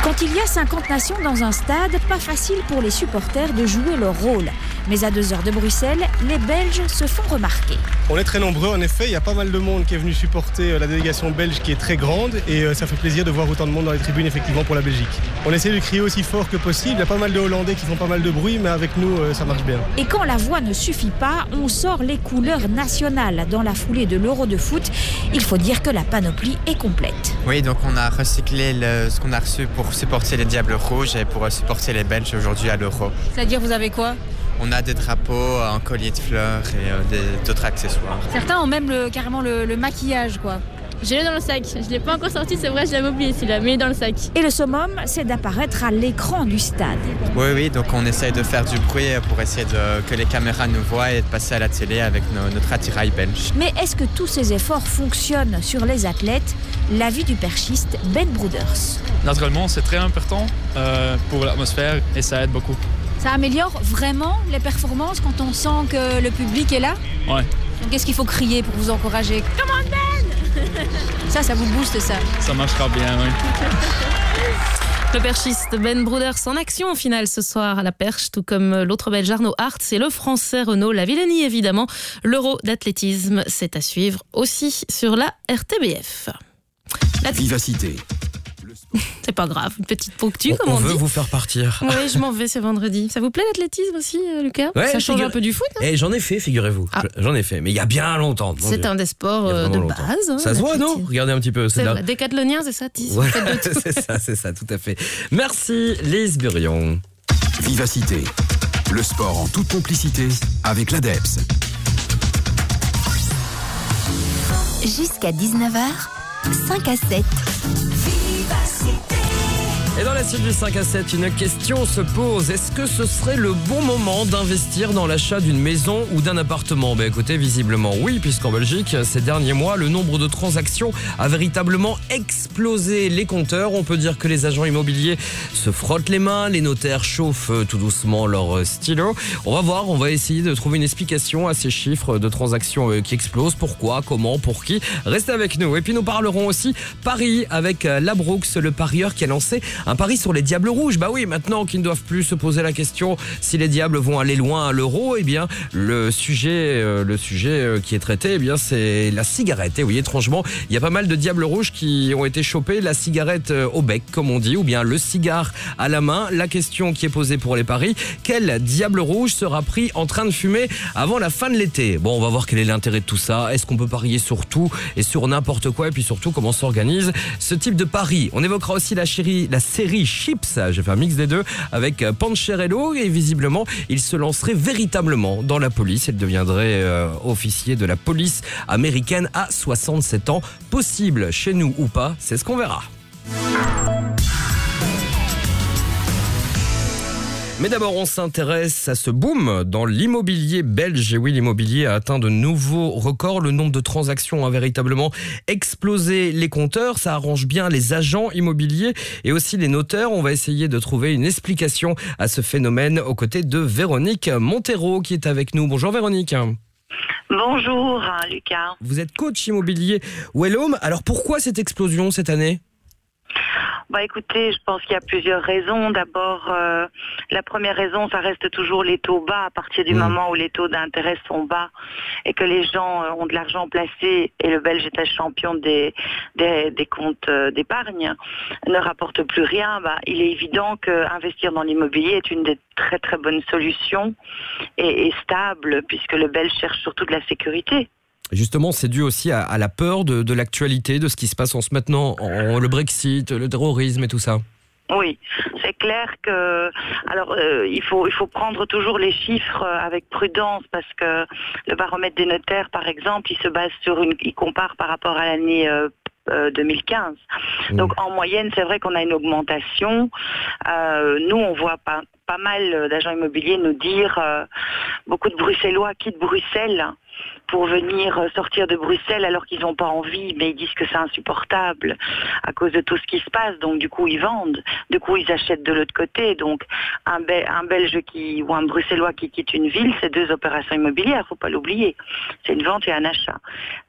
[SPEAKER 83] Quand il y a 50 nations dans un stade, pas facile pour les supporters de jouer leur rôle. Mais à deux heures de Bruxelles, les Belges se font remarquer.
[SPEAKER 84] On est très nombreux, en effet. Il y a pas mal de monde qui est venu supporter euh, la délégation belge qui est très grande et euh, ça fait plaisir de voir autant de monde dans les tribunes, effectivement, pour la Belgique. On essaie de crier aussi fort que possible. Il y a pas mal de Hollandais qui font pas mal de bruit, mais avec nous, euh, ça marche bien.
[SPEAKER 83] Et quand la voix ne suffit pas, on sort les couleurs nationales. Dans la foulée de l'Euro de foot, il faut dire que la panoplie est complète.
[SPEAKER 85] Oui, donc on a recyclé le- ce qu'on a reçu pour supporter les Diables Rouges et pour supporter les Belges aujourd'hui à l'Euro.
[SPEAKER 83] C'est-à-dire, vous avez quoi?
[SPEAKER 85] On a des drapeaux, un collier de fleurs et euh, d'autres accessoires.
[SPEAKER 83] Certains ont même le- carrément le, le maquillage, quoi.
[SPEAKER 86] Je l'ai dans le sac. Je l'ai pas encore sorti, c'est vrai, je l'avais oublié celui-là, mais il est dans le sac.
[SPEAKER 83] Et le summum, c'est d'apparaître à l'écran du stade.
[SPEAKER 85] Oui, oui, donc on essaye de faire du bruit pour essayer de, que les caméras nous voient et de passer à la télé avec nos- notre attirail belge.
[SPEAKER 83] Mais est-ce que tous ces efforts fonctionnent sur les athlètes? L'avis du perchiste Ben Broeders.
[SPEAKER 87] Naturellement, c'est très important euh, pour l'atmosphère et ça aide beaucoup.
[SPEAKER 83] Ça améliore vraiment les performances quand on sent que le public est là?
[SPEAKER 87] Ouais,
[SPEAKER 83] Donc qu'est-ce qu'il faut crier pour vous encourager? Come on Ben Ça, ça vous booste ça.
[SPEAKER 87] ça marchera bien, oui.
[SPEAKER 41] Le perchiste Ben Broeders en action en finale ce soir à la perche, tout comme l'autre belge Arnaud Hart, c'est le français Renaud Lavillenie évidemment. L'euro d'athlétisme, c'est à suivre aussi sur la RTBF.
[SPEAKER 2] Vivacité. [LAUGHS]
[SPEAKER 41] C'est pas grave, une petite ponctue
[SPEAKER 2] On,
[SPEAKER 41] comme
[SPEAKER 2] on
[SPEAKER 41] on,
[SPEAKER 2] veut
[SPEAKER 41] dit.
[SPEAKER 2] vous faire partir. [LAUGHS]
[SPEAKER 41] Oui, je m'en vais ce vendredi. Ça vous plaît l'athlétisme aussi, euh, Lucas?
[SPEAKER 2] Ouais,
[SPEAKER 41] Ça change
[SPEAKER 2] figure-
[SPEAKER 41] un peu du foot hein?
[SPEAKER 2] Eh, j'en ai fait, figurez-vous. J'en ai fait, mais il y a bien longtemps.
[SPEAKER 41] C'est un des sports euh, de
[SPEAKER 2] longtemps.
[SPEAKER 41] base. hein,
[SPEAKER 2] Ça se voit, non? Regardez un petit peu.
[SPEAKER 41] C'est
[SPEAKER 2] là.
[SPEAKER 41] décathlonien, c'est ça, Tis
[SPEAKER 2] Voilà, [LAUGHS] c'est ça, c'est ça, tout à fait. Merci, Lise Burion.
[SPEAKER 31] Vivacité. Le sport en toute complicité avec l'ADEPS.
[SPEAKER 12] Jusqu'à 19h, 5 à 7.
[SPEAKER 2] Super Et dans la suite du 5 à 7, une question se pose. Est-ce que ce serait le bon moment d'investir dans l'achat d'une maison ou d'un appartement? Ben écoutez, visiblement oui, puisqu'en Belgique, ces derniers mois, le nombre de transactions a véritablement explosé les compteurs. On peut dire que les agents immobiliers se frottent les mains, les notaires chauffent euh, tout doucement leur euh, stylo. On va voir, on va essayer de trouver une explication à ces chiffres de transactions euh, qui explosent. Pourquoi, comment, pour qui? Restez avec nous. Et puis nous parlerons aussi Paris avec Labrooks, le parieur qui a lancé un pari sur les Diables Rouges. Bah oui, maintenant qu'ils ne doivent plus se poser la question si les Diables vont aller loin à l'euro, eh bien le sujet, euh, le sujet euh, qui est traité, eh bien c'est la cigarette. Et oui, étrangement, il y a pas mal de Diables Rouges qui ont été chopés, la cigarette euh, au bec, comme on dit, ou bien le cigare à la main. La question qui est posée pour les paris, quel Diable Rouge sera pris en train de fumer avant la fin de l'été? Bon, on va voir quel est l'intérêt de tout ça. Est-ce qu'on peut parier sur tout et sur n'importe quoi? Et puis surtout, comment s'organise ce type de pari? On évoquera aussi la, chérie, la série Chips. J'ai fait un mix des deux avec Pancherello et visiblement, il se lancerait véritablement dans la police. Il deviendrait euh, officier de la police américaine à 67 ans. Possible chez nous ou pas, c'est ce qu'on verra. Mais d'abord, on s'intéresse à ce boom dans l'immobilier belge. Et oui, l'immobilier a atteint de nouveaux records. Le nombre de transactions a véritablement explosé les compteurs. Ça arrange bien les agents immobiliers et aussi les notaires. On va essayer de trouver une explication à ce phénomène aux côtés de Véronique Montero qui est avec nous. Bonjour Véronique.
[SPEAKER 73] Bonjour Lucas.
[SPEAKER 2] Vous êtes coach immobilier Wellhome. Alors pourquoi cette explosion cette année?
[SPEAKER 73] Bah écoutez, je pense qu'il y a plusieurs raisons. D'abord, euh, la première raison, ça reste toujours les taux bas. À partir du
[SPEAKER 2] Mmh.
[SPEAKER 73] moment où les taux d'intérêt sont bas et que les gens euh, ont de l'argent placé et le Belge est un champion des, des, des comptes euh, d'épargne ne rapporte plus rien, bah, il est évident qu'investir dans l'immobilier est une des très très bonnes solutions et, et stable puisque le Belge cherche surtout de la sécurité.
[SPEAKER 2] Justement, c'est dû aussi à, à la peur de, de l'actualité, de ce qui se passe en ce maintenant, en, le Brexit, le terrorisme et tout ça.
[SPEAKER 73] Oui, c'est clair que alors euh, il faut il faut prendre toujours les chiffres euh, avec prudence parce que le baromètre des notaires par exemple, il se base sur une il compare par rapport à l'année euh, euh, 2015. Donc en moyenne, c'est vrai qu'on a une augmentation. Euh, nous, on voit pas pas mal d'agents immobiliers nous dire euh, beaucoup de Bruxellois quittent Bruxelles pour venir euh, sortir de Bruxelles alors qu'ils n'ont pas envie, mais ils disent que c'est insupportable à cause de tout ce qui se passe. Donc du coup, ils vendent. Du coup, ils achètent de l'autre côté. Donc un, un Belge qui ou un Bruxellois qui quitte une ville, c'est deux opérations immobilières. Faut pas l'oublier. C'est une vente et un achat.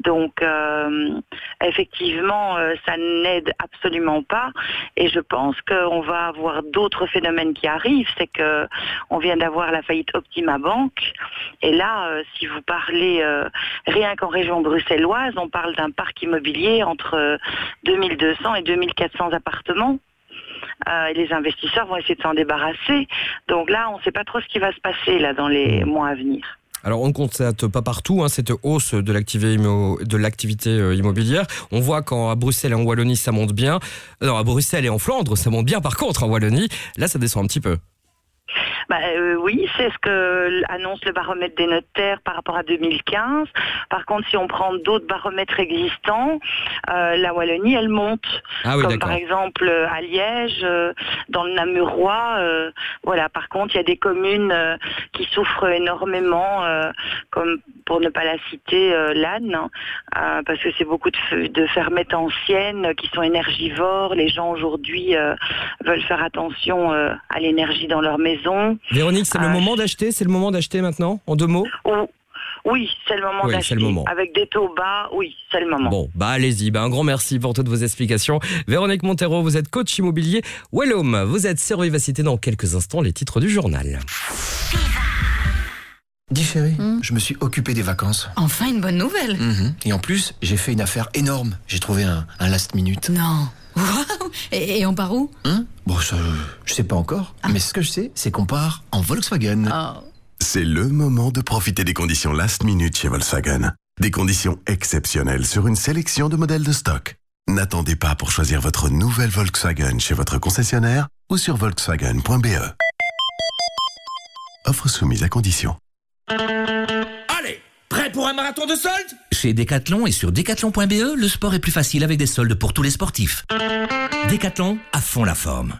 [SPEAKER 73] Donc euh, effectivement, euh, ça n'aide absolument pas. Et je pense qu'on va avoir d'autres phénomènes qui arrivent. C'est que on vient d'avoir la faillite Optima Bank. Et là, si vous parlez rien qu'en région bruxelloise, on parle d'un parc immobilier entre euh, 2200 et 2400 appartements. Euh, et les investisseurs vont essayer de s'en débarrasser. Donc là, on ne sait pas trop ce qui va se passer là dans les mois à venir.
[SPEAKER 2] Alors on ne constate pas partout hein, cette hausse de l'activité euh, immobilière. On voit qu'à Bruxelles et en Wallonie ça monte bien. Euh, Non, à Bruxelles et en Flandre ça monte bien. Par contre en Wallonie, là ça descend un petit peu.
[SPEAKER 73] Bah, euh, oui, c'est ce que annonce le baromètre des notaires par rapport à 2015. Par contre, si on prend d'autres baromètres existants, euh, la Wallonie, elle monte.
[SPEAKER 2] Ah oui,
[SPEAKER 73] Comme par exemple euh, à Liège, dans le Namurois. voilà. Par contre, il y a des communes qui souffrent énormément, comme pour ne pas la citer, l'Anne, hein, parce que c'est beaucoup de, fe- de fermettes anciennes qui sont énergivores. Les gens aujourd'hui veulent faire attention à l'énergie dans leur maison.
[SPEAKER 2] Véronique, c'est le
[SPEAKER 73] Euh,
[SPEAKER 2] moment d'acheter. C'est le moment d'acheter maintenant. En deux mots.
[SPEAKER 73] Oui, c'est le moment
[SPEAKER 2] Oui,
[SPEAKER 73] d'acheter.
[SPEAKER 2] c'est le moment.
[SPEAKER 73] Avec des taux bas, oui, c'est le moment.
[SPEAKER 2] Bon, bah allez-y. Bah, un grand merci pour toutes vos explications. Véronique Montero, vous êtes coach immobilier. Wellhome, vous êtes sur Vivacité dans quelques instants les titres du journal.
[SPEAKER 88] Dis chérie, je me suis occupé des vacances.
[SPEAKER 58] Enfin une bonne nouvelle.
[SPEAKER 88] Mhm. Et en plus, j'ai fait une affaire énorme. J'ai trouvé un, un last minute.
[SPEAKER 58] Non. Waouh et, et on part où?
[SPEAKER 88] Hein? Bon, ça, je sais pas encore. Mais ce que je sais, c'est qu'on part en Volkswagen.
[SPEAKER 28] C'est le moment de profiter des conditions last minute chez Volkswagen. Des conditions exceptionnelles sur une sélection de modèles de stock. N'attendez pas pour choisir votre nouvelle Volkswagen chez votre concessionnaire ou sur volkswagen.be. Offre soumise à condition.
[SPEAKER 81] Allez, prêt pour un marathon de soldes? Chez Decathlon et sur decathlon.be, le sport est plus facile avec des soldes pour tous les sportifs. Decathlon, à fond la forme.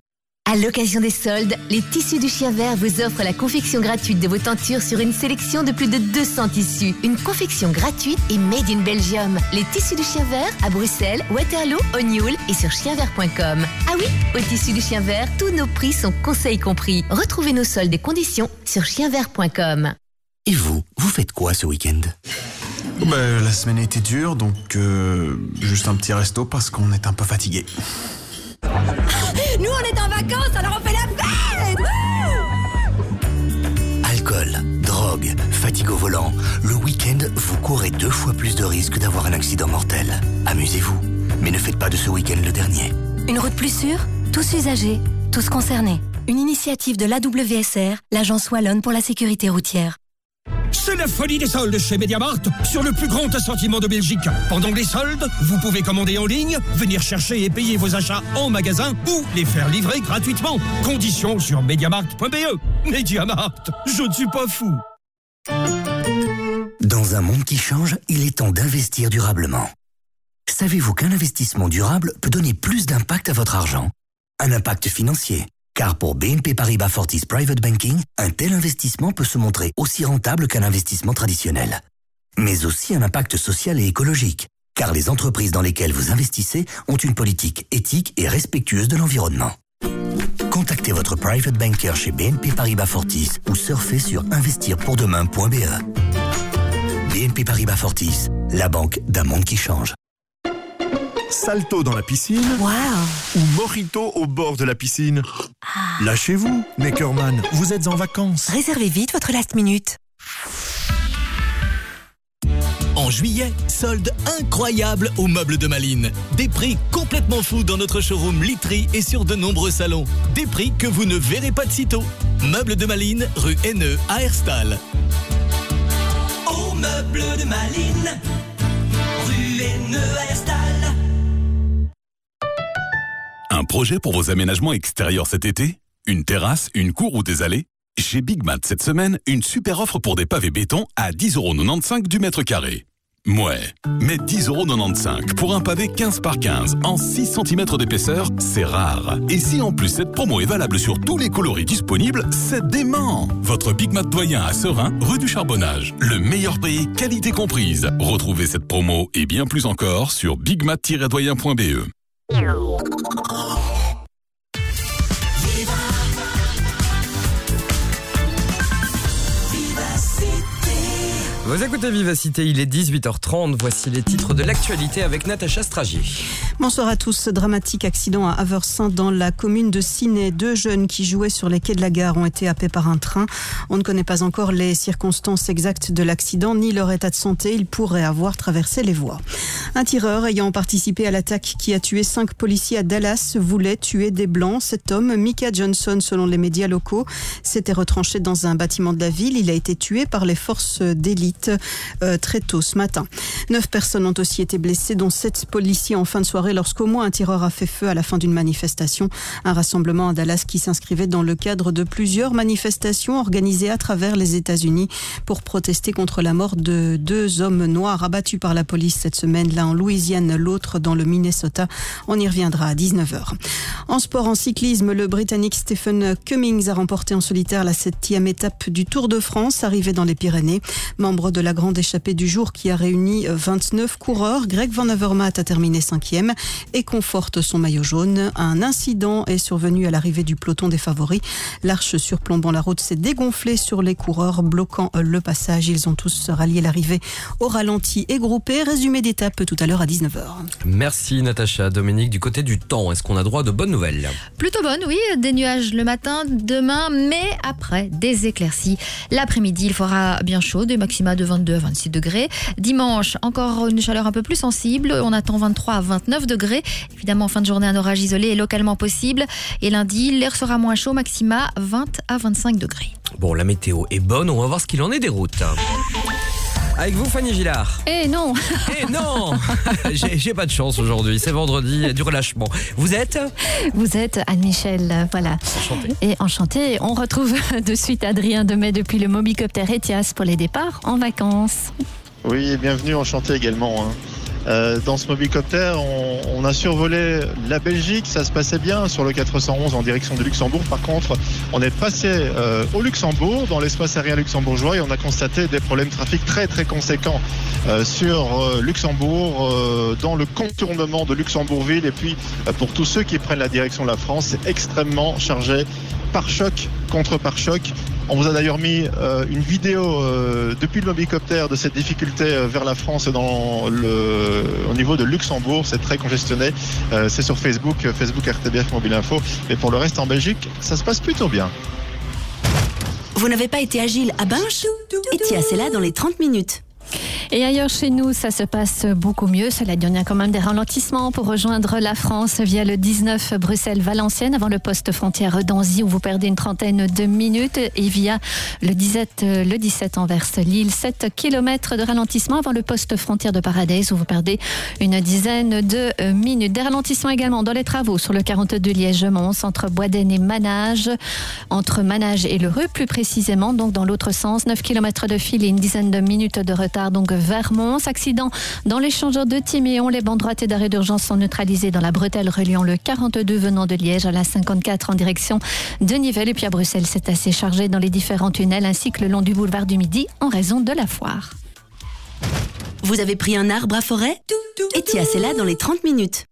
[SPEAKER 12] À l'occasion des soldes, les tissus du chien vert vous offrent la confection gratuite de vos tentures sur une sélection de plus de 200 tissus. Une confection gratuite et made in Belgium. Les tissus du chien vert à Bruxelles, Waterloo, O'Neill et sur chienvert.com. Ah oui, au tissu du chien vert, tous nos prix sont conseils compris. Retrouvez nos soldes et conditions sur chienvert.com.
[SPEAKER 81] Et vous, vous faites quoi ce week-end?
[SPEAKER 89] Ben, la semaine a été dure, donc euh, juste un petit resto parce qu'on est un peu fatigué.
[SPEAKER 12] Nous, on est en vacances, alors on fait la fête
[SPEAKER 81] Alcool, drogue, fatigue au volant. Le week-end, vous courez deux fois plus de risques d'avoir un accident mortel. Amusez-vous, mais ne faites pas de ce week-end le dernier.
[SPEAKER 12] Une route plus sûre, tous usagers, tous concernés. Une initiative de l'AWSR, l'agence Wallonne pour la sécurité routière.
[SPEAKER 30] C'est la folie des soldes chez Mediamart sur le plus grand assortiment de Belgique. Pendant les soldes, vous pouvez commander en ligne, venir chercher et payer vos achats en magasin ou les faire livrer gratuitement. Conditions sur mediamart.be. Mediamart, je ne suis pas fou.
[SPEAKER 81] Dans un monde qui change, il est temps d'investir durablement. Savez-vous qu'un investissement durable peut donner plus d'impact à votre argent? Un impact financier. Car pour BNP Paribas Fortis Private Banking, un tel investissement peut se montrer aussi rentable qu'un investissement traditionnel. Mais aussi un impact social et écologique. Car les entreprises dans lesquelles vous investissez ont une politique éthique et respectueuse de l'environnement. Contactez votre private banker chez BNP Paribas Fortis ou surfez sur investirpourdemain.be. BNP Paribas Fortis, la banque d'un monde qui change.
[SPEAKER 90] Salto dans la piscine ou Mojito au bord de la piscine Lâchez-vous, Neckerman, vous êtes en vacances.
[SPEAKER 25] Réservez vite votre last minute.
[SPEAKER 31] En juillet, solde incroyable aux meubles de Malines. Des prix complètement fous dans notre showroom Litry et sur de nombreux salons. Des prix que vous ne verrez pas de sitôt. Meubles de Malines, rue NE à Herstal.
[SPEAKER 91] Aux meubles de Malines, rue N à Herstal.
[SPEAKER 40] Projet pour vos aménagements extérieurs cet été? Une terrasse, une cour ou des allées? Chez Big Mat cette semaine, une super offre pour des pavés béton à 10,95€ du mètre carré. Mouais, mais 10,95€ pour un pavé 15 par 15 en 6 cm d'épaisseur, c'est rare. Et si en plus cette promo est valable sur tous les coloris disponibles, c'est dément Votre Big Mat doyen à Serein, rue du Charbonnage. Le meilleur prix, qualité comprise. Retrouvez cette promo et bien plus encore sur bigmat-doyen.be.
[SPEAKER 2] Vous écoutez Vivacité, il est 18h30. Voici les titres de l'actualité avec Natacha Stragier.
[SPEAKER 92] Bonsoir à tous. Dramatique accident à Aversin dans la commune de Ciney. Deux jeunes qui jouaient sur les quais de la gare ont été happés par un train. On ne connaît pas encore les circonstances exactes de l'accident ni leur état de santé. Ils pourraient avoir traversé les voies. Un tireur ayant participé à l'attaque qui a tué cinq policiers à Dallas voulait tuer des blancs. Cet homme, Mika Johnson, selon les médias locaux, s'était retranché dans un bâtiment de la ville. Il a été tué par les forces d'élite euh, très tôt ce matin. Neuf personnes ont aussi été blessées, dont sept policiers en fin de soirée lorsqu'au moins un tireur a fait feu à la fin d'une manifestation. Un rassemblement à Dallas qui s'inscrivait dans le cadre de plusieurs manifestations organisées à travers les États-Unis pour protester contre la mort de deux hommes noirs abattus par la police cette semaine, l'un en Louisiane, l'autre dans le Minnesota. On y reviendra à 19h. En sport, en cyclisme, le Britannique Stephen Cummings a remporté en solitaire la septième étape du Tour de France, arrivé dans les Pyrénées. Membre de la grande échappée du jour qui a réuni 29 coureurs, Greg Van Avermaet a terminé cinquième et conforte son maillot jaune. Un incident est survenu à l'arrivée du peloton des favoris. L'arche surplombant la route s'est dégonflée sur les coureurs, bloquant le passage. Ils ont tous rallié l'arrivée au ralenti et groupé. Résumé d'étape tout à l'heure à 19h.
[SPEAKER 2] Merci Natacha. Dominique, du côté du temps, est-ce qu'on a droit de bonnes nouvelles?
[SPEAKER 35] Plutôt bonne, oui. Des nuages le matin, demain, mais après, des éclaircies. L'après-midi, il fera bien chaud, des de 22 à 26 degrés. Dimanche, encore une chaleur un peu plus sensible. On attend 23 à 29 degrés. Évidemment, en fin de journée, un orage isolé est localement possible. Et lundi, l'air sera moins chaud, maxima 20 à 25 degrés.
[SPEAKER 2] Bon, la météo est bonne, on va voir ce qu'il en est des routes. Avec vous, Fanny Gillard.
[SPEAKER 93] Eh non
[SPEAKER 2] Eh non [LAUGHS] J'ai pas de chance aujourd'hui, c'est vendredi, il y a du relâchement. Vous êtes
[SPEAKER 93] Vous êtes Anne-Michel, voilà.
[SPEAKER 2] Enchanté.
[SPEAKER 93] Et enchanté, on retrouve [LAUGHS] de suite Adrien Demet depuis le Mobicopter Etias pour les départs en vacances.
[SPEAKER 37] Oui, et bienvenue, enchanté également. hein. Euh, dans ce mobicopter, on, on a survolé la Belgique, ça se passait bien sur le 411 en direction de Luxembourg. Par contre, on est passé euh, au Luxembourg, dans l'espace aérien luxembourgeois, et on a constaté des problèmes de trafic très très conséquents euh, sur Luxembourg, dans le contournement de Luxembourgville. Et puis, pour tous ceux qui prennent la direction de la France, c'est extrêmement chargé par choc contre par choc. On vous a d'ailleurs mis euh, une vidéo euh, depuis le mobicoptère de cette difficulté euh, vers la France dans le, au niveau de Luxembourg. C'est très congestionné. Euh, c'est sur Facebook, Facebook RTBF Mobile Info. Mais pour le reste en Belgique, ça se passe plutôt bien.
[SPEAKER 12] Vous n'avez pas été agile à Binche Etias est là dans les 30 minutes.
[SPEAKER 93] Et ailleurs chez nous, ça se passe beaucoup mieux. Cela dit, on a quand même des ralentissements pour rejoindre la France via le 19 Bruxelles-Valenciennes avant le poste frontière d'Anzy où vous perdez une trentaine de minutes et via le 17, le 17 Anvers Lille, 7 km de ralentissement avant le poste frontière de Paradise où vous perdez une dizaine de minutes. Des ralentissements également dans les travaux sur le 42 Liège-Mons entre Boisden et Manage, entre Manage et le Rue plus précisément, donc dans l'autre sens, 9 km de fil et une dizaine de minutes de retard donc vers Mons. Accident dans l'échangeur de Timéon, les bandes droites et d'arrêt d'urgence sont neutralisées dans la bretelle reliant le 42 venant de Liège à la 54 en direction de Nivelles et puis à Bruxelles c'est assez chargé dans les différents tunnels ainsi que le long du boulevard du Midi en raison de la foire.
[SPEAKER 94] Vous avez pris un arbre à forêt? Et tiens, c'est là dans les 30 minutes.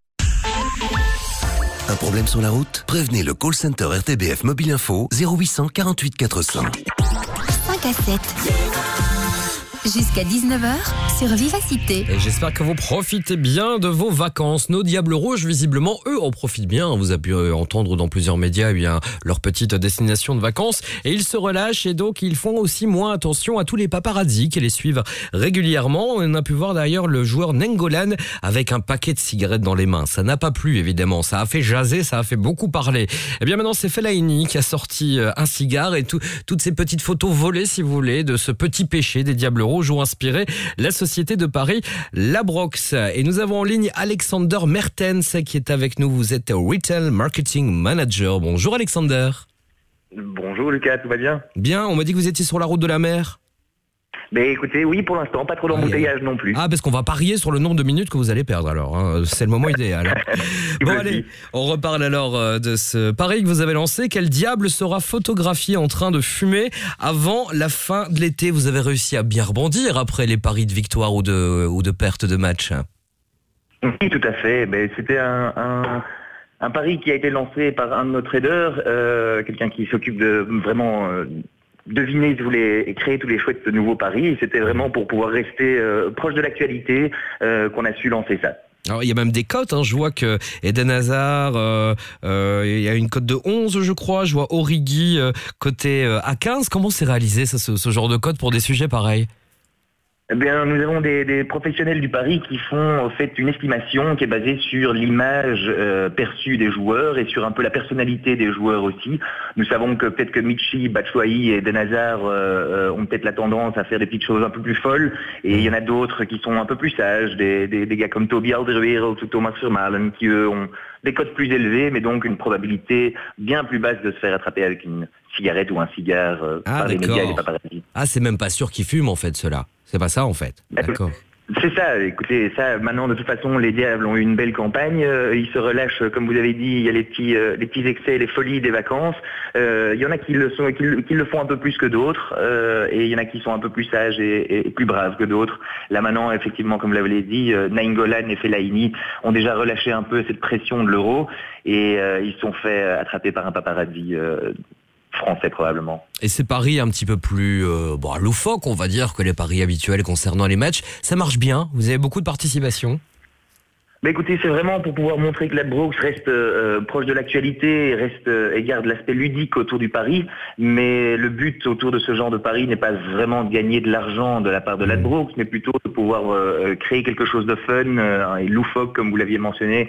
[SPEAKER 95] Un problème sur la route? Prévenez le call center RTBF Mobile Info 0800 48 400.
[SPEAKER 94] 5 à 7. Jusqu'à 19h sur Vivacité.
[SPEAKER 2] Et j'espère que vous profitez bien de vos vacances. Nos Diables Rouges, visiblement, eux en profitent bien. Vous avez pu euh, entendre dans plusieurs médias eh bien, leur petite destination de vacances. Et ils se relâchent et donc ils font aussi moins attention à tous les paparazzi qui les suivent régulièrement. On a pu voir d'ailleurs le joueur Nengolan avec un paquet de cigarettes dans les mains. Ça n'a pas plu, évidemment. Ça a fait jaser, ça a fait beaucoup parler. Et eh bien maintenant, c'est Fellaini qui a sorti euh, un cigare et tout, toutes ces petites photos volées, si vous voulez, de ce petit péché des Diables Rouges ont inspiré la société de Paris, Labrox. Et nous avons en ligne Alexander Mertens qui est avec nous. Vous êtes Retail Marketing Manager. Bonjour Alexander.
[SPEAKER 96] Bonjour Lucas, tout va bien?
[SPEAKER 2] Bien, on m'a dit que vous étiez sur la route de la mer.
[SPEAKER 96] Mais écoutez, oui, pour l'instant, pas trop d'embouteillage non plus.
[SPEAKER 2] Ah, parce qu'on va parier sur le nombre de minutes que vous allez perdre alors. hein. C'est le moment idéal. hein. [LAUGHS] bon, allez, on reparle alors euh, de ce pari que vous avez lancé. Quel diable sera photographié en train de fumer avant la fin de l'été? Vous avez réussi à bien rebondir après les paris de victoire ou de, ou de perte de match.
[SPEAKER 96] Oui, tout à fait. Ben, C'était un, un, un pari qui a été lancé par un de nos traders, euh, quelqu'un qui s'occupe de vraiment euh, deviner tous les, et créer tous les chouettes de nouveaux paris. C'était vraiment pour pouvoir rester euh, proche de l'actualité euh, qu'on a su lancer ça.
[SPEAKER 2] Alors, il y a même des cotes. Hein. Je vois que Eden Hazard, euh, il y a une cote de 11, je crois. Je vois Origi euh, côté à 15. Comment c'est réalisé ça, ce, ce genre de cote pour des sujets pareils?
[SPEAKER 96] Eh bien, nous avons des, des professionnels du pari qui font en fait une estimation qui est basée sur l'image euh, perçue des joueurs et sur un peu la personnalité des joueurs aussi. Nous savons que peut-être que Michi, Batshuayi et Den Hazard euh, euh, ont peut-être la tendance à faire des petites choses un peu plus folles et il y en a d'autres qui sont un peu plus sages, des, des, des gars comme Toby Alderweireld ou Thomas Vermaelen qui eux ont des cotes plus élevées mais donc une probabilité bien plus basse de se faire attraper avec une cigarette ou un cigare euh,
[SPEAKER 2] Ah,
[SPEAKER 96] par les médias et
[SPEAKER 2] d'accord.
[SPEAKER 96] paparazzi.
[SPEAKER 2] Ah, c'est même pas sûr qu'ils fument en fait, ceux-là. C'est pas ça en fait. D'accord.
[SPEAKER 96] C'est ça, écoutez, ça, maintenant, de toute façon, les Diables ont eu une belle campagne. euh, ils se relâchent, comme vous avez dit, il y a les petits, euh, les petits excès, les folies des vacances. Euh, il y en a qui le, sont, qui, le- qui le font un peu plus que d'autres, et il y en a qui sont un peu plus sages et, et plus braves que d'autres. Là, maintenant, effectivement, comme vous l'avez dit, Nainggolan et Fellaini ont déjà relâché un peu cette pression de l'euro, et ils se sont fait attraper par un paparazzi français, probablement.
[SPEAKER 2] Et ces paris un petit peu plus euh, bon, loufoques, on va dire, que les paris habituels concernant les matchs, ça marche bien. Vous avez beaucoup de participation.
[SPEAKER 96] Bah écoutez, c'est vraiment pour pouvoir montrer que Ladbrokes reste euh, proche de l'actualité et reste euh, et garde l'aspect ludique autour du pari. Mais le but autour de ce genre de pari n'est pas vraiment de gagner de l'argent de la part de Ladbrokes, mais plutôt de pouvoir euh, créer quelque chose de fun euh, et loufoque, comme vous l'aviez mentionné,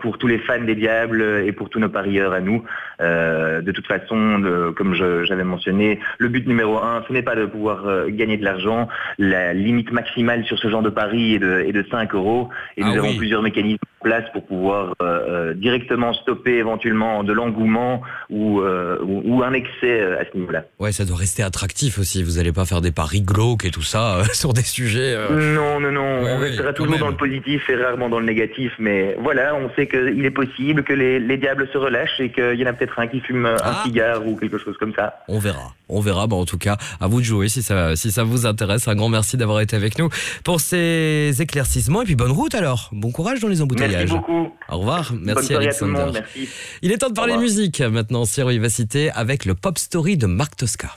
[SPEAKER 96] pour tous les fans des Diables et pour tous nos parieurs à nous. De toute façon, le- comme j'avais mentionné, le but numéro un, ce n'est pas de pouvoir gagner de l'argent. La limite maximale sur ce genre de pari est de, est de 5 euros. Et
[SPEAKER 2] Ah
[SPEAKER 96] nous avons
[SPEAKER 2] oui.
[SPEAKER 96] Plusieurs mécanismes place pour pouvoir euh, euh, directement stopper éventuellement de l'engouement ou, euh, ou, ou un excès à ce niveau-là.
[SPEAKER 2] Ouais, ça doit rester attractif aussi. Vous allez pas faire des paris glauques et tout ça euh, [LAUGHS] sur des sujets.
[SPEAKER 96] Non, non, non,
[SPEAKER 2] Ouais,
[SPEAKER 96] on
[SPEAKER 2] ouais,
[SPEAKER 96] restera toujours
[SPEAKER 2] même.
[SPEAKER 96] dans le positif et rarement dans le négatif, mais voilà, on sait qu'il est possible que les, les diables se relâchent et qu'il y en a peut-être un qui fume un
[SPEAKER 2] Ah.
[SPEAKER 96] cigare ou quelque chose comme ça.
[SPEAKER 2] On verra. On verra. Bah, en tout cas, à vous de jouer si ça, si ça vous intéresse. Un grand merci d'avoir été avec nous pour ces éclaircissements. Et puis bonne route alors. Bon courage dans les embouteillages.
[SPEAKER 96] Merci beaucoup.
[SPEAKER 2] Au revoir.
[SPEAKER 96] Bonne
[SPEAKER 2] Merci
[SPEAKER 96] soirée à tout le monde, merci.
[SPEAKER 2] Il est temps de parler musique maintenant sur Vivacité avec le Pop Story de Marc Tosca.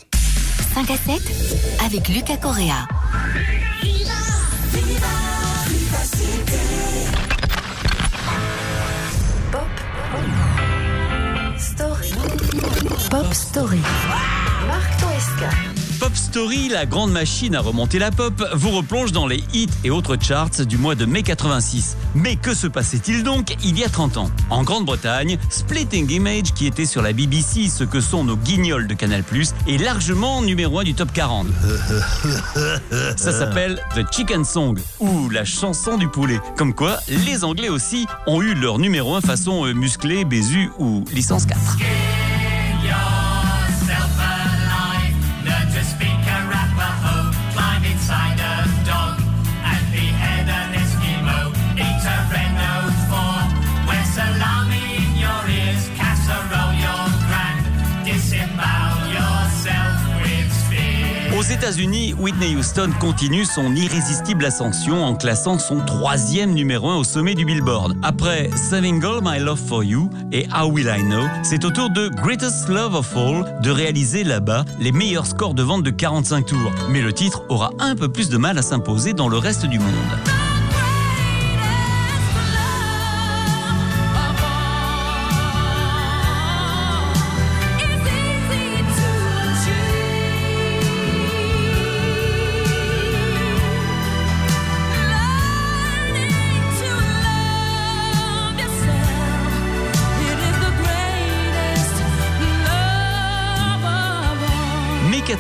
[SPEAKER 94] 5 à 7 avec Lucas Correa.
[SPEAKER 97] Story.
[SPEAKER 94] Pop Story.
[SPEAKER 97] Marc Toesca.
[SPEAKER 98] Pop
[SPEAKER 99] Story, la grande machine à remonter la pop, vous replonge dans les hits et autres charts du mois de mai 86. Mais que se passait-il donc il y a 30 ans? En Grande-Bretagne, Splitting Image, qui était sur la BBC, ce que sont nos guignols de Canal+, est largement numéro 1 du top 40. [LAUGHS] Ça s'appelle The Chicken Song, ou la chanson du poulet. Comme quoi, les Anglais aussi ont eu leur numéro 1 façon euh, musclé, bézu ou licence 4. États-Unis, Whitney Houston continue son irrésistible ascension en classant son troisième numéro 1 au sommet du Billboard. Après Saving All My Love for You et How Will I Know, c'est au tour de Greatest Love of All de réaliser là-bas les meilleurs scores de vente de 45 tours. Mais le titre aura un peu plus de mal à s'imposer dans le reste du monde.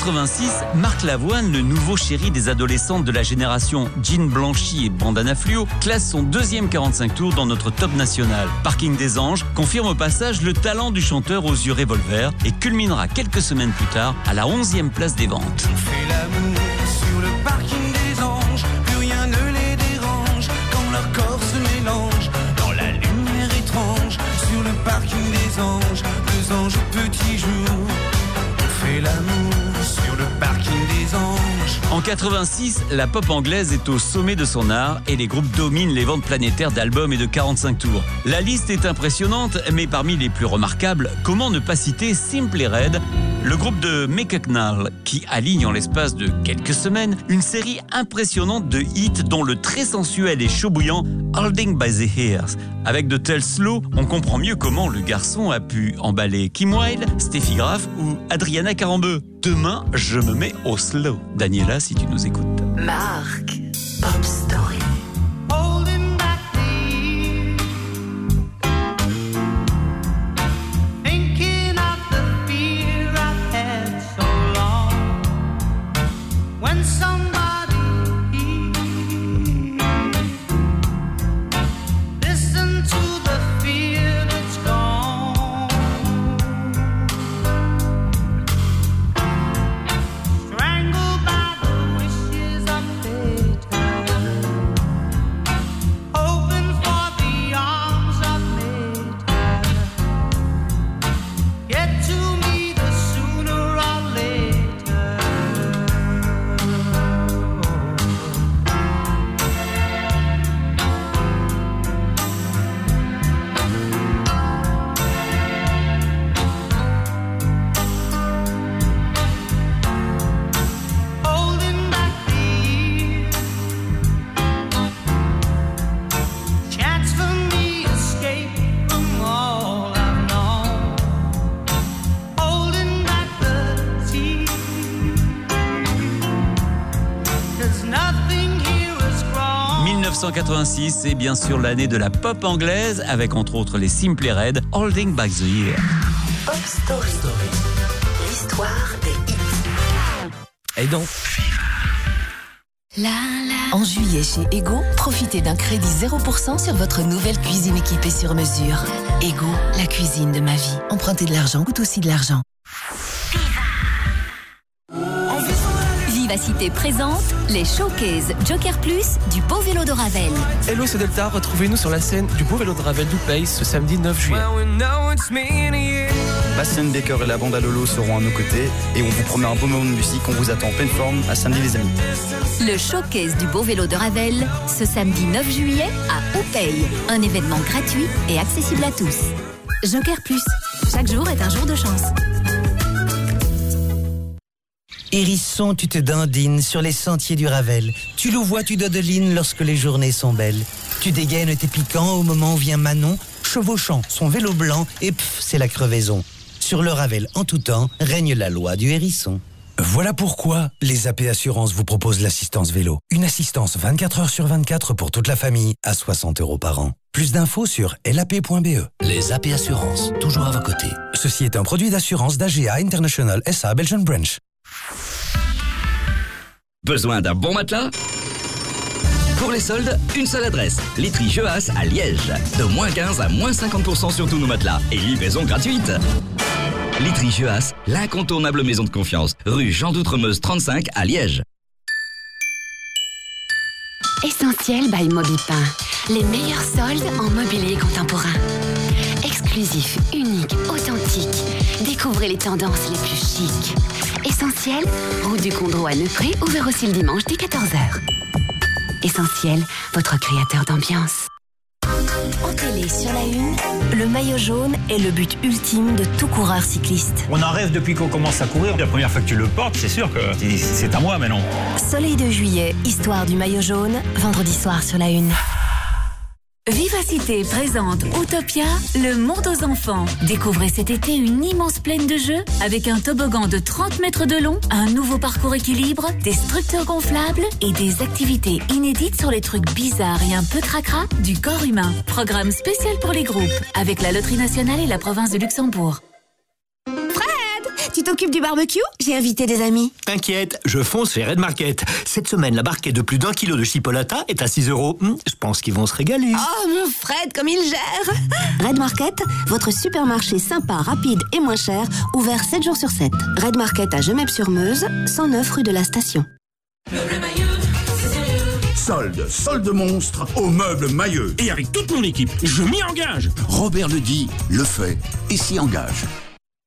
[SPEAKER 99] 86, Marc Lavoine, le nouveau chéri des adolescentes de la génération Jean Blanchi et Bandana Fluo, classe son deuxième 45 tours dans notre top national. Parking des Anges confirme au passage le talent du chanteur aux yeux revolver et culminera quelques semaines plus tard à la 11e place des ventes.
[SPEAKER 100] Anges, deux anges au petit
[SPEAKER 99] En 86, la pop anglaise est au sommet de son art et les groupes dominent les ventes planétaires d'albums et de 45 tours. La liste est impressionnante, mais parmi les plus remarquables, comment ne pas citer Simply Red, le groupe de Mick qui aligne en l'espace de quelques semaines une série impressionnante de hits dont le très sensuel et chaud bouillant Holding by the Ears. Avec de tels slow, on comprend mieux comment le garçon a pu emballer Kim Wilde, Steffi Graf ou Adriana Carambeu. Demain, je me mets au slow. Daniela, si tu nous écoutes.
[SPEAKER 100] I'm sorry.
[SPEAKER 99] 1986, c'est bien sûr l'année de la pop anglaise, avec entre autres les Simply Red, Holding Back the Year.
[SPEAKER 25] Pop Story. L'histoire des hits.
[SPEAKER 2] Et donc
[SPEAKER 25] En juillet chez Ego, profitez d'un crédit 0% sur votre nouvelle cuisine équipée sur mesure. Ego, la cuisine de ma vie. Emprunter de l'argent coûte aussi de l'argent.
[SPEAKER 12] Vivacité présente les showcases Joker Plus du beau vélo de Ravel.
[SPEAKER 101] Hello, c'est Delta. Retrouvez-nous sur la scène du Beau Vélo de Ravel Dupace ce samedi 9 juillet.
[SPEAKER 102] Bastien Baker et la bande à Lolo seront à nos côtés et on vous promet un beau moment de musique. On vous attend en pleine forme à samedi, les amis.
[SPEAKER 12] Le showcase du beau vélo de Ravel ce samedi 9 juillet à Oupey. Un événement gratuit et accessible à tous. Joker Plus. Chaque jour est un jour de chance.
[SPEAKER 30] Hérisson, tu te dandines sur les sentiers du Ravel. Tu louvois, tu dodelines lorsque les journées sont belles. Tu dégaines tes piquants au moment où vient Manon, chevauchant son vélo blanc et pff, c'est la crevaison. Sur le Ravel, en tout temps, règne la loi du hérisson. Voilà pourquoi les AP Assurances vous proposent l'assistance vélo. Une assistance 24 heures sur 24 pour toute la famille à 60 euros par an. Plus d'infos sur lap.be.
[SPEAKER 103] Les AP Assurances, toujours à vos côtés.
[SPEAKER 30] Ceci est un produit d'assurance d'AGA International SA Belgian Branch.
[SPEAKER 104] Besoin d'un bon matelas? Pour les soldes, une seule adresse. Literie Jeuas à Liège. De moins 15 à moins 50% sur tous nos matelas. Et livraison gratuite. Literie Jeuas, l'incontournable maison de confiance. Rue Jean d'Outremeuse 35 à Liège.
[SPEAKER 12] Essentiel by Mobipin. Les meilleurs soldes en mobilier contemporain. Exclusif, unique, authentique. Découvrez les tendances les plus chics. Essentiel, route du Condro à Neupré, ouvert aussi le dimanche dès 14h. Essentiel, votre créateur d'ambiance. En télé sur la une, le maillot jaune est le but ultime de tout coureur cycliste.
[SPEAKER 105] On en rêve depuis qu'on commence à courir. La première fois que tu le portes, c'est sûr que c'est à moi maintenant.
[SPEAKER 12] Soleil de juillet, histoire du maillot jaune, vendredi soir sur la une. Vivacité présente Utopia, le monde aux enfants. Découvrez cet été une immense plaine de jeux avec un toboggan de 30 mètres de long, un nouveau parcours équilibre, des structures gonflables et des activités inédites sur les trucs bizarres et un peu cracra du corps humain. Programme spécial pour les groupes avec la Loterie nationale et la province de Luxembourg.
[SPEAKER 25] Tu t'occupes du barbecue? J'ai invité des amis.
[SPEAKER 106] T'inquiète, je fonce chez Red Market. Cette semaine, la barquette de plus d'un kilo de chipolata est à 6 euros. Hmm, Je pense qu'ils vont se régaler.
[SPEAKER 25] Oh, mon Fred, comme il gère [LAUGHS] Red Market, votre supermarché sympa, rapide et moins cher, ouvert 7 jours sur 7. Red Market à Gemep-sur-Meuse, 109 rue de la Station.
[SPEAKER 28] Solde, solde monstre au meuble Mailleux. Et avec toute mon équipe, je m'y engage. Robert le dit, le fait et s'y engage.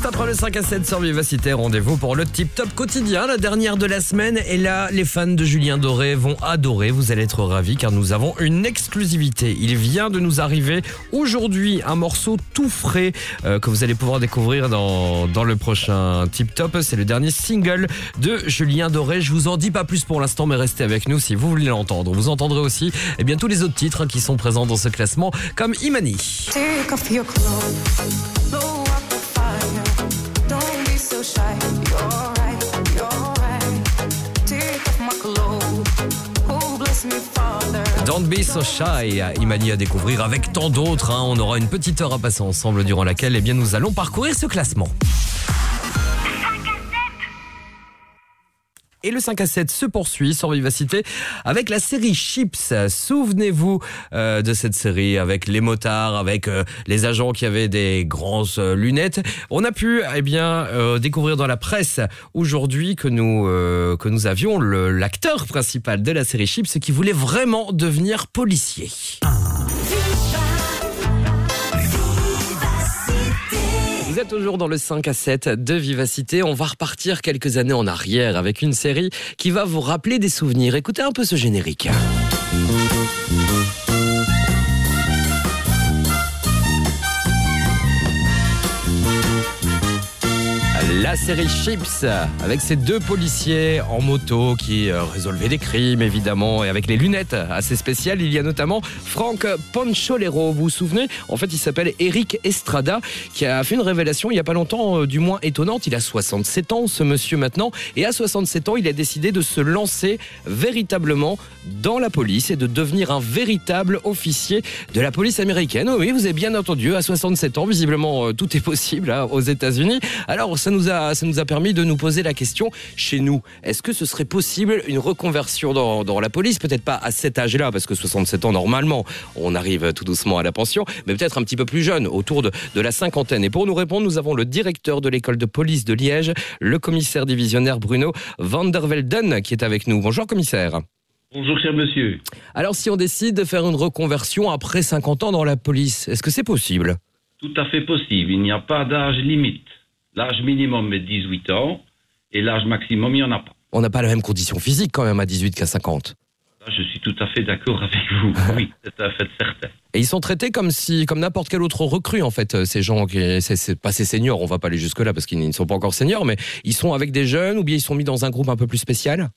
[SPEAKER 2] juste après le 5 à 7 sur Vivacité, rendez-vous pour le Tip Top quotidien, la dernière de la semaine. Et là, les fans de Julien Doré vont adorer. Vous allez être ravis car nous avons une exclusivité. Il vient de nous arriver aujourd'hui un morceau tout frais euh, que vous allez pouvoir découvrir dans, dans le prochain Tip Top. C'est le dernier single de Julien Doré. Je vous en dis pas plus pour l'instant, mais restez avec nous si vous voulez l'entendre. Vous entendrez aussi eh bien, tous les autres titres qui sont présents dans ce classement, comme Imani.
[SPEAKER 107] Don't be so shy.
[SPEAKER 2] Imani à découvrir avec tant d'autres. hein. On aura une petite heure à passer ensemble durant laquelle eh bien, nous allons parcourir ce classement. Et le 5 à 7 se poursuit sur Vivacité avec la série Chips. Souvenez-vous euh, de cette série avec les motards, avec euh, les agents qui avaient des grosses euh, lunettes. On a pu eh bien euh, découvrir dans la presse aujourd'hui que nous euh, que nous avions l'acteur principal de la série Chips qui voulait vraiment devenir policier. Toujours dans le 5 à 7 de Vivacité. On va repartir quelques années en arrière avec une série qui va vous rappeler des souvenirs. Écoutez un peu ce générique. La série Chips, avec ces deux policiers en moto qui euh, résolvaient des crimes évidemment, et avec les lunettes assez spéciales. Il y a notamment Franck Poncholero, vous vous souvenez? En fait, il s'appelle Eric Estrada, qui a fait une révélation il n'y a pas longtemps, euh, du moins étonnante. Il a 67 ans, ce monsieur maintenant, et à 67 ans, il a décidé de se lancer véritablement dans la police et de devenir un véritable officier de la police américaine. Oui, vous avez bien entendu, à 67 ans, visiblement, euh, tout est possible hein, aux États-Unis. Alors, ça nous a, ça nous a permis de nous poser la question chez nous. Est-ce que ce serait possible une reconversion dans, dans la police? Peut-être pas à cet âge-là, parce que 67 ans, normalement, on arrive tout doucement à la pension, mais peut-être un petit peu plus jeune, autour de, de la cinquantaine. Et pour nous répondre, nous avons le directeur de l'école de police de Liège, le commissaire divisionnaire Bruno van der Velden, qui est avec nous. Bonjour, commissaire.
[SPEAKER 108] Bonjour cher monsieur.
[SPEAKER 2] Alors, si on décide de faire une reconversion après 50 ans dans la police, est-ce que c'est possible?
[SPEAKER 108] Tout à fait possible. Il n'y a pas d'âge limite. L'âge minimum est 18 ans et l'âge maximum, il n'y en a pas.
[SPEAKER 2] On n'a pas la même condition physique quand même à 18 qu'à 50.
[SPEAKER 108] Là, je suis tout à fait d'accord avec vous. [LAUGHS] Oui, c'est à fait certain.
[SPEAKER 2] Et ils sont traités comme si, comme n'importe quel autre recrue en fait. euh, Ces gens qui, c'est, pas ces seniors, on va pas aller jusque là parce qu'ils ne sont pas encore seniors, mais ils sont avec des jeunes ou bien ils sont mis dans un groupe un peu plus spécial?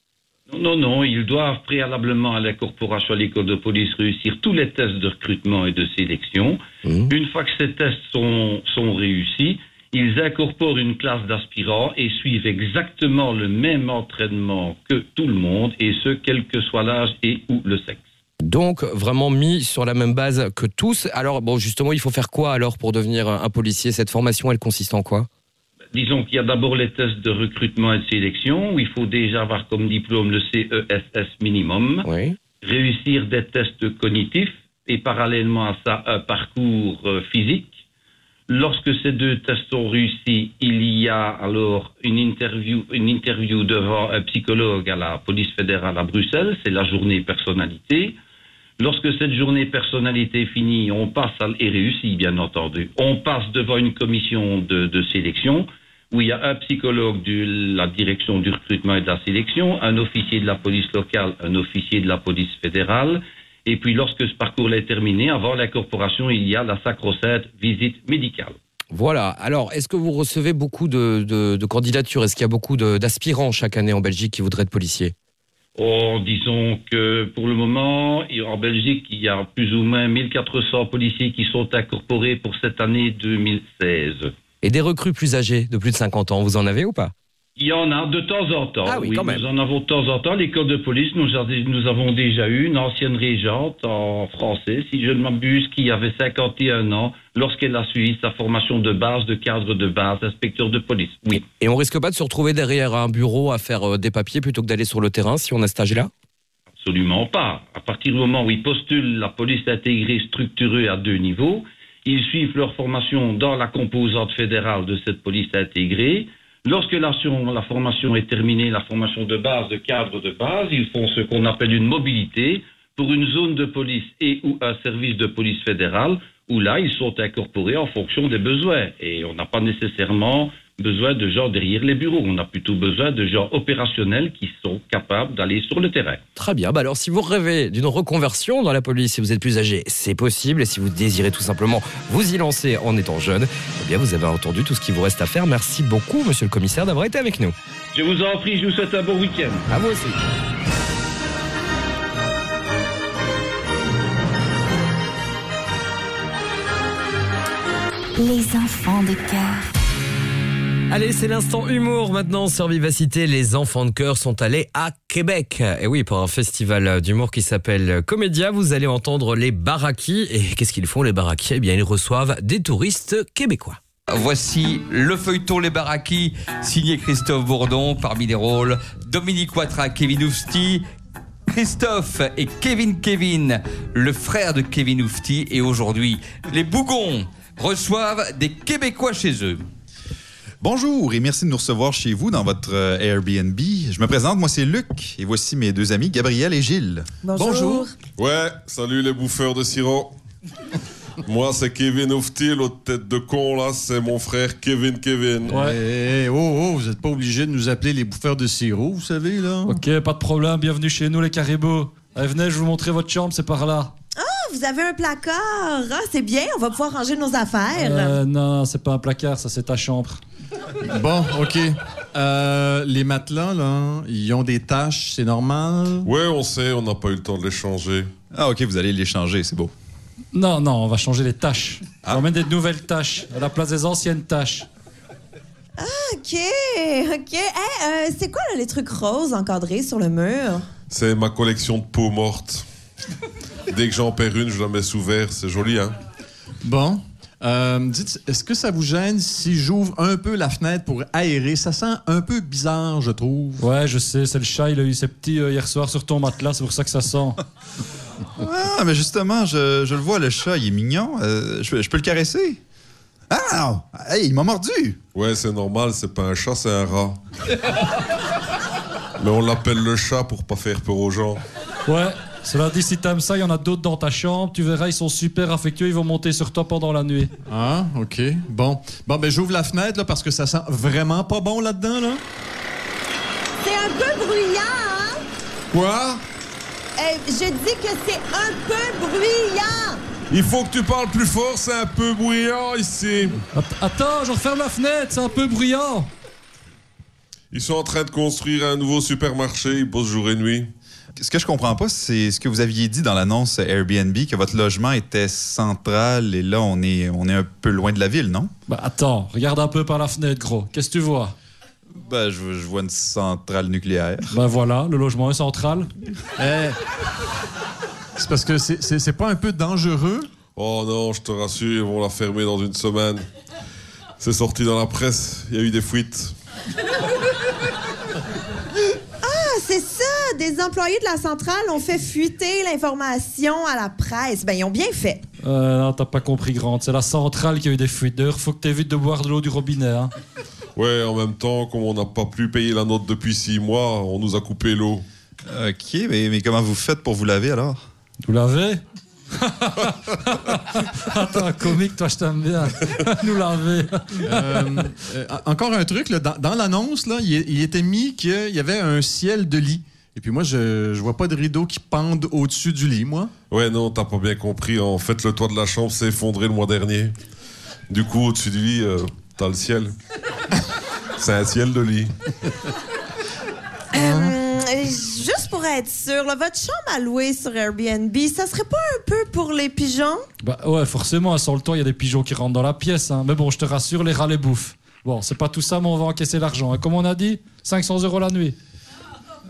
[SPEAKER 108] Non, non, ils doivent préalablement à la corporation à l'école de police réussir tous les tests de recrutement et de sélection. Une fois que ces tests sont, sont réussis, ils incorporent une classe d'aspirants et suivent exactement le même entraînement que tout le monde, et ce, quel que soit l'âge et ou le sexe.
[SPEAKER 2] Donc vraiment mis sur la même base que tous. Alors bon, justement, il faut faire quoi alors pour devenir un policier? Cette formation, elle consiste en quoi?
[SPEAKER 108] Disons qu'il y a d'abord les tests de recrutement et de sélection, où il faut déjà avoir comme diplôme le CESS minimum, réussir des tests cognitifs et parallèlement à ça un parcours euh, physique. Lorsque ces deux tests sont réussis, il y a alors une interview, devant un psychologue à la police fédérale à Bruxelles, c'est la journée personnalité. Lorsque cette journée personnalité est finie, on passe à, et réussit bien entendu, on passe devant une commission de, de sélection où il y a un psychologue de la direction du recrutement et de la sélection, un officier de la police locale, un officier de la police fédérale, et puis lorsque ce parcours est terminé, avant l'incorporation, il y a la sacro-sainte visite médicale.
[SPEAKER 2] Voilà. Alors, est-ce que vous recevez beaucoup de, de- de candidatures? Est-ce qu'il y a beaucoup d'aspirants chaque année en Belgique qui voudraient être policiers?
[SPEAKER 108] Oh, disons que pour le moment, en Belgique, il y a plus ou moins 1400 policiers qui sont incorporés pour cette année 2016.
[SPEAKER 2] Et des recrues plus âgées, de plus de 50 ans, vous en avez ou pas?
[SPEAKER 108] Il y en a de temps en temps.
[SPEAKER 2] Ah oui, quand même.
[SPEAKER 108] Nous en avons de temps en temps. L'école de police, nous, avons déjà eu une ancienne régente en français, si je ne m'abuse, qui avait 51 ans lorsqu'elle a suivi sa formation de base, de cadre de base, inspecteur de police. Oui.
[SPEAKER 2] Et on risque pas de se retrouver derrière un bureau à faire euh, des papiers plutôt que d'aller sur le terrain si on a cet âge-là?
[SPEAKER 108] Absolument pas. À partir du moment où ils postulent la police intégrée structurée à deux niveaux, ils suivent leur formation dans la composante fédérale de cette police intégrée. Lorsque la, formation est terminée, la formation de base, de cadre de base, ils font ce qu'on appelle une mobilité pour une zone de police et ou un service de police fédérale où là, ils sont incorporés en fonction des besoins. Et on n'a pas nécessairement besoin de gens derrière les bureaux. On a plutôt besoin de gens opérationnels qui sont capables d'aller sur le terrain.
[SPEAKER 2] Très bien. Bah alors, si vous rêvez d'une reconversion dans la police et vous êtes plus âgé, c'est possible. Et si vous désirez tout simplement vous y lancer en étant jeune, eh bien, vous avez entendu tout ce qu'il vous reste à faire. Merci beaucoup, monsieur le commissaire, d'avoir été avec nous.
[SPEAKER 108] Je vous en prie, je vous souhaite un bon week-end.
[SPEAKER 2] À vous aussi.
[SPEAKER 109] Les enfants de cœur.
[SPEAKER 2] Allez, c'est l'instant humour maintenant sur Vivacité. Les enfants de cœur sont allés à Québec. Et oui, pour un festival d'humour qui s'appelle Comédia, vous allez entendre les Baraki. Et qu'est-ce qu'ils font les Baraki? Eh bien, ils reçoivent des touristes québécois.
[SPEAKER 110] Voici le feuilleton Les Baraki, signé Christophe Bourdon, parmi les rôles Dominique Ouattara, Kevin Oufti, Christophe et Kevin Kevin, le frère de Kevin Oufti. Et aujourd'hui, les Bougons reçoivent des Québécois chez eux.
[SPEAKER 111] Bonjour et merci de nous recevoir chez vous dans votre euh, Airbnb. Je me présente, moi c'est Luc et voici mes deux amis Gabriel et Gilles.
[SPEAKER 87] Bonjour. Ouais, salut les bouffeurs de sirop. [LAUGHS] Moi, c'est Kevin Oufti, l'autre tête de con, là, c'est mon frère Kevin Kevin.
[SPEAKER 112] Ouais. oh, oh, vous n'êtes pas obligé de nous appeler les bouffeurs de sirop, vous savez, là.
[SPEAKER 113] Ok, pas de problème, bienvenue chez nous les caribous. Allez, venez, je vais vous montrer votre chambre, c'est par là.
[SPEAKER 114] Ah, vous avez un placard. Ah, c'est bien, on va pouvoir ranger nos affaires.
[SPEAKER 113] Euh, non, c'est pas un placard, ça c'est ta chambre.
[SPEAKER 112] Bon, OK. Euh, les matelas, là, ils ont des taches, c'est normal?
[SPEAKER 87] Ouais, on sait, on n'a pas eu le temps de les changer.
[SPEAKER 111] Ah ok, vous allez les changer, c'est beau.
[SPEAKER 113] Non, non, on va changer les tâches. On va mettre des nouvelles tâches à la place des anciennes tâches.
[SPEAKER 114] Ah, OK, OK. Hey, euh, c'est quoi là, les trucs roses encadrés sur le mur?
[SPEAKER 87] C'est ma collection de peaux mortes. Dès que j'en perds une, je la mets sous verre, c'est joli, hein?
[SPEAKER 112] Bon. Euh, dites, est-ce que ça vous gêne si j'ouvre un peu la fenêtre pour aérer? Ça sent un peu bizarre, je trouve.
[SPEAKER 113] Ouais, je sais, c'est le chat, il a eu ses petits euh, hier soir sur ton matelas, c'est pour ça que ça sent. [LAUGHS]
[SPEAKER 111] Ah, mais justement, je, je le vois, le chat, il est mignon. Euh, je, je peux le caresser? Ah non! Hey, il m'a mordu!
[SPEAKER 87] Ouais, c'est normal, c'est pas un chat, c'est un rat. [LAUGHS] Mais on l'appelle le chat pour pas faire peur aux gens.
[SPEAKER 113] Ouais, cela dit, si t'aimes ça, il y en a d'autres dans ta chambre, tu verras, ils sont super affectueux, ils vont monter sur toi pendant la nuit.
[SPEAKER 112] Ah, OK. Bon. Bon, ben j'ouvre la fenêtre, là, parce que ça sent vraiment pas bon là-dedans, là.
[SPEAKER 114] C'est un peu bruyant, hein?
[SPEAKER 87] Quoi?
[SPEAKER 114] Euh, je dis que c'est un peu bruyant.
[SPEAKER 87] Il faut que tu parles plus fort, c'est un peu bruyant ici.
[SPEAKER 113] Attends, je referme la fenêtre, c'est un peu bruyant.
[SPEAKER 87] Ils sont en train de construire un nouveau supermarché, ils bossent jour et nuit.
[SPEAKER 111] Ce que je comprends pas, c'est ce que vous aviez dit dans l'annonce Airbnb, que votre logement était central et là, on est, on est un peu loin de la ville, non?
[SPEAKER 113] Bah attends, regarde un peu par la fenêtre, gros. Qu'est-ce que tu vois?
[SPEAKER 111] Ben, je, je vois une centrale nucléaire.
[SPEAKER 113] Ben voilà, le logement est central.
[SPEAKER 112] Eh, c'est parce que c'est- c'est c'est pas un peu dangereux?
[SPEAKER 87] Oh non, je te rassure, ils vont la fermer dans une semaine. C'est sorti dans la presse, il y a eu des fuites.
[SPEAKER 114] Ah, c'est ça! Des employés de la centrale ont fait fuiter l'information à la presse. Ben, ils ont bien fait.
[SPEAKER 113] Euh, non, t'as pas compris, Grande. C'est la centrale qui a eu des fuites. D'ailleurs, faut que t'évites de boire de l'eau du robinet. Hein. [LAUGHS]
[SPEAKER 87] Ouais, en même temps, comme on n'a pas pu payer la note depuis six mois, on nous a coupé l'eau.
[SPEAKER 111] OK, mais, mais comment vous faites pour vous laver alors?
[SPEAKER 113] Vous l'avez? [LAUGHS] Attends, comique, toi, je t'aime bien. [LAUGHS] Nous laver.
[SPEAKER 112] Euh, euh, encore un truc, là, dans, dans l'annonce, là, il, il était mis qu'il y avait un ciel de lit. Et puis moi, je, je vois pas de rideau qui pendent au-dessus du lit, moi.
[SPEAKER 87] Ouais, non, t'as pas bien compris. En fait, le toit de la chambre s'est effondré le mois dernier. Du coup, au-dessus du lit, euh, t'as le ciel. [LAUGHS] C'est un ciel de lit.
[SPEAKER 114] Euh, juste pour être sûr, là, votre chambre à louer sur Airbnb, ça serait pas un peu pour les pigeons?
[SPEAKER 113] Bah ouais, forcément, sur le toit, il y a des pigeons qui rentrent dans la pièce. hein. Mais bon, je te rassure, les rats les bouffent. Bon, c'est pas tout ça, mais on va encaisser l'argent. Et comme on a dit, 500 euros la nuit.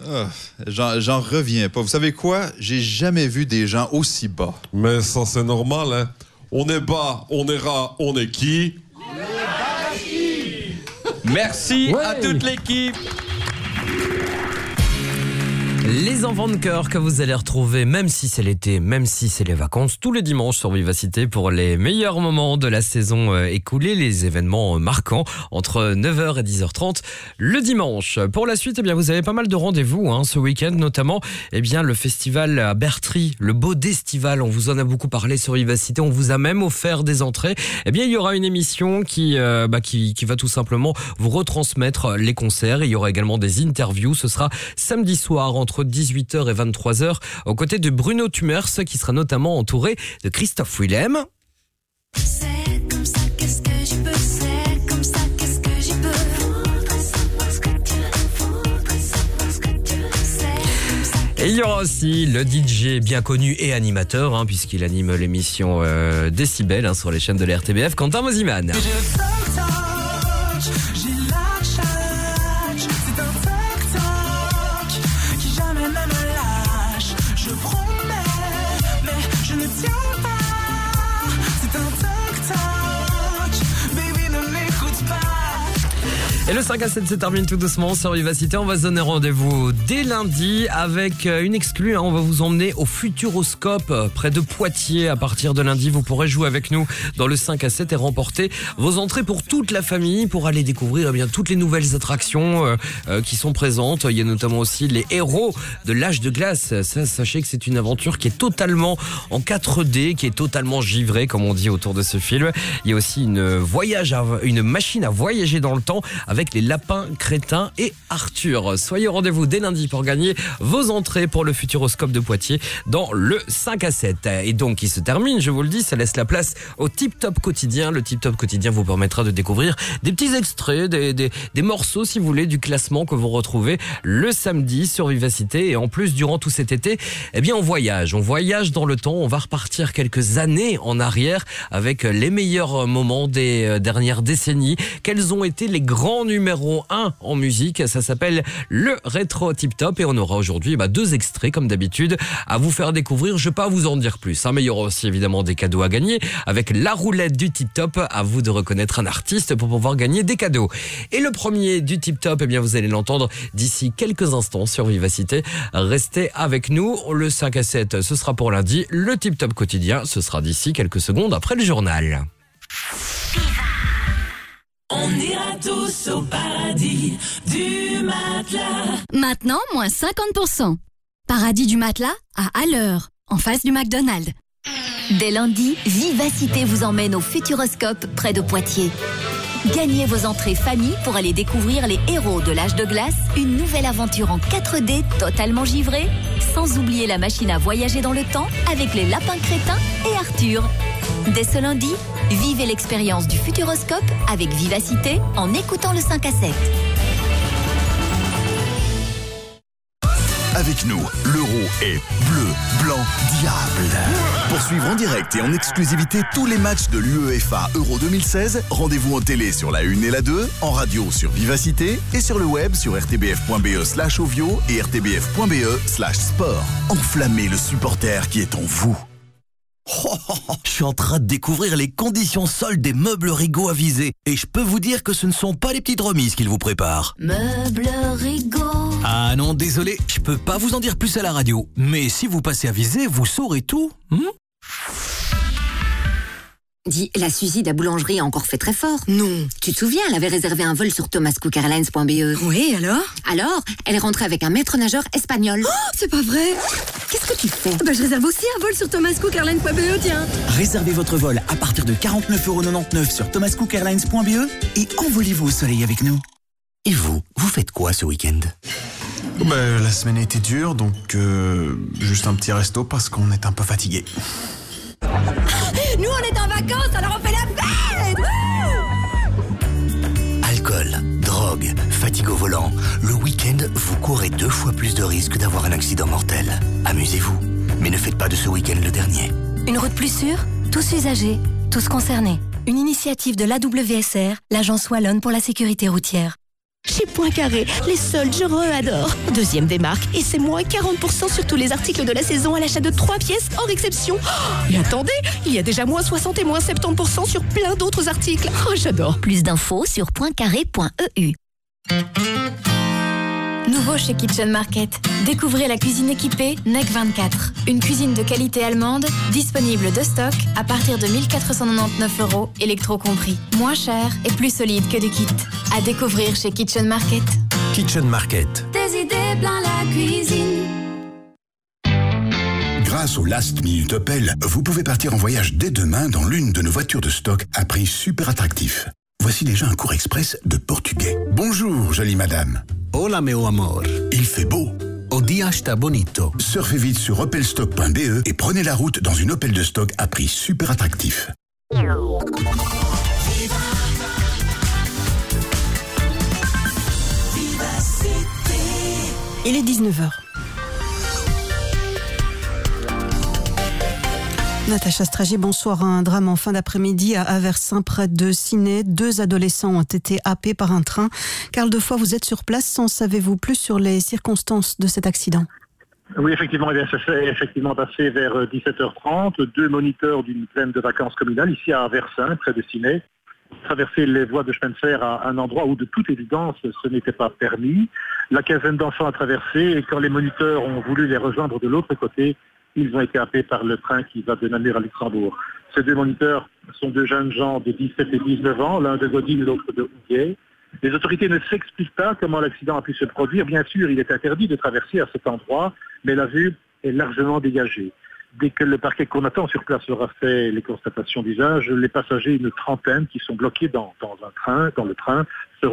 [SPEAKER 111] Ah, J'en j'en reviens pas. Vous savez quoi? J'ai jamais vu des gens aussi bas.
[SPEAKER 87] Mais ça, c'est normal, hein. On est bas, on est rat, on est qui?
[SPEAKER 110] Merci à toute l'équipe.
[SPEAKER 2] Les enfants de cœur que vous allez retrouver, même si c'est l'été, même si c'est les vacances, tous les dimanches sur Vivacité pour les meilleurs moments de la saison euh, écoulée, les événements euh, marquants entre 9h et 10h30 le dimanche. Pour la suite, eh bien, vous avez pas mal de rendez-vous hein, ce week-end, notamment eh bien, le festival à Bertry, le beau Destival. On vous en a beaucoup parlé sur Vivacité. On vous a même offert des entrées. Eh bien, il y aura une émission qui, euh, bah, qui, qui va tout simplement vous retransmettre les concerts. Il y aura également des interviews. Ce sera samedi soir entre 18h et 23h aux côtés de Bruno Tumers qui sera notamment entouré de Christophe Willem. Et il y aura aussi le DJ bien connu et animateur, hein, puisqu'il anime l'émission euh, Décibel hein, sur les chaînes de la RTBF, Quentin Moziman. Le 5 à 7 se termine tout doucement sur Vivacité. On va se donner rendez-vous dès lundi avec euh, une exclue. hein. On va vous emmener au Futuroscope euh, près de Poitiers. À partir de lundi, vous pourrez jouer avec nous dans le 5 à 7 et remporter vos entrées pour toute la famille pour aller découvrir eh bien toutes les nouvelles attractions euh, qui sont présentes. Il y a notamment aussi les héros de l'âge de glace. Sachez que c'est une aventure qui est totalement en 4D, qui est totalement givrée, comme on dit autour de ce film. Il y a aussi une voyage, une machine à voyager dans le temps avec les lapins crétins et Arthur. Soyez au rendez-vous dès lundi pour gagner vos entrées pour le Futuroscope de Poitiers dans le 5 à 7. Et donc, il se termine, je vous le dis, ça laisse la place au Tip Top quotidien. Le Tip Top quotidien vous permettra de découvrir des petits extraits, des, des, des morceaux, si vous voulez, du classement que vous retrouvez le samedi sur Vivacité. Et en plus, durant tout cet été, eh bien, on voyage. On voyage dans le temps. On va repartir quelques années en arrière avec les meilleurs moments des euh, dernières décennies. Quels ont été les grands numéros 1 en musique Ça s'appelle le rétro tip top et on aura aujourd'hui bah, deux extraits comme d'habitude à vous faire découvrir. Je vais pas vous en dire plus, hein, mais il y aura aussi évidemment des cadeaux à gagner avec la roulette du tip top. À vous de reconnaître un artiste pour pouvoir gagner des cadeaux. Et le premier du tip top, eh bien vous allez l'entendre d'ici quelques instants sur Vivacité. Restez avec nous. Le 5 à 7, ce sera pour lundi. Le tip top quotidien, ce sera d'ici quelques secondes après le journal.
[SPEAKER 115] On ira tous au paradis du matelas.
[SPEAKER 98] Maintenant, moins 50%. Paradis du matelas à à l'heure, en face du McDonald's. Dès lundi, Vivacité vous emmène au Futuroscope près de Poitiers. Gagnez vos entrées famille pour aller découvrir les héros de l'âge de glace, une nouvelle aventure en 4D totalement givrée, sans oublier la machine à voyager dans le temps avec les lapins crétins et Arthur. Dès ce lundi, vivez l'expérience du Futuroscope avec Vivacité en écoutant le 5 à 7.
[SPEAKER 28] Avec nous, l'euro est bleu, blanc, diable. Pour suivre en direct et en exclusivité tous les matchs de l'UEFA Euro 2016, rendez-vous en télé sur la 1 et la 2, en radio sur Vivacité et sur le web sur rtbf.be slash ovio et rtbf.be slash sport. Enflammez le supporter qui est en vous.
[SPEAKER 37] Oh, je suis en train de découvrir les conditions soldes des meubles Rigaud avisés et je peux vous dire que ce ne sont pas les petites remises qu'ils vous préparent.
[SPEAKER 12] Meubles Rigaud.
[SPEAKER 37] Ah non, désolé, je peux pas vous en dire plus à la radio. Mais si vous passez à viser, vous saurez tout. hmm?
[SPEAKER 58] Dis, la Suzy de la boulangerie a encore fait très fort. Non. Tu te souviens, elle avait réservé un vol sur thomascookairlines.be. Oui, alors? Alors, elle est rentrée avec un maître nageur espagnol. Oh, c'est pas vrai Qu'est-ce que tu fais?
[SPEAKER 25] Bah, je réserve aussi un vol sur thomascookairlines.be, tiens.
[SPEAKER 30] Réservez votre vol à partir de 49,99€ sur thomascookairlines.be et envolez-vous au soleil avec nous.
[SPEAKER 37] Et vous, vous faites quoi ce week-end?
[SPEAKER 116] Ben, la semaine a été dure, donc euh, juste un petit resto parce qu'on est un peu fatigué.
[SPEAKER 25] Nous, on est en vacances, alors on fait la fête Wouh
[SPEAKER 37] Alcool, drogue, fatigue au volant. Le week-end, vous courez deux fois plus de risques d'avoir un accident mortel. Amusez-vous, mais ne faites pas de ce week-end le dernier.
[SPEAKER 12] Une route plus sûre Tous usagers, tous concernés. Une initiative de l'AWSR, l'agence Wallonne pour la sécurité routière.
[SPEAKER 25] Chez Poincaré, les soldes, je re-adore. Deuxième des marques, et c'est moins 40% sur tous les articles de la saison à l'achat de 3 pièces hors exception. Oh, et attendez, il y a déjà moins 60 et moins 70% sur plein d'autres articles. Oh, j'adore.
[SPEAKER 12] Plus d'infos sur pointcarré.eu. Nouveau chez Kitchen Market. Découvrez la cuisine équipée NEC 24. Une cuisine de qualité allemande, disponible de stock à partir de 1499 euros, électro compris. Moins cher et plus solide que du kit. À découvrir chez Kitchen Market.
[SPEAKER 37] Kitchen Market.
[SPEAKER 12] Des idées plein la cuisine.
[SPEAKER 117] Grâce au Last Minute Opel, vous pouvez partir en voyage dès demain dans l'une de nos voitures de stock à prix super attractif. Voici déjà un cours express de portugais. Bonjour, jolie madame.
[SPEAKER 118] Hola, meu amor.
[SPEAKER 117] Il fait beau.
[SPEAKER 118] O dia está bonito.
[SPEAKER 117] Surfez vite sur opelstock.be et prenez la route dans une Opel de stock à prix super attractif.
[SPEAKER 92] Il est 19h. Natacha Stragé, bonsoir. Un drame en fin d'après-midi à Aversin, près de Ciné. Deux adolescents ont été happés par un train. Carl Defoy, vous êtes sur place. En savez-vous plus sur les circonstances de cet accident?
[SPEAKER 119] Oui, effectivement, eh ça s'est effectivement passé vers euh, 17h30. Deux moniteurs d'une plaine de vacances communales, ici à Versin, près de Ciné, traverser les voies de chemin de fer à un endroit où, de toute évidence, ce n'était pas permis. La quinzaine d'enfants a traversé et quand les moniteurs ont voulu les rejoindre de l'autre côté, ils ont été happés par le train qui va de Namur à Luxembourg. Ces deux moniteurs sont deux jeunes gens de 17 et 19 ans, l'un de Godine, l'autre de Houillet. Les autorités ne s'expliquent pas comment l'accident a pu se produire. Bien sûr, il est interdit de traverser à cet endroit, mais la vue est largement dégagée. Dès que le parquet qu'on attend sur place aura fait les constatations d'usage, les passagers, une trentaine qui sont bloqués dans, dans un train, dans le train,